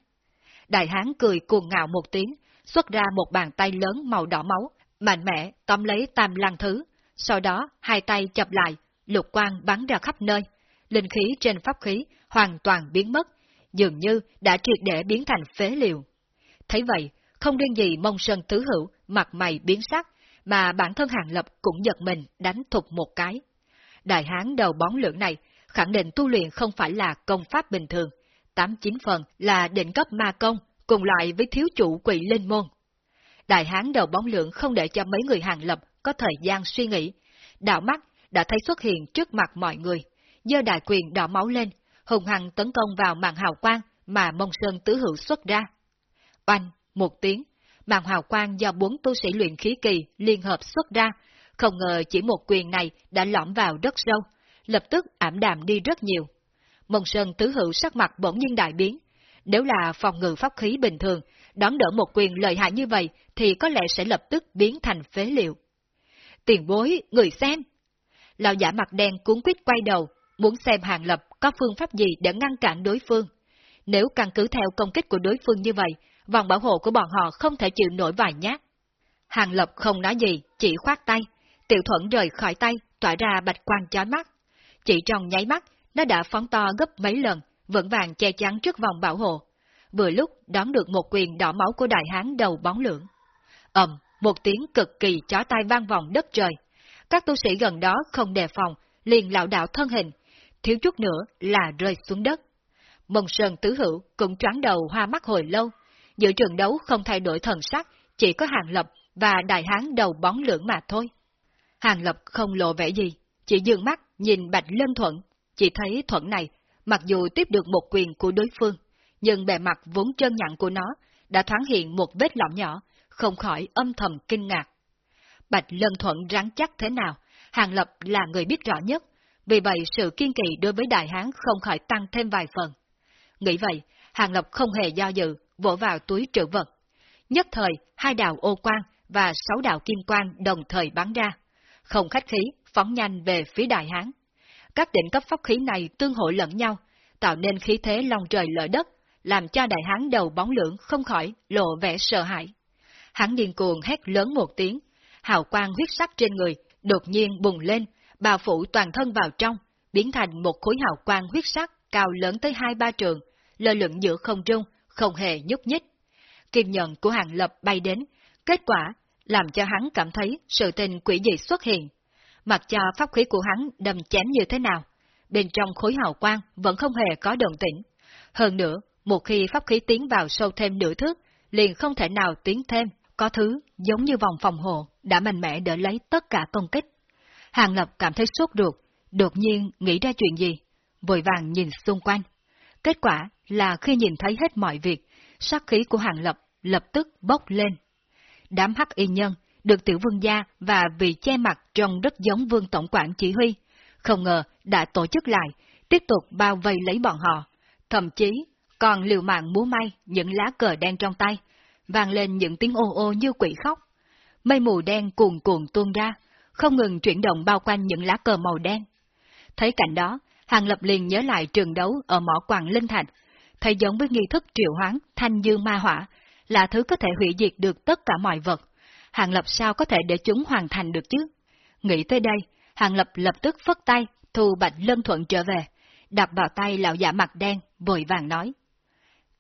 Đại hán cười cuồng ngạo một tiếng, xuất ra một bàn tay lớn màu đỏ máu, mạnh mẽ tóm lấy tam lăng thứ, sau đó hai tay chập lại, lục quang bắn ra khắp nơi, linh khí trên pháp khí hoàn toàn biến mất, dường như đã triệt để biến thành phế liệu. Thấy vậy, không riêng gì mông sơn tứ hữu, mặt mày biến sắc, mà bản thân hàng lập cũng giật mình đánh thục một cái. Đại hán đầu bóng lưỡng này khẳng định tu luyện không phải là công pháp bình thường, tám chín phần là định cấp ma công, cùng loại với thiếu chủ quỷ linh môn. Đại hán đầu bóng lượng không để cho mấy người hàng lập có thời gian suy nghĩ. Đạo mắt đã thấy xuất hiện trước mặt mọi người, giơ đại quyền đỏ máu lên, hùng hằng tấn công vào màn hào quang mà mông sơn tứ hữu xuất ra. Oanh, một tiếng, màn hào quang do bốn tu sĩ luyện khí kỳ liên hợp xuất ra, không ngờ chỉ một quyền này đã lõm vào đất sâu, lập tức ảm đạm đi rất nhiều. Mông sơn tứ hữu sắc mặt bỗng nhiên đại biến. Nếu là phòng ngự pháp khí bình thường, đón đỡ một quyền lợi hại như vậy thì có lẽ sẽ lập tức biến thành phế liệu. Tiền bối, người xem! Lão giả mặt đen cuốn quýt quay đầu, muốn xem hàng lập có phương pháp gì để ngăn cản đối phương. Nếu căn cứ theo công kích của đối phương như vậy, vòng bảo hộ của bọn họ không thể chịu nổi vài nhát. Hàng lập không nói gì, chỉ khoát tay, tiểu thuẫn rời khỏi tay, tỏa ra bạch quang chói mắt. Chỉ trong nháy mắt, nó đã phóng to gấp mấy lần, vững vàng che chắn trước vòng bảo hộ. Vừa lúc đón được một quyền đỏ máu của đại hán đầu bóng lưỡng. ầm, một tiếng cực kỳ chói tai vang vọng đất trời. Các tu sĩ gần đó không đề phòng, liền lão đạo thân hình, thiếu chút nữa là rơi xuống đất. Mông Sơn Tứ Hữu cũng choáng đầu hoa mắt hồi lâu, giữa trường đấu không thay đổi thần sắc, chỉ có Hàng Lập và Đại Hán đầu bóng lưỡng mà thôi. Hàng Lập không lộ vẻ gì, chỉ dương mắt nhìn Bạch Lân Thuận, chỉ thấy Thuận này, mặc dù tiếp được một quyền của đối phương, nhưng bề mặt vốn trơn nhặn của nó đã thoáng hiện một vết lõm nhỏ, không khỏi âm thầm kinh ngạc. Bạch Lân Thuận rắn chắc thế nào, Hàng Lập là người biết rõ nhất, vì vậy sự kiên kỳ đối với Đại Hán không khỏi tăng thêm vài phần. Nghĩ vậy, Hàng Lập không hề do dự, vỗ vào túi trữ vật. Nhất thời, hai đạo ô quang và sáu đạo kim quang đồng thời bắn ra. Không khách khí, phóng nhanh về phía Đại Hán. Các đỉnh cấp pháp khí này tương hội lẫn nhau, tạo nên khí thế long trời lở đất, làm cho Đại Hán đầu bóng lưỡng không khỏi lộ vẻ sợ hãi. Hắn điên cuồng hét lớn một tiếng, hào quang huyết sắc trên người đột nhiên bùng lên, bao phủ toàn thân vào trong, biến thành một khối hào quang huyết sắc cao lớn tới hai ba trường, lơ lửng giữa không trung, không hề nhúc nhích. Kim nhận của hàng lập bay đến, kết quả làm cho hắn cảm thấy sự tình quỷ dị xuất hiện. Mặc cho pháp khí của hắn đâm chém như thế nào, bên trong khối hào quang vẫn không hề có động tĩnh. Hơn nữa, một khi pháp khí tiến vào sâu thêm nửa thước, liền không thể nào tiến thêm, có thứ giống như vòng phòng hộ đã mạnh mẽ đỡ lấy tất cả công kích. Hàng Lập cảm thấy sốt ruột, đột nhiên nghĩ ra chuyện gì, vội vàng nhìn xung quanh. Kết quả là khi nhìn thấy hết mọi việc, sát khí của Hàng Lập lập tức bốc lên. Đám hắc y nhân được tiểu vương gia và vị che mặt trông rất giống vương tổng quản chỉ huy, không ngờ đã tổ chức lại, tiếp tục bao vây lấy bọn họ, thậm chí còn liều mạng múa may những lá cờ đen trong tay, vang lên những tiếng ô ô như quỷ khóc. Mây mù đen cuồn cuộn tuôn ra, không ngừng chuyển động bao quanh những lá cờ màu đen. Thấy cảnh đó, Hàng Lập liền nhớ lại trường đấu ở mỏ quặng Linh Thạch, thấy giống với nghi thức triệu hoán thanh dương ma hỏa, là thứ có thể hủy diệt được tất cả mọi vật. Hàng Lập sao có thể để chúng hoàn thành được chứ? Nghĩ tới đây, Hàng Lập lập tức phất tay, thu Bạch Lân Thuận trở về, đập vào tay lão giả mặt đen, vội vàng nói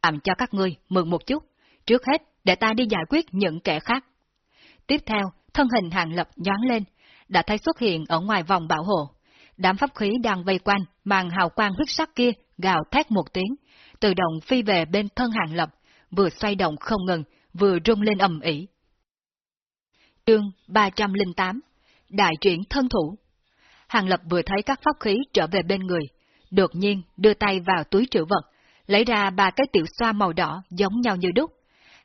làm cho các ngươi mừng một chút, trước hết để ta đi giải quyết những kẻ khác. Tiếp theo, thân hình Hàng Lập nhoáng lên, đã thấy xuất hiện ở ngoài vòng bảo hộ. Đám pháp khí đang vây quanh, màn hào quang huyết sắc kia, gào thét một tiếng, tự động phi về bên thân hàng lập, vừa xoay động không ngừng, vừa rung lên ầm ỉ. Chương 308 Đại chuyển thân thủ Hàng Lập vừa thấy các pháp khí trở về bên người, đột nhiên đưa tay vào túi trữ vật, lấy ra ba cái tiểu xoa màu đỏ giống nhau như đúc.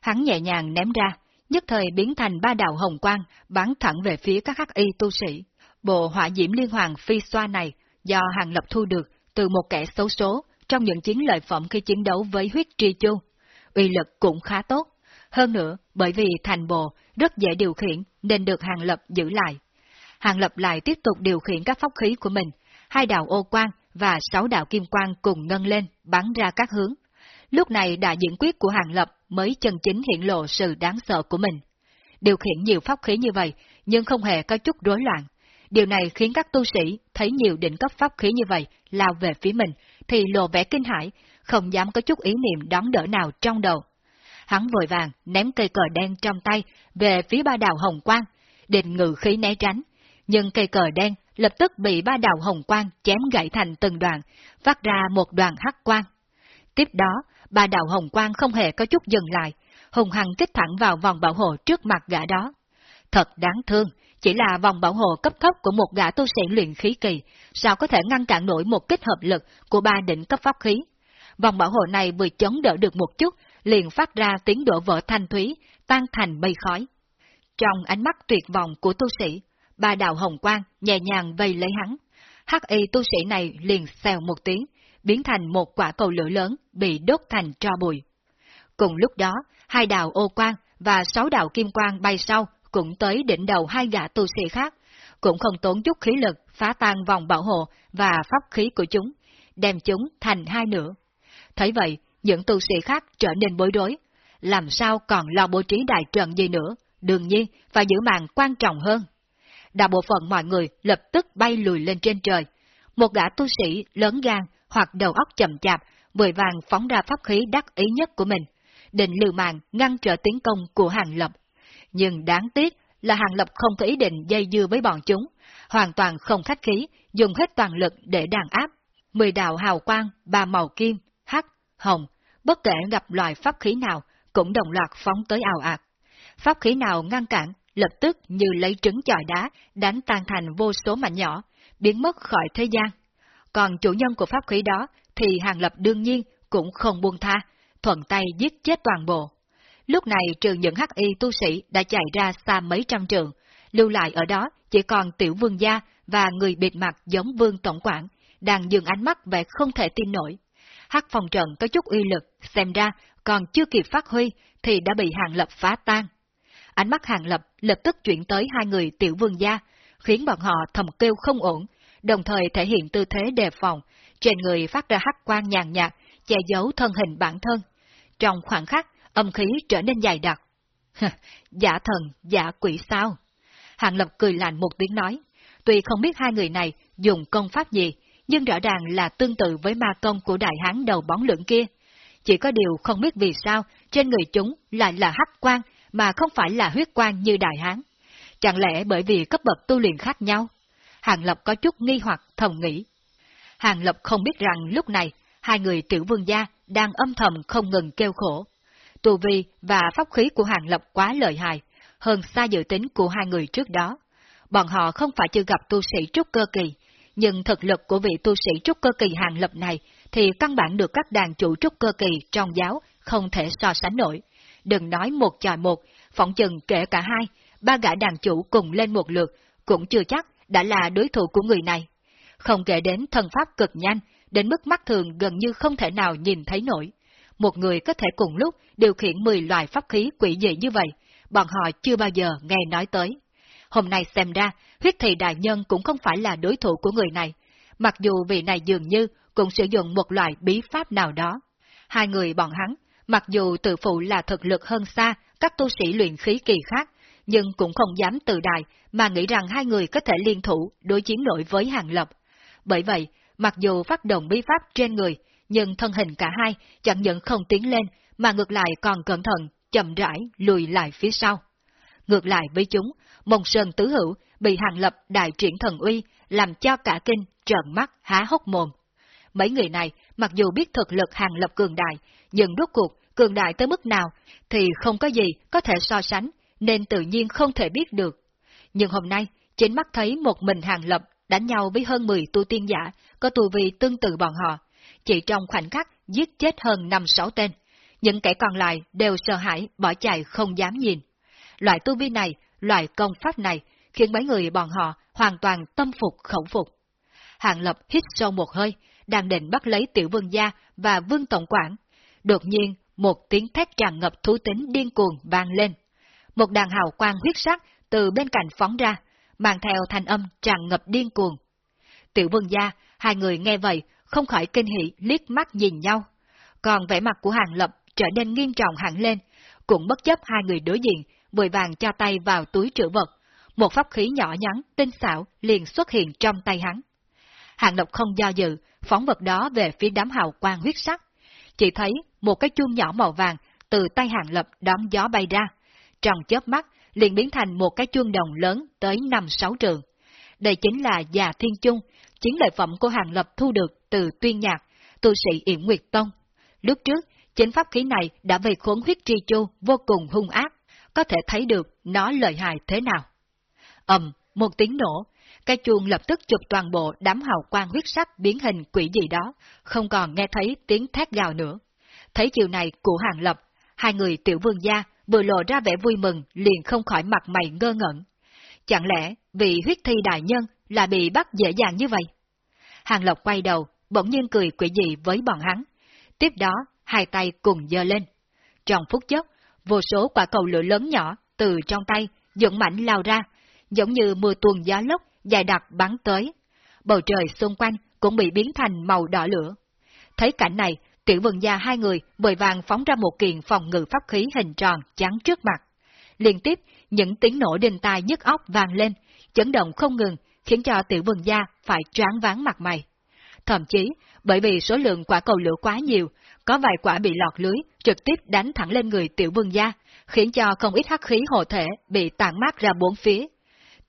Hắn nhẹ nhàng ném ra, nhất thời biến thành ba đạo hồng quang bắn thẳng về phía các hắc y tu sĩ. Bộ hỏa diễm liên hoàng phi xoa này do Hàng Lập thu được từ một kẻ xấu số trong những chiến lợi phẩm khi chiến đấu với huyết tri chu. Uy lực cũng khá tốt. Hơn nữa, bởi vì thành bộ rất dễ điều khiển nên được Hàng Lập giữ lại. Hàng Lập lại tiếp tục điều khiển các pháp khí của mình, hai đạo ô quang và sáu đạo kim quang cùng ngân lên, bắn ra các hướng. Lúc này đại diễn quyết của Hàng Lập mới chân chính hiện lộ sự đáng sợ của mình. Điều khiển nhiều pháp khí như vậy, nhưng không hề có chút rối loạn. Điều này khiến các tu sĩ thấy nhiều đỉnh cấp pháp khí như vậy lao về phía mình, thì lộ vẻ kinh hãi, không dám có chút ý niệm đón đỡ nào trong đầu. Hắn vội vàng ném cây cờ đen trong tay về phía ba đạo hồng quang, định ngự khí né tránh, nhưng cây cờ đen lập tức bị ba đạo hồng quang chém gãy thành từng đoạn, phát ra một đoàn hắc quang. Tiếp đó, ba đạo hồng quang không hề có chút dừng lại, hùng hằng kích thẳng vào vòng bảo hộ trước mặt gã đó. Thật đáng thương, chỉ là vòng bảo hộ cấp thấp của một gã tu sĩ luyện khí kỳ, sao có thể ngăn cản nổi một kích hợp lực của ba đỉnh cấp pháp khí. Vòng bảo hộ này vừa chống đỡ được một chút, liền phát ra tiếng đổ vỡ thanh thúy, tan thành mây khói. Trong ánh mắt tuyệt vọng của tu sĩ, ba đạo hồng quang nhẹ nhàng vây lấy hắn. Hắc y tu sĩ này liền xèo một tiếng, biến thành một quả cầu lửa lớn bị đốt thành tro bụi. Cùng lúc đó, hai đạo ô quang và sáu đạo kim quang bay sau cũng tới đỉnh đầu hai gã tu sĩ khác, cũng không tốn chút khí lực phá tan vòng bảo hộ và pháp khí của chúng, đem chúng thành hai nửa. Thấy vậy, những tu sĩ khác trở nên bối rối, làm sao còn lo bố trí đại trận gì nữa, đương nhiên phải giữ mạng quan trọng hơn. Đại bộ phận mọi người lập tức bay lùi lên trên trời. Một gã tu sĩ lớn gan hoặc đầu óc chậm chạp, vội vàng phóng ra pháp khí đắc ý nhất của mình, định lừa mạng ngăn trở tiến công của Hàng Lập. Nhưng đáng tiếc là Hàng Lập không có ý định dây dưa với bọn chúng, hoàn toàn không khách khí, dùng hết toàn lực để đàn áp. Mười đạo hào quang, ba màu kim, hắc, hồng, bất kể gặp loại pháp khí nào, cũng đồng loạt phóng tới ảo ạt. Pháp khí nào ngăn cản, lập tức như lấy trứng chọi đá, đánh tan thành vô số mảnh nhỏ, biến mất khỏi thế gian. Còn chủ nhân của pháp khí đó thì Hàng Lập đương nhiên cũng không buông tha, thuận tay giết chết toàn bộ. Lúc này trừ những hắc y tu sĩ đã chạy ra xa mấy trăm trường, lưu lại ở đó chỉ còn tiểu vương gia và người bịt mặt giống vương tổng quản, đang dừng ánh mắt vẻ không thể tin nổi. Hắc phòng trận có chút uy lực, xem ra còn chưa kịp phát huy thì đã bị Hàng Lập phá tan. Ánh mắt Hàng Lập lập tức chuyển tới hai người tiểu vương gia, khiến bọn họ thầm kêu không ổn, đồng thời thể hiện tư thế đề phòng, trên người phát ra hắc quang nhàn nhạt, che giấu thân hình bản thân. Trong khoảng khắc, âm khí trở nên dài đặc. giả thần, giả quỷ sao? Hàng Lập cười lạnh một tiếng nói, tuy không biết hai người này dùng công pháp gì, nhưng rõ ràng là tương tự với ma công của đại hán đầu bóng lưỡng kia. Chỉ có điều không biết vì sao trên người chúng lại là hắc quang mà không phải là huyết quang như đại hán. Chẳng lẽ bởi vì cấp bậc tu luyện khác nhau? Hàng Lập có chút nghi hoặc thầm nghĩ. Hàng Lập không biết rằng lúc này, hai người tiểu vương gia đang âm thầm không ngừng kêu khổ. Tù vi và pháp khí của Hàng Lập quá lợi hại, hơn xa dự tính của hai người trước đó. Bọn họ không phải chưa gặp tu sĩ trúc cơ kỳ, nhưng thực lực của vị tu sĩ trúc cơ kỳ Hàng Lập này thì căn bản được các đàn chủ trúc cơ kỳ trong giáo không thể so sánh nổi. Đừng nói một chọi một, phỏng chừng kể cả hai, ba gã đàn chủ cùng lên một lượt, cũng chưa chắc đã là đối thủ của người này. Không kể đến thần pháp cực nhanh, đến mức mắt thường gần như không thể nào nhìn thấy nổi. Một người có thể cùng lúc điều khiển 10 loại pháp khí quỷ dị như vậy, bọn họ chưa bao giờ nghe nói tới. Hôm nay xem ra, huyết thị đại nhân cũng không phải là đối thủ của người này, mặc dù vị này dường như cũng sử dụng một loại bí pháp nào đó. Hai người bọn hắn, mặc dù tự phụ là thực lực hơn xa các tu sĩ luyện khí kỳ khác, nhưng cũng không dám tự đại mà nghĩ rằng hai người có thể liên thủ đối chiến nổi với Hàng Lập. Bởi vậy, mặc dù phát động bí pháp trên người, nhưng thân hình cả hai chẳng những không tiến lên mà ngược lại còn cẩn thận, chậm rãi lùi lại phía sau. Ngược lại với chúng, Mông Sơn Tứ Hữu bị Hàng Lập đại triển thần uy làm cho cả kinh trợn mắt há hốc mồm. Mấy người này mặc dù biết thực lực Hàng Lập cường đại, nhưng rốt cuộc cường đại tới mức nào thì không có gì có thể so sánh, nên tự nhiên không thể biết được. Nhưng hôm nay, chính mắt thấy một mình hàng lập đánh nhau với hơn 10 tu tiên giả, có tu vi tương tự bọn họ. Chỉ trong khoảnh khắc giết chết hơn 5-6 tên. Những kẻ còn lại đều sợ hãi, bỏ chạy không dám nhìn. Loại tu vi này, loại công pháp này, khiến mấy người bọn họ hoàn toàn tâm phục khẩu phục. Hàng Lập hít sâu một hơi, đang định bắt lấy tiểu vương gia và vương tổng quản. Đột nhiên, một tiếng thét tràn ngập thú tính điên cuồng vang lên. Một đàn hào quang huyết sắc từ bên cạnh phóng ra, mang theo thanh âm tràn ngập điên cuồng. Tiểu vương gia, hai người nghe vậy, không khỏi kinh hỉ liếc mắt nhìn nhau. Còn vẻ mặt của Hàng Lập trở nên nghiêm trọng hẳn lên, cũng bất chấp hai người đối diện, vội vàng cho tay vào túi trữ vật. Một pháp khí nhỏ nhắn, tinh xảo liền xuất hiện trong tay hắn. Hàng Lập không do dự, phóng vật đó về phía đám hào quang huyết sắc. Chỉ thấy một cái chuông nhỏ màu vàng từ tay Hàng Lập đón gió bay ra. Trong chớp mắt, liền biến thành một cái chuông đồng lớn tới năm sáu trường. Đây chính là già thiên chung, chiến lợi phẩm của Hàng Lập thu được từ tuyên nhạc, tu sĩ Yểm Nguyệt Tông. Lúc trước, chính pháp khí này đã về khốn huyết tri chu vô cùng hung ác, có thể thấy được nó lợi hại thế nào. ầm, một tiếng nổ, cái chuông lập tức chụp toàn bộ đám hào quang huyết sắc biến hình quỷ gì đó, không còn nghe thấy tiếng thét gào nữa. Thấy chiều này của Hàng Lập, hai người tiểu vương gia vừa lộ ra vẻ vui mừng liền không khỏi mặt mày ngơ ngẩn. Chẳng lẽ vị huyết thi đại nhân là bị bắt dễ dàng như vậy? Hàng Lộc quay đầu, bỗng nhiên cười quỷ dị với bọn hắn. Tiếp đó, hai tay cùng dơ lên. Trong phút chốc, vô số quả cầu lửa lớn nhỏ từ trong tay dũng mạnh lao ra, giống như mưa tuôn gió lốc dài đặc bắn tới. Bầu trời xung quanh cũng bị biến thành màu đỏ lửa. Thấy cảnh này, tiểu vườn gia hai người vội vàng phóng ra một kiện phòng ngự pháp khí hình tròn trắng trước mặt. Liên tiếp, những tiếng nổ đinh tai nhức óc vang lên, chấn động không ngừng, khiến cho tiểu vườn gia phải choáng váng mặt mày. Thậm chí, bởi vì số lượng quả cầu lửa quá nhiều, có vài quả bị lọt lưới, trực tiếp đánh thẳng lên người tiểu vương gia, khiến cho không ít hắc khí hộ thể bị tàn mát ra bốn phía.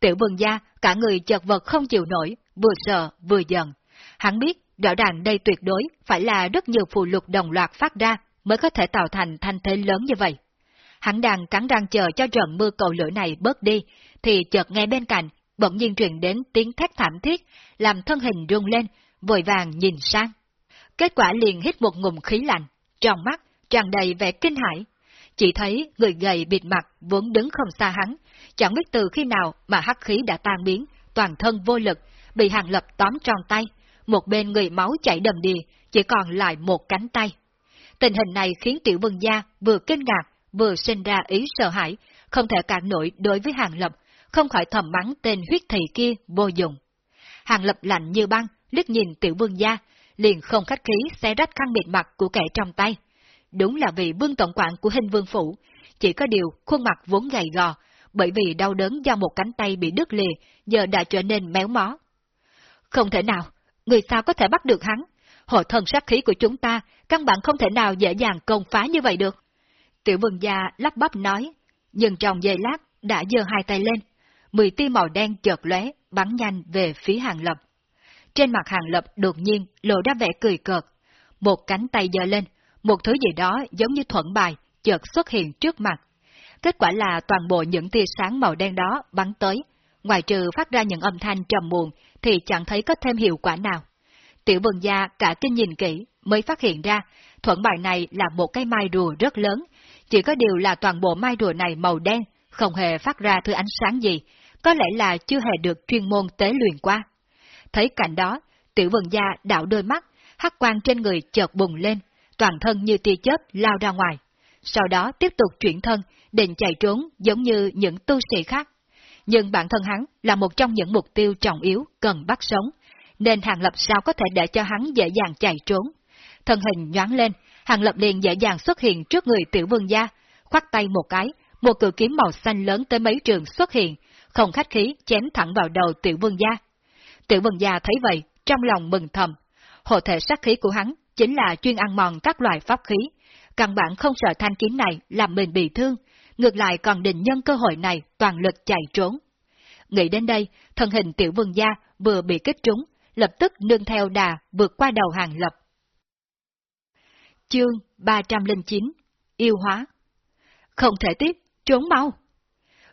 Tiểu vương gia, cả người chật vật không chịu nổi, vừa sợ vừa giận. Hắn biết, rõ ràng đây tuyệt đối phải là rất nhiều phù lục đồng loạt phát ra mới có thể tạo thành thanh thế lớn như vậy. Hắn đang cắn răng chờ cho trận mưa cầu lửa này bớt đi, thì chợt nghe bên cạnh, bỗng nhiên truyền đến tiếng thét thảm thiết, làm thân hình rung lên, vội vàng nhìn sang. Kết quả liền hít một ngụm khí lạnh, trong mắt tràn đầy vẻ kinh hãi. Chỉ thấy người gầy bịt mặt vốn đứng không xa hắn, chẳng biết từ khi nào mà hắc khí đã tan biến, toàn thân vô lực, bị hàng lập tóm trong tay, một bên người máu chảy đầm đìa, chỉ còn lại một cánh tay. Tình hình này khiến tiểu vương gia vừa kinh ngạc, vừa sinh ra ý sợ hãi, không thể cản nổi đối với hàng lập, không khỏi thầm mắng tên huyết thị kia vô dụng. Hàng lập lạnh như băng, liếc nhìn tiểu vương gia, liền không khách khí xé rách khăn bịt mặt của kẻ trong tay. Đúng là vì vương tổng quản của hình vương phủ, chỉ có điều khuôn mặt vốn gầy gò, bởi vì đau đớn do một cánh tay bị đứt lìa, giờ đã trở nên méo mó. Không thể nào, người sao có thể bắt được hắn? Hộ thần sát khí của chúng ta, căn bản không thể nào dễ dàng công phá như vậy được. Tiểu vương gia lắp bắp nói, nhưng trong giây lát đã giơ hai tay lên, mười tia màu đen chợt lóe bắn nhanh về phía hàng lập. Trên mặt hàng lập đột nhiên lộ ra vẻ cười cợt. Một cánh tay giơ lên, một thứ gì đó giống như thuận bài, chợt xuất hiện trước mặt. Kết quả là toàn bộ những tia sáng màu đen đó bắn tới, ngoài trừ phát ra những âm thanh trầm muộn thì chẳng thấy có thêm hiệu quả nào. Tiểu vườn gia cả kinh nhìn kỹ mới phát hiện ra, thuận bài này là một cái mai rùa rất lớn, chỉ có điều là toàn bộ mai rùa này màu đen, không hề phát ra thứ ánh sáng gì, có lẽ là chưa hề được chuyên môn tế luyện qua. Thấy cảnh đó, tiểu vườn gia đảo đôi mắt, hắc quang trên người chợt bùng lên, toàn thân như tia chớp lao ra ngoài. Sau đó tiếp tục chuyển thân, định chạy trốn giống như những tu sĩ khác. Nhưng bản thân hắn là một trong những mục tiêu trọng yếu cần bắt sống, nên Hàng Lập sao có thể để cho hắn dễ dàng chạy trốn. Thân hình nhoáng lên, Hàng Lập liền dễ dàng xuất hiện trước người tiểu vương gia, khoát tay một cái, một cự kiếm màu xanh lớn tới mấy trường xuất hiện, không khách khí chém thẳng vào đầu tiểu vương gia. Tiểu vương gia thấy vậy, trong lòng mừng thầm. Hộ thể sát khí của hắn chính là chuyên ăn mòn các loại pháp khí. Căn bản không sợ thanh kiếm này làm mình bị thương, ngược lại còn định nhân cơ hội này toàn lực chạy trốn. Nghĩ đến đây, thân hình tiểu vương gia vừa bị kích trúng, lập tức nương theo đà vượt qua đầu hàng lập. Chương 309 yêu hóa. Không thể tiếp, trốn mau.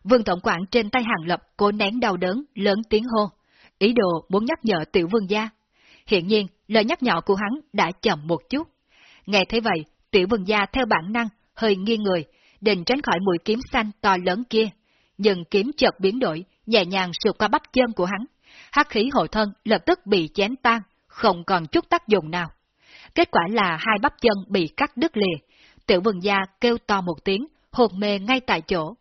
Vương Tổng quản trên tay hàng lập cố nén đau đớn, lớn tiếng hô, ý đồ muốn nhắc nhở tiểu vương gia. Hiện nhiên, lời nhắc nhở của hắn đã chậm một chút. Nghe thấy vậy, tiểu vương gia theo bản năng, hơi nghiêng người, định tránh khỏi mũi kiếm xanh to lớn kia. Nhưng kiếm chợt biến đổi, nhẹ nhàng sượt qua bắp chân của hắn. Hắc khí hộ thân lập tức bị chém tan, không còn chút tác dụng nào. Kết quả là hai bắp chân bị cắt đứt lìa. Tiểu vương gia kêu to một tiếng, hồn mê ngay tại chỗ.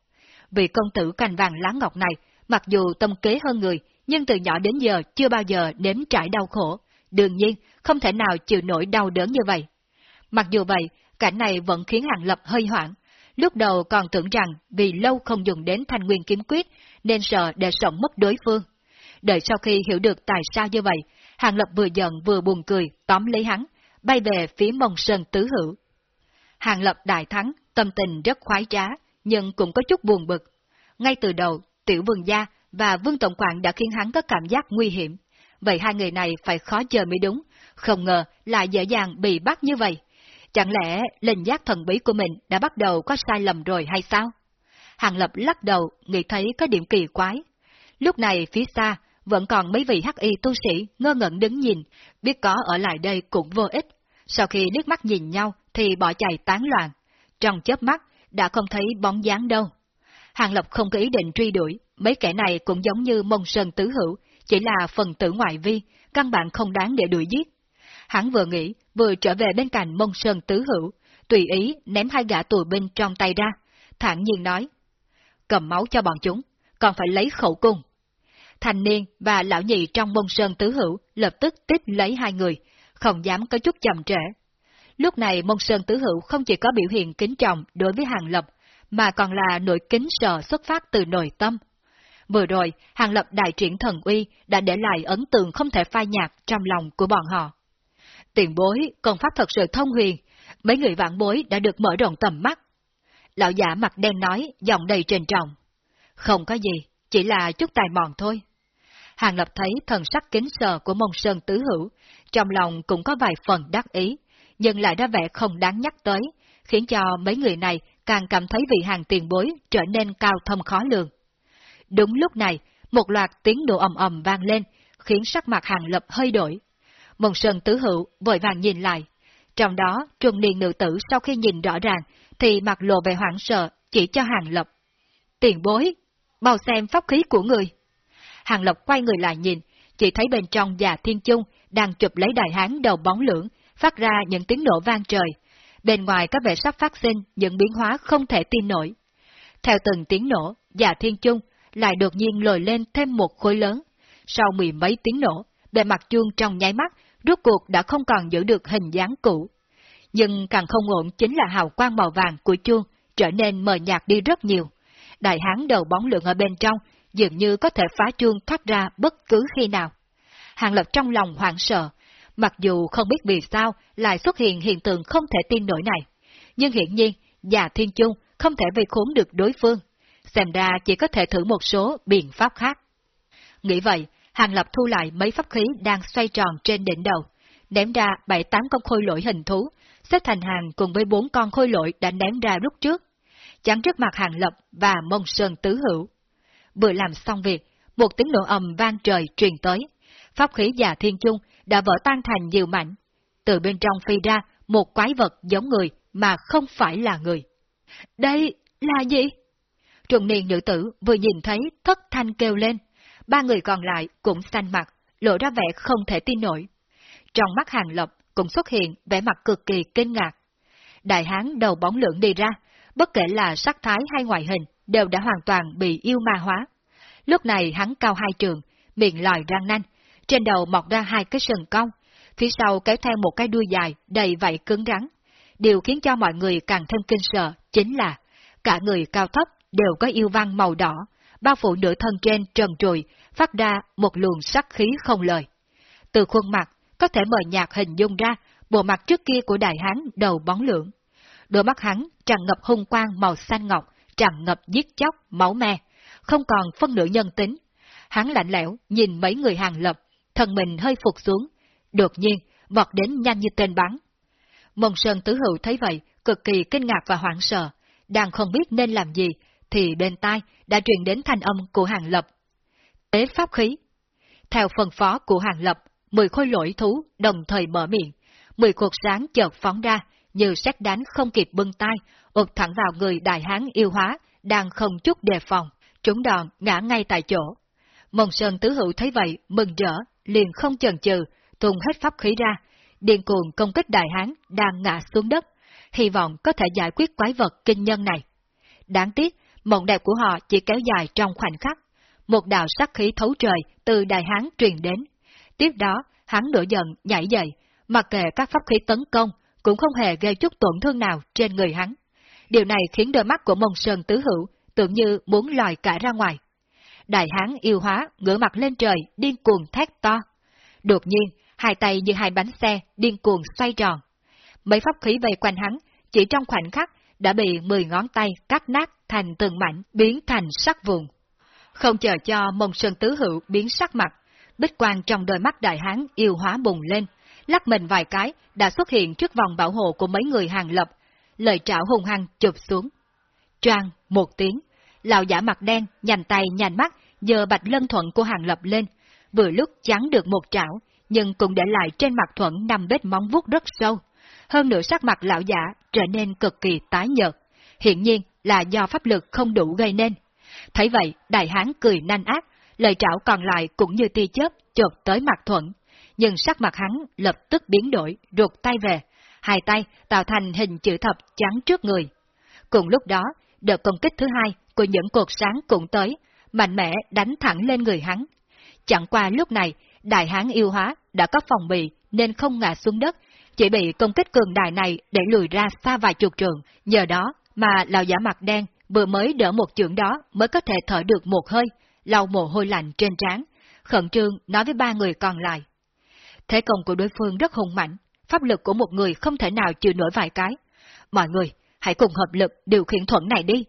Vị công tử cành vàng lá ngọc này, mặc dù tâm kế hơn người, nhưng từ nhỏ đến giờ chưa bao giờ nếm trải đau khổ, đương nhiên không thể nào chịu nổi đau đớn như vậy. Mặc dù vậy, cảnh này vẫn khiến Hàng Lập hơi hoảng. Lúc đầu còn tưởng rằng vì lâu không dùng đến thanh nguyên kiếm quyết, nên sợ để sống mất đối phương. Đợi sau khi hiểu được tại sao như vậy, Hàng Lập vừa giận vừa buồn cười, tóm lấy hắn, bay về phía mông sơn tứ hữu. Hàng Lập đại thắng, tâm tình rất khoái trá, nhưng cũng có chút buồn bực. Ngay từ đầu, Tiểu Vương Gia và Vương Tổng Quản đã khiến hắn có cảm giác nguy hiểm. Vậy hai người này phải khó chờ mới đúng, không ngờ lại dễ dàng bị bắt như vậy. Chẳng lẽ linh giác thần bí của mình đã bắt đầu có sai lầm rồi hay sao? Hàng Lập lắc đầu, nghĩ thấy có điểm kỳ quái. Lúc này phía xa, vẫn còn mấy vị hắc y tu sĩ ngơ ngẩn đứng nhìn, biết có ở lại đây cũng vô ích. Sau khi liếc mắt nhìn nhau thì bỏ chạy tán loạn. Trong chớp mắt, đã không thấy bóng dáng đâu. Hàng Lập không có ý định truy đuổi, mấy kẻ này cũng giống như mông sơn tứ hữu, chỉ là phần tử ngoại vi, căn bản không đáng để đuổi giết. Hắn vừa nghĩ, vừa trở về bên cạnh mông sơn tứ hữu, tùy ý ném hai gã tù binh trong tay ra, thản nhiên nói. Cầm máu cho bọn chúng, còn phải lấy khẩu cung. Thành niên và lão nhị trong mông sơn tứ hữu lập tức tiếp lấy hai người, không dám có chút chậm trễ. Lúc này mông sơn tứ hữu không chỉ có biểu hiện kính trọng đối với hàng lập, mà còn là nỗi kính sợ xuất phát từ nội tâm. Vừa rồi, hàng lập đại triển thần uy đã để lại ấn tượng không thể phai nhạt trong lòng của bọn họ. Tiền bối, còn pháp thật sự thông huyền, mấy người vạn bối đã được mở rộng tầm mắt. Lão giả mặt đen nói, giọng đầy trên trọng. Không có gì, chỉ là chút tài mòn thôi. Hàng Lập thấy thần sắc kính sợ của mông sơn tứ hữu, trong lòng cũng có vài phần đắc ý, nhưng lại đã vẻ không đáng nhắc tới, khiến cho mấy người này càng cảm thấy vị hàng tiền bối trở nên cao thâm khó lường. Đúng lúc này, một loạt tiếng nổ ầm ầm vang lên, khiến sắc mặt hàng lập hơi đổi. Mộng sơn tứ hữu vội vàng nhìn lại. Trong đó, trung niên nữ tử sau khi nhìn rõ ràng, thì mặt lộ vẻ hoảng sợ, chỉ cho hàng lập. Tiền bối, bao xem pháp khí của người. Hàng lập quay người lại nhìn, chỉ thấy bên trong già thiên chung đang chụp lấy đại hán đầu bóng lưỡng, phát ra những tiếng nổ vang trời. Bên ngoài có vẻ sắp phát sinh những biến hóa không thể tin nổi. Theo từng tiếng nổ, già thiên chung lại đột nhiên lồi lên thêm một khối lớn. Sau mười mấy tiếng nổ, bề mặt chuông trong nháy mắt, rốt cuộc đã không còn giữ được hình dáng cũ. Nhưng càng không ổn chính là hào quang màu vàng của chuông trở nên mờ nhạt đi rất nhiều. Đại hán đầu bóng lượng ở bên trong dường như có thể phá chuông thoát ra bất cứ khi nào. Hàng Lập trong lòng hoảng sợ, mặc dù không biết vì sao lại xuất hiện hiện tượng không thể tin nổi này, nhưng hiển nhiên, già thiên chung không thể vây khốn được đối phương, xem ra chỉ có thể thử một số biện pháp khác. Nghĩ vậy, Hàng Lập thu lại mấy pháp khí đang xoay tròn trên đỉnh đầu, ném ra bảy tám con khôi lỗi hình thú, xếp thành hàng cùng với bốn con khôi lỗi đã ném ra lúc trước. Chắn trước mặt Hàng Lập và Mông Sơn Tứ Hữu. Vừa làm xong việc, một tiếng nổ ầm vang trời truyền tới. Pháp khí già thiên chung đã vỡ tan thành nhiều mảnh. Từ bên trong phi ra một quái vật giống người mà không phải là người. Đây là gì? Trùng niên nữ tử vừa nhìn thấy thất thanh kêu lên. Ba người còn lại cũng xanh mặt, lộ ra vẻ không thể tin nổi. Trong mắt hàng lập cũng xuất hiện vẻ mặt cực kỳ kinh ngạc. Đại hán đầu bóng lượng đi ra, bất kể là sắc thái hay ngoại hình, đều đã hoàn toàn bị yêu ma hóa. Lúc này hắn cao hai trường, miệng lòi răng nanh, trên đầu mọc ra hai cái sừng cong, phía sau kéo theo một cái đuôi dài đầy vảy cứng rắn. Điều khiến cho mọi người càng thêm kinh sợ chính là cả người cao thấp đều có yêu văn màu đỏ, bao phủ nửa thân trên trần trùi, phát ra một luồng sắc khí không lời. Từ khuôn mặt, có thể mờ nhạt hình dung ra bộ mặt trước kia của đại hán đầu bóng lưỡng. Đôi mắt hắn tràn ngập hung quang màu xanh ngọc, tràn ngập giết chóc, máu me, không còn phân nửa nhân tính. Hắn lạnh lẽo, nhìn mấy người hàng lập, thân mình hơi phục xuống, đột nhiên, vọt đến nhanh như tên bắn. Mông Sơn Tứ Hữu thấy vậy, cực kỳ kinh ngạc và hoảng sợ, đang không biết nên làm gì, thì bên tai đã truyền đến thanh âm của Hàng Lập. Tế pháp khí. Theo phần phó của Hàng Lập, mười khối lỗi thú đồng thời mở miệng, mười cuộc sáng chợt phóng ra, như xét đánh không kịp bưng tay, ụt thẳng vào người đại hán yêu hóa, đang không chút đề phòng, trúng đòn ngã ngay tại chỗ. Mông Sơn Tứ Hữu thấy vậy, mừng rỡ, liền không chần chừ, tung hết pháp khí ra, điên cuồng công kích đại hán đang ngã xuống đất, hy vọng có thể giải quyết quái vật kinh nhân này. Đáng tiếc, mộng đẹp của họ chỉ kéo dài trong khoảnh khắc. Một đạo sắc khí thấu trời từ đại hán truyền đến. Tiếp đó, hắn nổi giận, nhảy dậy, mặc kệ các pháp khí tấn công, cũng không hề gây chút tổn thương nào trên người hắn. Điều này khiến đôi mắt của mông sơn tứ hữu tưởng như muốn lòi cả ra ngoài. Đại hán yêu hóa ngửa mặt lên trời điên cuồng thét to. Đột nhiên, hai tay như hai bánh xe điên cuồng xoay tròn. Mấy pháp khí vây quanh hắn, chỉ trong khoảnh khắc đã bị mười ngón tay cắt nát thành từng mảnh biến thành sắc vùng. Không chờ cho mông sơn tứ hữu biến sắc mặt, bích quang trong đôi mắt đại hán yêu hóa bùng lên, lắc mình vài cái đã xuất hiện trước vòng bảo hộ của mấy người hàng lập, lời trảo hung hăng chụp xuống. Trang, một tiếng, lão giả mặt đen, nhành tay nhành mắt, giờ bạch lân thuận của hàng lập lên, vừa lúc chắn được một trảo, nhưng cũng để lại trên mặt thuận năm vết móng vuốt rất sâu. Hơn nữa sắc mặt lão giả trở nên cực kỳ tái nhợt, hiện nhiên là do pháp lực không đủ gây nên. Thấy vậy, đại hán cười nanh ác, lời trảo còn lại cũng như tia chớp chộp tới mặt thuận, nhưng sắc mặt hắn lập tức biến đổi, ruột tay về, hai tay tạo thành hình chữ thập trắng trước người. Cùng lúc đó, đợt công kích thứ hai của những cột sáng cũng tới, mạnh mẽ đánh thẳng lên người hắn. Chẳng qua lúc này, đại hán yêu hóa đã có phòng bị nên không ngã xuống đất, chỉ bị công kích cường đại này để lùi ra xa vài chục trường, nhờ đó mà lão giả mặt đen vừa mới đỡ một chưởng đó mới có thể thở được một hơi, lau mồ hôi lạnh trên trán, khẩn trương nói với ba người còn lại. Thế công của đối phương rất hùng mạnh, pháp lực của một người không thể nào chịu nổi vài cái. Mọi người, hãy cùng hợp lực điều khiển thuận này đi.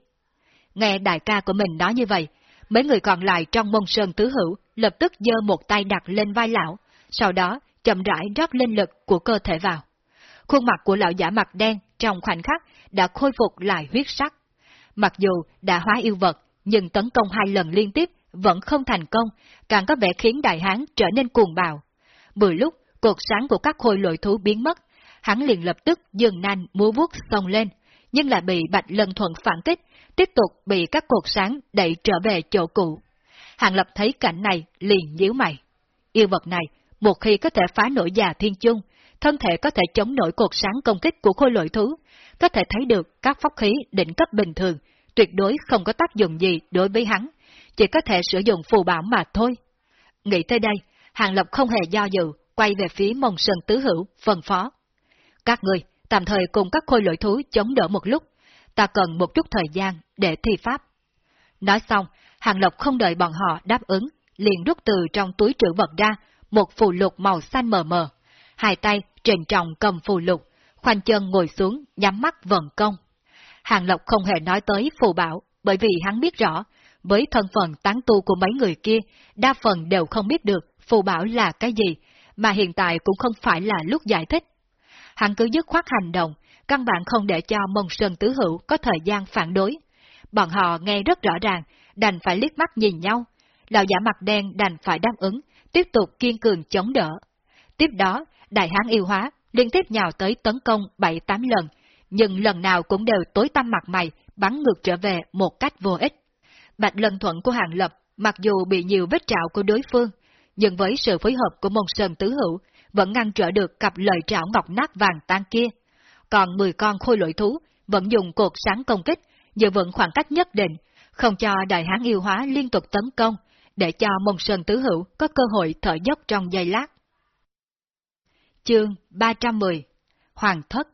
Nghe đại ca của mình nói như vậy, mấy người còn lại trong mông sơn tứ hữu lập tức giơ một tay đặt lên vai lão, sau đó chậm rãi rót linh lực của cơ thể vào. Khuôn mặt của lão giả mặt đen trong khoảnh khắc đã khôi phục lại huyết sắc. Mặc dù đã hóa yêu vật, nhưng tấn công hai lần liên tiếp vẫn không thành công, càng có vẻ khiến đại hán trở nên cuồng bạo. Bữa lúc, cột sáng của các khôi lội thú biến mất, hắn liền lập tức dừng nanh múa vuốt xông lên, nhưng lại bị Bạch Lân Thuận phản kích, tiếp tục bị các cột sáng đẩy trở về chỗ cũ. Hàng Lập thấy cảnh này liền nhíu mày. Yêu vật này, một khi có thể phá nổi già thiên chung, thân thể có thể chống nổi cột sáng công kích của khôi lội thú, có thể thấy được các pháp khí đỉnh cấp bình thường, tuyệt đối không có tác dụng gì đối với hắn, chỉ có thể sử dụng phù bảo mà thôi. Nghĩ tới đây, Hàng Lập không hề do dự, quay về phía mông sơn tứ hữu, phân phó. Các người, tạm thời cùng các khôi lỗi thú chống đỡ một lúc, ta cần một chút thời gian để thi pháp. Nói xong, Hàng Lập không đợi bọn họ đáp ứng, liền rút từ trong túi trữ vật ra một phù lục màu xanh mờ mờ. Hai tay trình trọng cầm phù lục, khoanh chân ngồi xuống, nhắm mắt vận công. Hàng Lộc không hề nói tới phù bảo, bởi vì hắn biết rõ, với thân phận tán tu của mấy người kia, đa phần đều không biết được phù bảo là cái gì, mà hiện tại cũng không phải là lúc giải thích. Hắn cứ dứt khoát hành động, căn bản không để cho Mông Sơn Tứ Hữu có thời gian phản đối. Bọn họ nghe rất rõ ràng, đành phải liếc mắt nhìn nhau. Lão giả mặt đen đành phải đáp ứng, tiếp tục kiên cường chống đỡ. Tiếp đó, đại hán yêu hóa liên tiếp nhào tới tấn công 7-8 lần, nhưng lần nào cũng đều tối tăm mặt mày, bắn ngược trở về một cách vô ích. Bạch lân thuận của Hàng Lập, mặc dù bị nhiều vết trạo của đối phương, nhưng với sự phối hợp của môn sơn tứ hữu, vẫn ngăn trở được cặp lời trảo ngọc nát vàng tan kia. Còn 10 con khôi lội thú vẫn dùng cột sáng công kích, giữ vững khoảng cách nhất định, không cho đại hán yêu hóa liên tục tấn công, để cho môn sơn tứ hữu có cơ hội thở dốc trong giây lát. Chương 310 Hoàng thất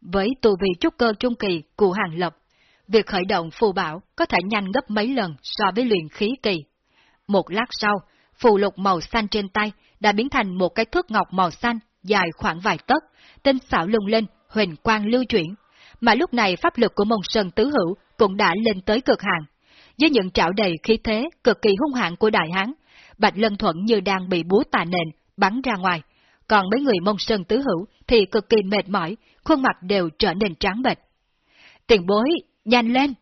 Với tù vị trúc cơ trung kỳ của Hàng Lập, việc khởi động phù bảo có thể nhanh gấp mấy lần so với luyện khí kỳ. Một lát sau, phù lục màu xanh trên tay đã biến thành một cái thước ngọc màu xanh dài khoảng vài tấc, tinh xảo lung lên, huỳnh quang lưu chuyển. Mà lúc này pháp lực của mông sơn tứ hữu cũng đã lên tới cực hạn. Với những trảo đầy khí thế cực kỳ hung hãn của đại hán, Bạch Lân Thuận như đang bị búa tà nền, bắn ra ngoài, còn mấy người mông sơn tứ hữu thì cực kỳ mệt mỏi, khuôn mặt đều trở nên trắng bệch. Tiền bối, nhanh lên!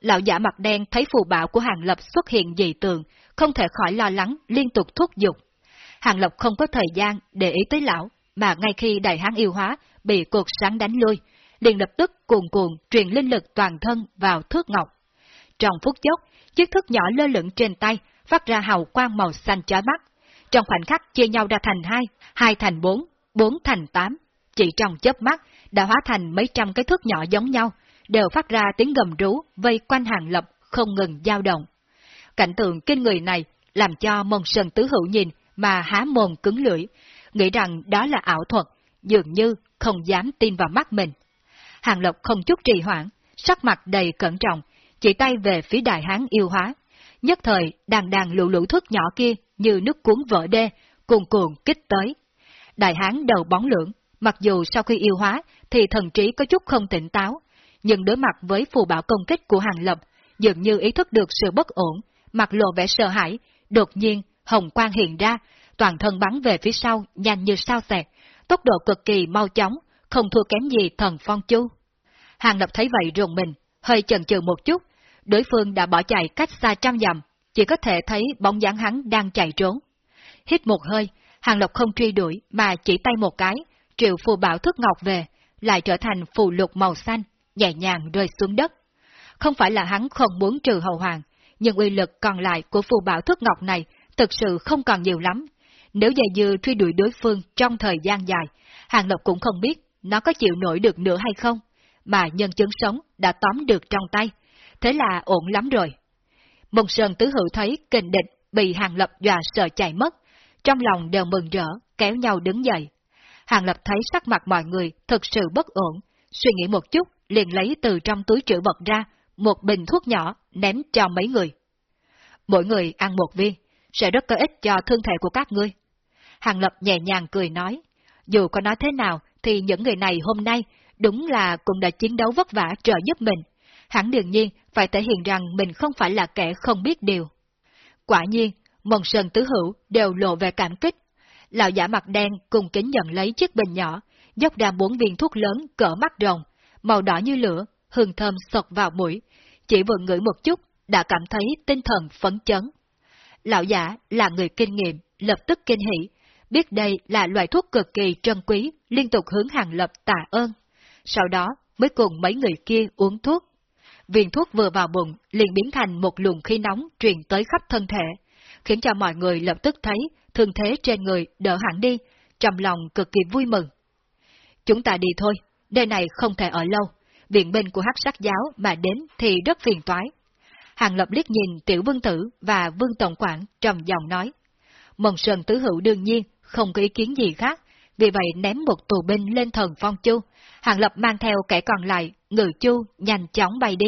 Lão giả mặt đen thấy phù bảo của Hàng Lập xuất hiện dị tượng, không thể khỏi lo lắng, liên tục thúc giục. Hàng Lập không có thời gian để ý tới lão, mà ngay khi đại hán yêu hóa bị cuộc sáng đánh lui, liền lập tức cuồn cuộn truyền linh lực toàn thân vào thước ngọc. Trong phút chốc, chiếc thước nhỏ lơ lửng trên tay, phát ra hào quang màu xanh chói mắt. Trong khoảnh khắc chia nhau ra thành hai, hai thành bốn, bốn thành tám. Chỉ trong chớp mắt, đã hóa thành mấy trăm cái thước nhỏ giống nhau, đều phát ra tiếng gầm rú vây quanh hàng lập không ngừng dao động. Cảnh tượng kinh người này làm cho mông sơn tứ hữu nhìn mà há mồm cứng lưỡi, nghĩ rằng đó là ảo thuật, dường như không dám tin vào mắt mình. Hàng Lộc không chút trì hoãn, sắc mặt đầy cẩn trọng, chỉ tay về phía đại hán yêu hóa. Nhất thời, đàn đàn lũ lũ thước nhỏ kia như nước cuốn vỡ đê, cuồn cuồn kích tới. Đại hán đầu bóng lưỡng, mặc dù sau khi yêu hóa thì thần trí có chút không tỉnh táo, nhưng đối mặt với phù bảo công kích của Hàng Lập, dường như ý thức được sự bất ổn, mặt lộ vẻ sợ hãi, đột nhiên hồng quang hiện ra, toàn thân bắn về phía sau nhanh như sao xẹt, tốc độ cực kỳ mau chóng, không thua kém gì thần phong chu. Hàng Lập thấy vậy rùng mình, hơi chần chừ một chút, đối phương đã bỏ chạy cách xa trăm dặm, chỉ có thể thấy bóng dáng hắn đang chạy trốn. Hít một hơi, Hàng lộc không truy đuổi mà chỉ tay một cái, triệu phù bảo thức ngọc về, lại trở thành phù lục màu xanh, nhẹ nhàng rơi xuống đất. Không phải là hắn không muốn trừ hậu hoàng, nhưng uy lực còn lại của phù bảo thức ngọc này thực sự không còn nhiều lắm. Nếu dày dư truy đuổi đối phương trong thời gian dài, Hàng lộc cũng không biết nó có chịu nổi được nữa hay không, mà nhân chứng sống đã tóm được trong tay, thế là ổn lắm rồi. Mông Sơn Tứ Hữu thấy kình địch bị Hàng Lập dọa sợ chạy mất, trong lòng đều mừng rỡ, kéo nhau đứng dậy. Hàng Lập thấy sắc mặt mọi người thực sự bất ổn, suy nghĩ một chút, liền lấy từ trong túi trữ vật ra một bình thuốc nhỏ ném cho mấy người. Mỗi người ăn một viên, sẽ rất có ích cho thân thể của các ngươi. Hàng Lập nhẹ nhàng cười nói, dù có nói thế nào thì những người này hôm nay đúng là cũng đã chiến đấu vất vả trợ giúp mình. Hắn đương nhiên phải thể hiện rằng mình không phải là kẻ không biết điều. Quả nhiên, Mần Sơn Tứ Hữu đều lộ về cảm kích. Lão giả mặt đen cùng kính nhận lấy chiếc bình nhỏ, dốc ra bốn viên thuốc lớn cỡ mắt rồng, màu đỏ như lửa, hương thơm sọc vào mũi, chỉ vừa ngửi một chút đã cảm thấy tinh thần phấn chấn. Lão giả là người kinh nghiệm, lập tức kinh hỉ, biết đây là loại thuốc cực kỳ trân quý, liên tục hướng hàng lập tạ ơn. Sau đó mới cùng mấy người kia uống thuốc. Viên thuốc vừa vào bụng liền biến thành một luồng khí nóng truyền tới khắp thân thể, khiến cho mọi người lập tức thấy thương thế trên người đỡ hẳn đi, trong lòng cực kỳ vui mừng. Chúng ta đi thôi, nơi này không thể ở lâu, viện binh của hắc sắc giáo mà đến thì rất phiền toái. Hàng lập liếc nhìn tiểu vương tử và vương tổng quản trầm giọng nói. Mần sơn tứ hữu đương nhiên không có ý kiến gì khác, vì vậy ném một tù binh lên thần phong chu, hàng lập mang theo kẻ còn lại, ngự chu nhanh chóng bay đi.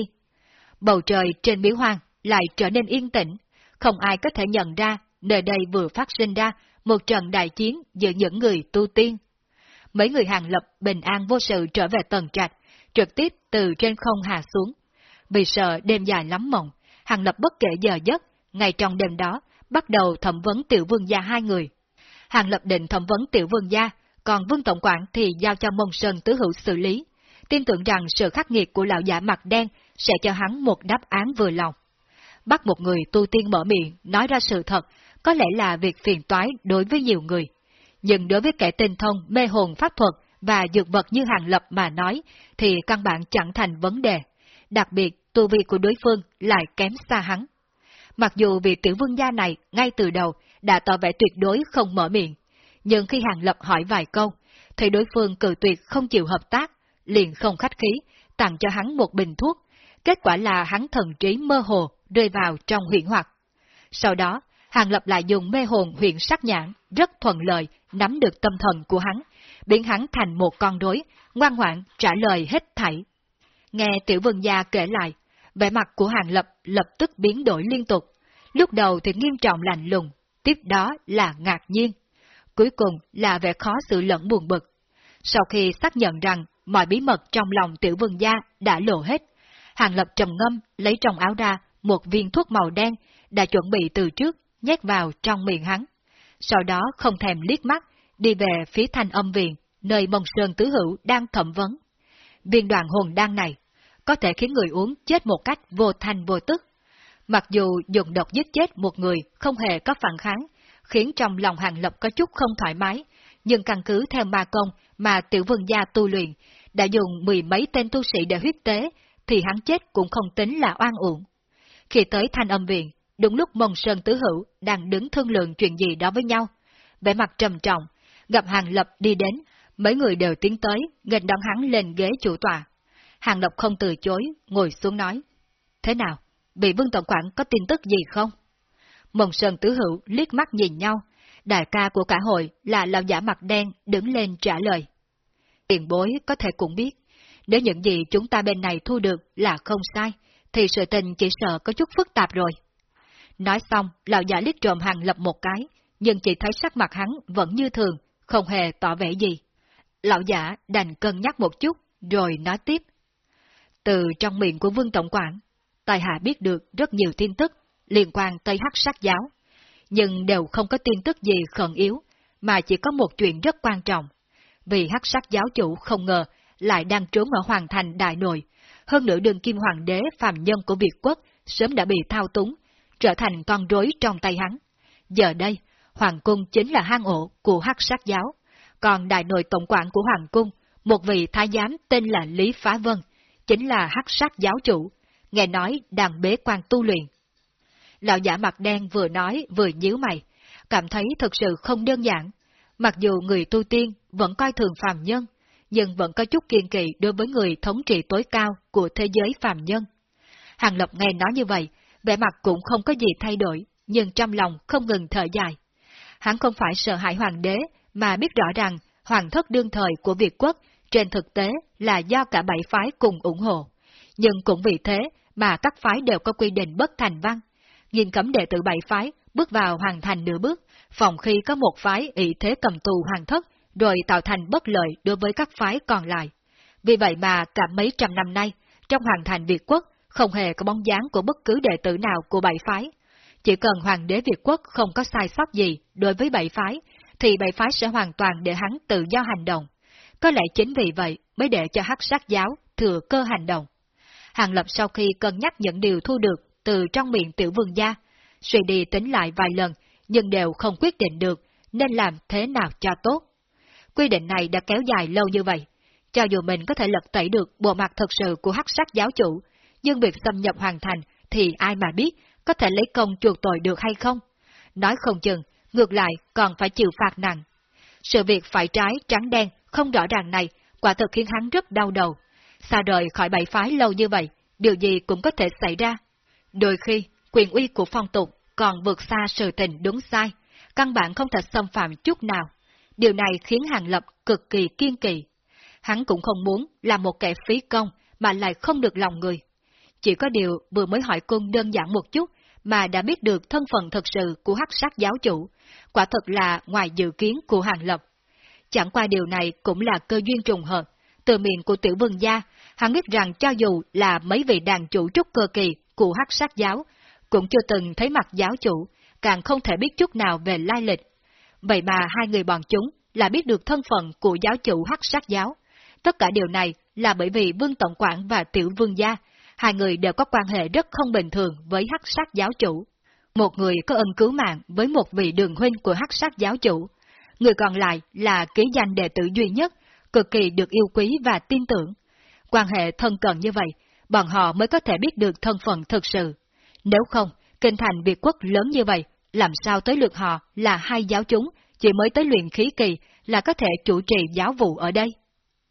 Bầu trời trên miếu hoang lại trở nên yên tĩnh, không ai có thể nhận ra nơi đây vừa phát sinh ra một trận đại chiến giữa những người tu tiên. Mấy người hàng lập bình an vô sự trở về tầng trạch, trực tiếp từ trên không hạ xuống. Vì sợ đêm dài lắm mộng, hàng lập bất kể giờ giấc, ngay trong đêm đó, bắt đầu thẩm vấn tiểu vương gia hai người. Hàng lập định thẩm vấn tiểu vương gia, còn vương tổng quản thì giao cho mông sơn tứ hữu xử lý. Tin tưởng rằng sự khắc nghiệt của lão giả mặt đen sẽ cho hắn một đáp án vừa lòng. Bắt một người tu tiên mở miệng, nói ra sự thật, có lẽ là việc phiền toái đối với nhiều người. Nhưng đối với kẻ tinh thông, mê hồn pháp thuật và dược vật như hàng lập mà nói, thì căn bản chẳng thành vấn đề. Đặc biệt, tu vi của đối phương lại kém xa hắn. Mặc dù vị tiểu vương gia này ngay từ đầu đã tỏ vẻ tuyệt đối không mở miệng, nhưng khi Hàng Lập hỏi vài câu, thì đối phương cự tuyệt không chịu hợp tác, liền không khách khí, tặng cho hắn một bình thuốc. Kết quả là hắn thần trí mơ hồ, rơi vào trong huyện hoặc. Sau đó, Hàng Lập lại dùng mê hồn huyện sắc nhãn, rất thuận lợi, nắm được tâm thần của hắn, biến hắn thành một con rối, ngoan ngoãn trả lời hết thảy. Nghe tiểu vân gia kể lại, vẻ mặt của Hàng Lập lập tức biến đổi liên tục. Lúc đầu thì nghiêm trọng lạnh lùng, tiếp đó là ngạc nhiên. Cuối cùng là vẻ khó xử lẫn buồn bực. Sau khi xác nhận rằng mọi bí mật trong lòng tiểu vân gia đã lộ hết, Hàng Lập trầm ngâm lấy trong áo ra một viên thuốc màu đen đã chuẩn bị từ trước nhét vào trong miệng hắn. Sau đó không thèm liếc mắt, đi về phía thanh âm viện, nơi mông sơn tứ hữu đang thẩm vấn. Viên đoàn hồn đan này có thể khiến người uống chết một cách vô thanh vô tức. Mặc dù dùng độc giết chết một người không hề có phản kháng, khiến trong lòng hàng lập có chút không thoải mái, nhưng căn cứ theo ma công mà tiểu vương gia tu luyện, đã dùng mười mấy tên tu sĩ để huyết tế, thì hắn chết cũng không tính là oan uổng. Khi tới thanh âm viện, đúng lúc Mông Sơn Tứ Hữu đang đứng thương lượng chuyện gì đó với nhau. vẻ mặt trầm trọng, gặp Hàng Lập đi đến, mấy người đều tiến tới, nghênh đón hắn lên ghế chủ tòa. Hàng Lập không từ chối, ngồi xuống nói. Thế nào, bị Vương Tổng quản có tin tức gì không? Mông Sơn Tứ Hữu liếc mắt nhìn nhau, đại ca của cả hội là lão giả mặt đen đứng lên trả lời. Tiền bối có thể cũng biết, nếu những gì chúng ta bên này thu được là không sai, thì sự tình chỉ sợ có chút phức tạp rồi. Nói xong, lão giả liếc trộm hàng lập một cái, nhưng chỉ thấy sắc mặt hắn vẫn như thường, không hề tỏ vẻ gì. Lão giả đành cân nhắc một chút, rồi nói tiếp. Từ trong miệng của Vương Tổng quản, Tài Hạ biết được rất nhiều tin tức liên quan tới hắc sát giáo, nhưng đều không có tin tức gì khẩn yếu, mà chỉ có một chuyện rất quan trọng. Vì hắc sát giáo chủ không ngờ lại đang trốn ở Hoàng Thành Đại Nội, hơn nữa đường kim hoàng đế phàm nhân của Việt quốc sớm đã bị thao túng, trở thành con rối trong tay hắn. Giờ đây, Hoàng cung chính là hang ổ của hắc sát giáo, còn đại nội tổng quản của Hoàng cung, một vị thái giám tên là Lý Phá Vân, chính là hắc sát giáo chủ, nghe nói đang bế quan tu luyện. Lão giả mặt đen vừa nói vừa nhíu mày, cảm thấy thật sự không đơn giản. Mặc dù người tu tiên vẫn coi thường phàm nhân, nhưng vẫn có chút kiên kỵ đối với người thống trị tối cao của thế giới phàm nhân. Hàng Lập nghe nói như vậy, vẻ mặt cũng không có gì thay đổi, nhưng trong lòng không ngừng thở dài. Hắn không phải sợ hãi hoàng đế, mà biết rõ rằng hoàng thất đương thời của Việt quốc trên thực tế là do cả bảy phái cùng ủng hộ. Nhưng cũng vì thế mà các phái đều có quy định bất thành văn. Nghiêm cấm đệ tử bảy phái bước vào hoàng thành nửa bước, phòng khi có một phái ý thế cầm tù hoàng thất rồi tạo thành bất lợi đối với các phái còn lại. Vì vậy mà cả mấy trăm năm nay, trong hoàng thành Việt quốc không hề có bóng dáng của bất cứ đệ tử nào của bảy phái. Chỉ cần hoàng đế Việt quốc không có sai sót gì đối với bảy phái, thì bảy phái sẽ hoàn toàn để hắn tự do hành động. Có lẽ chính vì vậy mới để cho hắc sát giáo thừa cơ hành động. Hàng Lập sau khi cân nhắc những điều thu được từ trong miệng tiểu vương gia, suy đi tính lại vài lần, nhưng đều không quyết định được nên làm thế nào cho tốt. Quy định này đã kéo dài lâu như vậy. Cho dù mình có thể lật tẩy được bộ mặt thật sự của hắc sắc giáo chủ, nhưng việc xâm nhập hoàn thành thì ai mà biết có thể lấy công chuộc tội được hay không? Nói không chừng, ngược lại còn phải chịu phạt nặng. Sự việc phải trái trắng đen không rõ ràng này quả thực khiến hắn rất đau đầu. Xa rời khỏi bảy phái lâu như vậy, điều gì cũng có thể xảy ra. Đôi khi, quyền uy của phong tục còn vượt xa sự tình đúng sai, căn bản không thể xâm phạm chút nào. Điều này khiến Hàng Lập cực kỳ kiên kỳ. Hắn cũng không muốn là một kẻ phí công mà lại không được lòng người. Chỉ có điều vừa mới hỏi cung đơn giản một chút mà đã biết được thân phận thật sự của hắc sát giáo chủ, quả thật là ngoài dự kiến của Hàng Lập. Chẳng qua điều này cũng là cơ duyên trùng hợp. Từ miệng của tiểu vương gia, hắn biết rằng cho dù là mấy vị đàn chủ trúc cơ kỳ của hắc sát giáo, cũng chưa từng thấy mặt giáo chủ, càng không thể biết chút nào về lai lịch. Vậy mà hai người bọn chúng là biết được thân phận của giáo chủ hắc sát giáo. Tất cả điều này là bởi vì Vương Tổng quản và Tiểu Vương Gia, hai người đều có quan hệ rất không bình thường với hắc sát giáo chủ. Một người có ân cứu mạng với một vị đường huynh của hắc sát giáo chủ, người còn lại là ký danh đệ tử duy nhất, cực kỳ được yêu quý và tin tưởng. Quan hệ thân cận như vậy, bọn họ mới có thể biết được thân phận thực sự. Nếu không, kinh thành Việt quốc lớn như vậy, làm sao tới lượt họ là hai giáo chúng, chỉ mới tới luyện khí kỳ là có thể chủ trì giáo vụ ở đây.